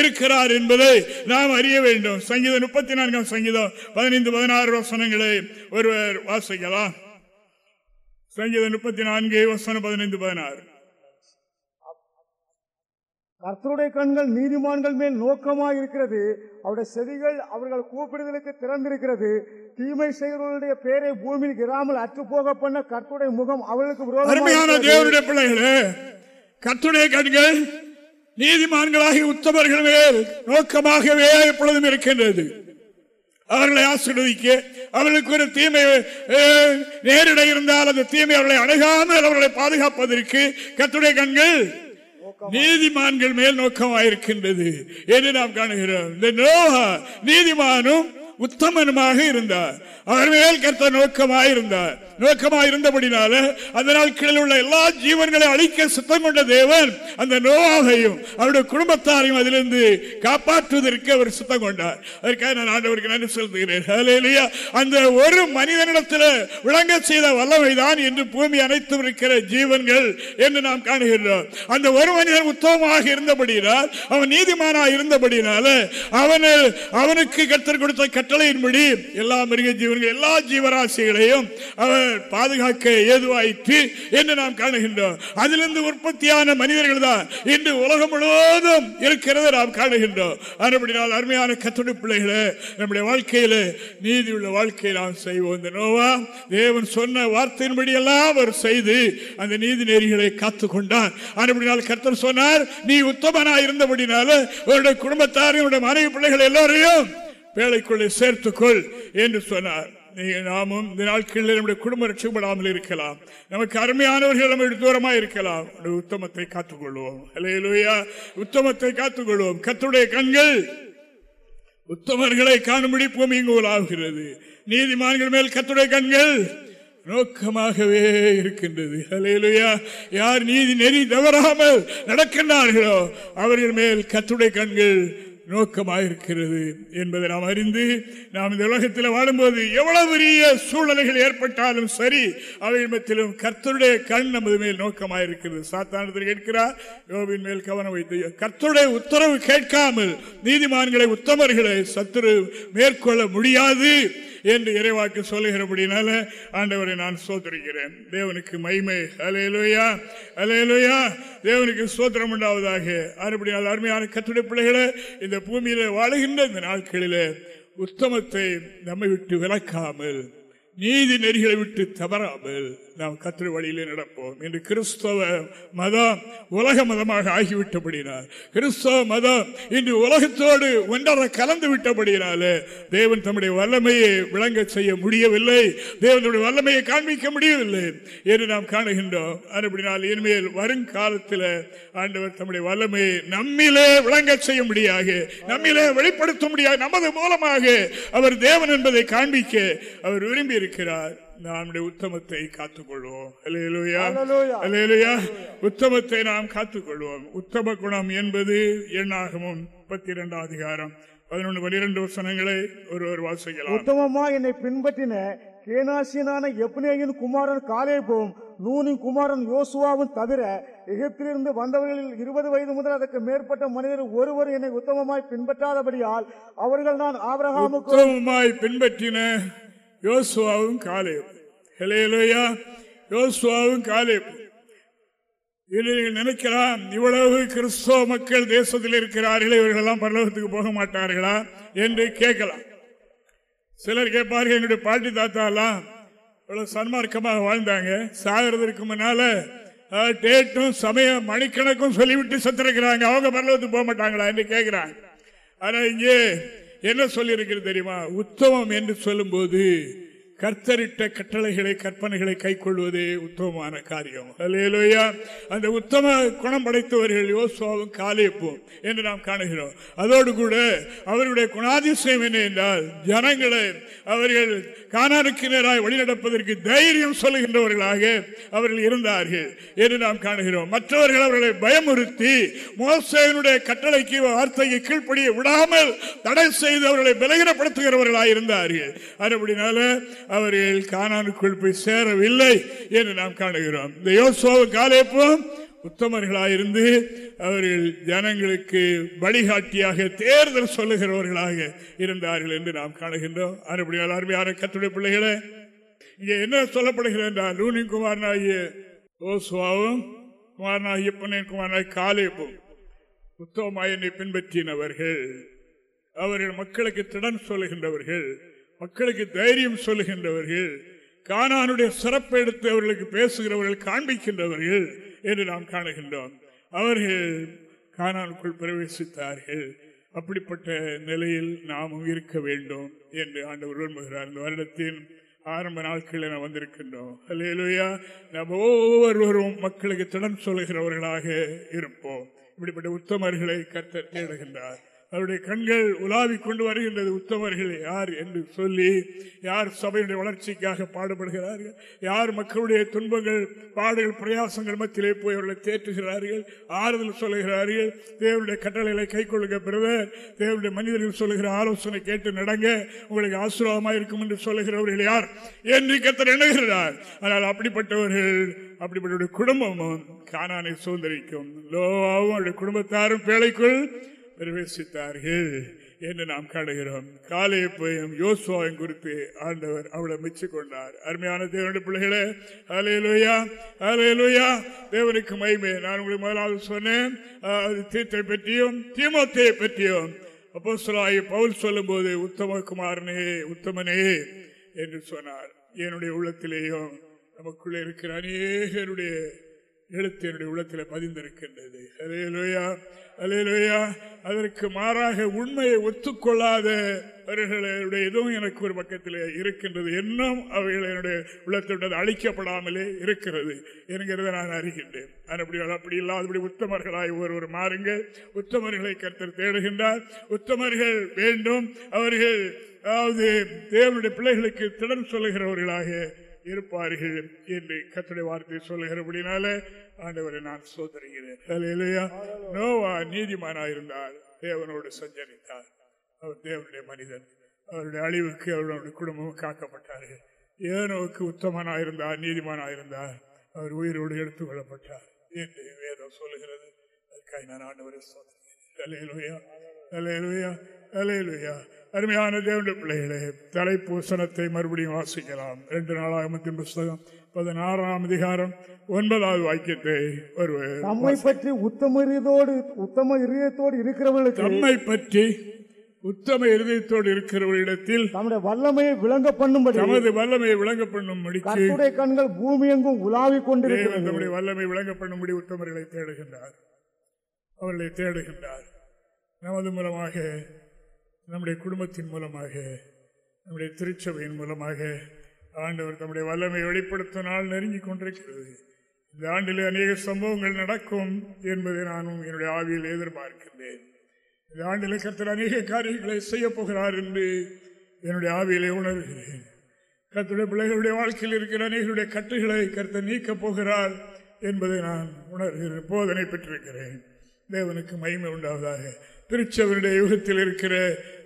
இருக்கிறார் என்பதை நாம் அறிய வேண்டும். சங்கீதம் முப்பத்தி நான்காம் சங்கீதம் பதினைந்து பதினாறு வசனங்களை ஒருவர் வாசிக்கலாம். சங்கீதம் முப்பத்தி நான்கு வசனம் பதினைந்து பதினாறு. கர்த்தருடைய கண்கள் நீதிமான்கள் மேல் நோக்கமாக இருக்கிறது அவருடைய செவிகள் அவர்கள் கூப்பிடுதலுக்கு திறந்திருக்கிறது. தீமை செய்கிறவர்களுடைய பேரை பூமியில் இராமல் அற்று போக பண்ண கர்த்தருடைய முகம் அவர்களுக்கு அருமையான தேவனுடைய பிள்ளைகளே கத்துடைய கண்கள் நீதிமான்களாகி உத்தமர்கள் மேல் நோக்கமாகவே எப்பொழுதும் இருக்கின்றது. அவர்களை ஆசீர்வதிக்க அவர்களுக்கு ஒரு தீமை நேரிட இருந்தால் அந்த தீமை அவர்களை அணுகாமல் அவர்களை பாதுகாப்பதற்கு கத்துடைய கண்கள் நீதிமான்கள் மேல் நோக்கமாயிருக்கின்றது என்று நாம் காணுகிறோம். இந்த நோவா நீதிமானும் உத்தமனுமாக இருந்தார். அவர் மேல் கர்த்த நோக்கமாயிருந்தார். நோக்கமாயிருந்தபடினால அந்த நாட்களில் உள்ள எல்லா ஜீவன்களையும் அழிக்க சுத்தம் கொண்ட தேவன் அந்த நோவாகையும் அவருடைய குடும்பத்தாரையும் அதிலிருந்து காப்பாற்றுவதற்கு அவர் சுத்தம் கொண்டார். அதற்காக நான் ஆண்டவருக்கு நன்றி செலுத்துகிறேன். அந்த ஒரு மனிதனிடத்தில் விளங்க செய்த வல்லமைதான் என்று பூமி அனைத்தும் இருக்கிற ஜீவன்கள் என்று நாம் காணுகின்றோம். அந்த ஒரு மனிதன் உத்தமமாக இருந்தபடினால் அவன் நீதிமானாக இருந்தபடினால அவனு அவனுக்கு கத்தர் கொடுத்த கட்டளையின்படி எல்லா மிருக ஜீவன்கள் எல்லா ஜீவராசிகளையும் அவர் பாதுகாக்க ஏதுவாயிற்று என்று நாம் காணுகின்றோம். அதிலிருந்து உற்பத்தியான மனிதர்கள் தான் இன்று உலகம் முழுவதும் இருக்கிறது நாம் காணுகின்றோம். அதுபடினால் அருமையான கத்துடைய பிள்ளைகளை நம்முடைய வாழ்க்கையில நீதி உள்ள வாழ்க்கையை நாம் செய்வோம் இந்த நோவா. தேவன் சொன்ன வார்த்தையின்படி எல்லாம் அவர் செய்து அந்த நீதி நெறிகளை காத்து கொண்டார் அதுபடினால் கர்த்தர் சொன்னார் நீ உத்தமனா இருந்தபடினால உன்னுடைய குடும்பத்தாரையும் உன்னுடைய மனைவி பிள்ளைகள் எல்லோரையும் வேலைக்குள்ளே சேர்த்துக்கொள் என்று சொன்னார். நீங்க நாமும் இந்த நாட்களில் நம்முடைய குடும்ப ரட்சப்படாமல் இருக்கலாம். நமக்கு அருமையானவர்கள் நம்ம தூரமாக இருக்கலாம். உத்தமத்தை காத்துக்கொள்வோம். அல்லேலூயா உத்தமத்தை காத்துக்கொள்வோம். கத்துடைய கண்கள் உத்தமர்களை காணும்படி பூமி இங்கு நீதிமான்கள் மேல் கத்துடைய கண்கள் நோக்கமாகவே இருக்கின்றது. அலையிலுயா யார் நீதி நெறி தவறாமல் நடக்கின்றார்களோ அவர்கள் மேல் கத்துடைய கண்கள் நோக்கமாயிருக்கிறது என்பதை நாம் அறிந்து நாம் இந்த உலகத்தில் வாழும்போது எவ்வளவு பெரிய சூழ்நிலைகள் ஏற்பட்டாலும் சரி அவைகள் மத்தியிலும் கர்த்தருடைய கண் நமது மேல் நோக்கமாயிருக்கிறது. சாத்தானத்தில் கேட்கிறார் யோபின் மேல் கவனம் வைத்து கர்த்தருடைய உத்தரவு கேட்காமல் நீதிமான்களை உத்தமர்களை சத்துரு மேற்கொள்ள முடியாது. என்று இறைவாக்கு சொல்லுகிறபடினால ஆண்டவரை நான் சோதரிக்கிறேன். தேவனுக்கு மகிமை. அலையலுயா அலையலுயா தேவனுக்கு சோத்திரம் உண்டாவதாக. அறுபடியால் அருமையான கத்துடைய பிள்ளைகளை இந்த பூமியில வாழுகின்ற இந்த நாட்களில உத்தமத்தை நம்மை விட்டு விளக்காமல் நீதி நெறிகளை விட்டு தவறாமல் நாம் கத்திரி வழியிலே நடப்போம் என்று கிறிஸ்தவ மதம் உலக மதமாக ஆகிவிட்டபடினார் கிறிஸ்தவ மதம் இன்று உலகத்தோடு ஒன்றரை கலந்து விட்டபடினாலே தேவன் தம்முடைய வல்லமையை விளங்க செய்ய முடியவில்லை. தேவனுடைய வல்லமையை காண்பிக்க முடியவில்லை என்று நாம் காணுகின்றோம். அப்படினால் இனிமேல் வருங்காலத்தில் ஆண்டவர் தம்முடைய வல்லமையை நம்மிலே விளங்க செய்ய முடியாது நம்மிலே வெளிப்படுத்த முடியாது நமது மூலமாக அவர் தேவன் என்பதை காண்பிக்க அவர் விரும்பி இருக்கிறார் நம்முடைய உத்தமத்தை காத்துக்கொள்வோம். உத்தமத்தை நாம் காத்துக்கொள்வோம். உத்தம குணம் என்பது எண்ணாகமும் முப்பத்தி இரண்டாம் அதிகாரம். பதினொன்று பனிரெண்டு வசனங்களை ஒருவர் வாசிக்கலாம். உத்தமமா என்னை பின்பற்றின கேனாசியனான எப்னேயின் குமாரன் காலேபும் நூனின் குமாரன் யோசுவாவும் தவிர எகிப்திலிருந்து வந்தவர்களில் இருபது வயது முதல் அதற்கு மேற்பட்ட மனிதர் ஒருவர் என்னை உத்தமமாய் பின்பற்றாதபடியால் அவர்கள் நான் ஆபிரகாமுக்கு பின்பற்றின யோசுவாவும் காலேப். ஹலேலுயா யோசுவாவும் காலேப். இதில் நீங்கள் நினைக்கலாம் இவ்வளவு கிறிஸ்தவ மக்கள் தேசத்தில் இருக்கிறார்களே இவர்களெல்லாம் பரலோகத்துக்கு போக மாட்டார்களா என்று கேட்கலாம். சிலர் கேட்பார்கள் என்னுடைய பாட்டி தாத்தாலாம் இவ்வளவு சன்மார்க்கமாக வாழ்ந்தாங்க. சாகிறதுக்கு முன்னால டேட்டும் சமய மணிக்கணக்கும் சொல்லிவிட்டு செத்துருக்கிறாங்க. அவங்க பரலோகத்துக்கு போக மாட்டாங்களா என்று கேட்கிறாங்க. ஆனால் இங்கே என்ன சொல்லியிருக்கிறது தெரியுமா? உத்தமம் என்று சொல்லும்போது கர்த்தரிட்ட கட்டளைகளை கற்பனைகளை கைக்கொள்வதே உத்தமமான காரியம். அல்லேலூயா அந்த உத்தம குணம் படைத்தவர்கள் யோசுவாவும் காலேப்பும் என்று நாம் காணுகிறோம். அதோடு கூட அவருடைய குணாதிசயம் என்ன என்றால் ஜனங்களை அவர்கள் காணானுக்கு நேராக வழிநடப்பதற்கு தைரியம் சொல்லுகின்றவர்களாக அவர்கள் இருந்தார்கள் என்று நாம் காணுகிறோம். மற்றவர்கள் அவர்களை பயமுறுத்தி மோசையினுடைய கட்டளைக்கு வார்த்தைக்கு கீழ்ப்படிய விடாமல் தடை செய்து அவர்களை பலகீனப்படுத்துகிறவர்களாக இருந்தார்கள். அதுபடினால அவர்கள் காணானுக்குள் போய் சேரவில்லை என்று நாம் காணுகிறோம். இந்த யோசுவ காலேப்பும் உத்தமர்களாயிருந்து அவர்கள் ஜனங்களுக்கு வழிகாட்டியாக தேர்தல் சொல்லுகிறவர்களாக இருந்தார்கள் என்று நாம் காணுகின்றோம். அதுபடியால் அருமையான கத்துடைய பிள்ளைகளே இங்கே என்ன சொல்லப்படுகிறது என்றால் லூனி குமாரனாகிய ஓசுவாவும் குமாரனாகிய பொன்னின் குமாரனாகிய காலேப்பும் உத்தமமாய் பின்பற்றினவர்கள். அவர்கள் மக்களுக்கு திடன் சொல்லுகின்றவர்கள். மக்களுக்கு தைரியம் சொல்லுகின்றவர்கள் கானானுடைய சிறப்பை எடுத்து அவர்களுக்கு பேசுகிறவர்கள் காண்பிக்கின்றவர்கள் என்று நாம் காணுகின்றோம். அவர்கள் கானானுக்குள் பிரவேசித்தார்கள். அப்படிப்பட்ட நிலையில் நாமும் இருக்க வேண்டும் என்று ஆண்டவர் விரும்புகிறார். இந்த வருடத்தின் ஆரம்ப நாட்களில் நாம் வந்திருக்கின்றோம். அல்லேலூயா நாம் ஒவ்வொருவரும் மக்களுக்கு திடன் சொல்லுகிறவர்களாக இருப்போம். இப்படிப்பட்ட உத்தமர்களை கத்த தேடுகின்றார். அவருடைய கண்கள் உலாவி கொண்டு வருகின்றது. உத்தமர்கள் யார்? என்று சொல்லி யார் சபையுடைய வளர்ச்சிக்காக பாடுபடுகிறார்கள்? யார் மக்களுடைய துன்பங்கள் பாடுகள் பிரயாசங்கள் மத்தியிலே போய் அவர்களை தேற்றுகிறார்கள்? ஆறுதல் சொல்லுகிறார்கள். தேவனுடைய கட்டளைகளை கை கொள்ளுங்க பிரதர். தேவனுடைய மனிதர்கள் சொல்லுகிற ஆலோசனை கேட்டு நடங்க. உங்களுக்கு ஆசீர்வாதமாக இருக்கும் என்று சொல்லுகிறவர்கள் யார் என்று கத்தர் எண்ணுகிறார். ஆனால் அப்படிப்பட்டவர்கள் அப்படிப்பட்ட குடும்பமும் காணானை சுதந்திரிக்கும் லோவாவும் அவருடைய குடும்பத்தாரும் பேழைக்குள் பிரவேசித்தார்கள் என்று நாம் காணுகிறோம் காலையப்பையும் யோசுவாவையும் குறித்து ஆண்டவர் அவளை மிச்சு கொண்டார் அருமையான தேவனுடைய பிள்ளைகளே அலையலுயா அலையலுயா தேவனுக்கு மயிமே நான் உங்களுக்கு முதலாவது சொன்னேன். அது தீர்த்தை பற்றியும் தீமத்தையை பற்றியும். அப்போ பவுல் சொல்லும்போது உத்தம குமாரனே உத்தமனே என்று சொன்னார். என்னுடைய உள்ளத்திலேயும் நமக்குள்ளே இருக்கிற அநேகருடைய எழுத்து என்னுடைய உள்ளத்தில் பதிந்திருக்கின்றது. அலேலுயா அலேலுயா அதற்கு மாறாக உண்மையை ஒத்துக்கொள்ளாத அவர்களுடைய இதுவும் எனக்கு ஒரு பக்கத்தில் இருக்கின்றது இன்னும் அவைகள் என்னுடைய உள்ளத்தோடு அழிக்கப்படாமலே இருக்கிறது என்கிறத நான் அறிகின்றேன். அப்படி அப்படி இல்லாதபடி உத்தமர்களாய் ஒருவர் மாறுங்கள். உத்தமர்களை கருத்தர் தேடுகின்றார். உத்தமர்கள் வேண்டும். அவர்கள் அதாவது தேவனுடைய பிள்ளைகளுக்கு திடன் சொல்லுகிறவர்களாக இருப்பார்கள் என்று கத்துடைய வார்த்தை சொல்லுகிறபடினால ஆண்டவரை நான் சோதரிகிறேன் அல்லேலூயா. நோவா நீதிமானாயிருந்தார். தேவனோடு சஞ்சரித்தார். அவர் தேவனுடைய மனிதன் அவருடைய அழிவுக்கு அவருடைய குடும்பமும் காக்கப்பட்டார்கள். ஏனோவுக்கு உத்தமனாயிருந்தார் நீதிமானாயிருந்தார். அவர் உயிரோடு எடுத்துக் கொள்ளப்பட்டார் என்று வேதம் சொல்லுகிறது. அதுக்காக நான் ஆண்டவரை சோதரிகிறேன் அல்லேலூயா அல்லேலூயா அல்லேலூயா அருமையான தேவனுடைய பிள்ளைகளே தலைப்பூசணத்தை மறுபடியும் வாசிக்கலாம். ரெண்டு நாளாகமத்தின் புஸ்தகம் பதினாறாம் அதிகாரம் ஒன்பதாவது வாக்கியத்தை ஒருவர் நம்மை பற்றி உத்தம இதயத்தோடு உத்தம இதயத்தோடு இருக்கிறவர்களுக்கு தம்மை பற்றி உத்தம இருதயத்தோடு இருக்கிறவர்களிடத்தில் தம்முடைய வல்லமையை விளங்க பண்ணும்படி தமது வல்லமையை விளங்க பண்ணும்படிக்கு கர்த்தருடைய கண்கள் பூமி எங்கும் உலாவிக் கொண்டிருக்கிறது. தம்முடைய வல்லமை விளங்க பண்ணும்படி உத்தமர்களை தேடுகின்றார். அவர்களை தேடுகின்றார். நமது மூலமாக நம்முடைய குடும்பத்தின் மூலமாக நம்முடைய திருச்சபையின் மூலமாக ஆண்டவர் தம்முடைய வல்லமை வெளிப்படுத்தும் நாள் நெருங்கி கொண்டிருக்கிறது. இந்த ஆண்டிலே அநேக சம்பவங்கள் நடக்கும் என்பதை நானும் என்னுடைய ஆவியில் எதிர்பார்க்கின்றேன். இந்த ஆண்டில் கத்தர் அநேக காரியங்களை செய்ய போகிறார் என்று என்னுடைய ஆவியிலே உணர்கிறேன். கர்த்தருடைய பிள்ளைகளுடைய வாழ்க்கையில் இருக்கிற அநேகருடைய கட்டுகளை கருத்தை நீக்கப் போகிறார் என்பதை நான் உணர்கிறேன் போதனை பெற்றிருக்கிறேன். தேவனுக்கு மகிமை உண்டாவதாக. திருச்சவருடைய யுகத்தில் இருக்கிற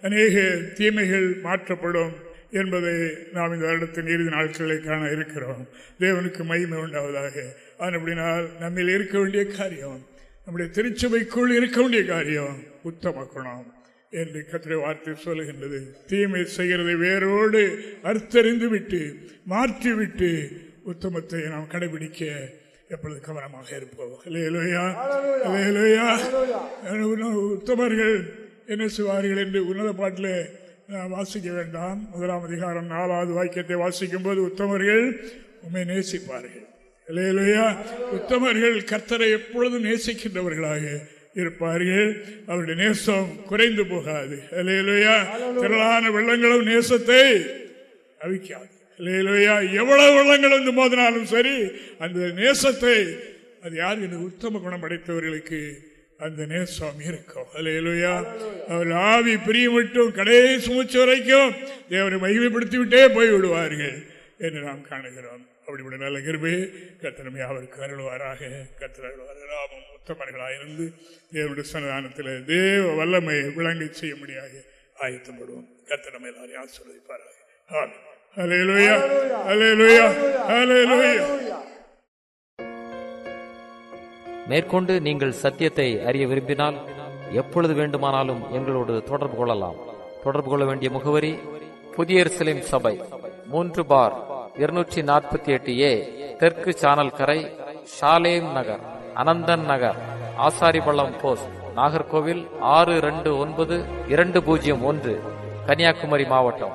அநேக தீமைகள் மாற்றப்படும் என்பதை நாம் இந்த வருடத்தின் இறுதி நாட்களை காண இருக்கிறோம். தேவனுக்கு மகிமை உண்டாவதாக. அப்படினால் நம்மில் இருக்க வேண்டிய காரியம் நம்முடைய திருச்சபைக்குள் இருக்க வேண்டிய காரியம் உத்தம குணம் என்று கத்திரை வார்த்தை சொல்லுகின்றது. தீமை செய்கிறதை வேரோடு அர்த்தறிந்து விட்டு மாற்றிவிட்டு உத்தமத்தை நாம் கடைபிடிக்க எப்பொழுது கவனமாக அல்லேலூயா உத்தமர்கள் என்ன செய்வார்கள் என்று உன்னத பாட்டில் வாசிக்க வேண்டாம். முதலாம் அதிகாரம் நாலாவது வாக்கியத்தை வாசிக்கும் போது உத்தமர்கள் உண்மை நேசிப்பார்கள். அல்லேலூயா உத்தமர்கள் கர்த்தரை எப்பொழுதும் நேசிக்கின்றவர்களாக இருப்பார்கள். அவருடைய நேசம் குறைந்து போகாது. அல்லேலூயா திரளான வெள்ளங்களும் நேசத்தை அவிக்காது. எவ்வளவு வெள்ளங்கள் வந்து மோதினாலும் சரி அந்த நேசத்தை அது யார் என்று உத்தம குணம் படைத்தவர்களுக்கு அந்த நேசம் இருக்கும். அல்லேலூயா. அவர் ஆவி பிரியமிட்டும் கடைசி மூச்சு வரைக்கும் தேவரை மகிமைப்படுத்தி விட்டே போய் விடுவார்கள் என்று நாம் காணுகிறோம். அப்படிப்பட்ட நல்ல கிருபை கத்தனமே அவருக்கு அருள்வாராக. கத்தர் நாமும் உத்தமர்களாயிருந்து தேவனுடைய சன்னதானத்தில் தேவ வல்லமை விளங்க செய்ய முடியாது ஆயத்தப்படுவோம் கத்தனமே எல்லாரையும் ஆசீர்வதிப்பாராக. ஆமாம் ஹல்லேலூயா ஹல்லேலூயா ஹல்லேலூயா மேற்கொண்டு நீங்கள் சத்தியத்தை அறிய விரும்பினால் எப்பொழுது வேண்டுமானாலும் எங்களோடு தொடர்பு கொள்ளலாம். தொடர்பு கொள்ள வேண்டிய முகவரி புதிய எருசலேம் சபை மூன்று பார் இருநூற்றி நாற்பத்தி எட்டு ஏ தெற்கு சானல் கரை ஷாலேம் நகர் அனந்தன் நகர் ஆசாரிபள்ளம் போஸ்ட் நாகர்கோவில் ஆறு ரெண்டு ஒன்பது இரண்டு பூஜ்ஜியம் ஒன்று கன்னியாகுமரி மாவட்டம்.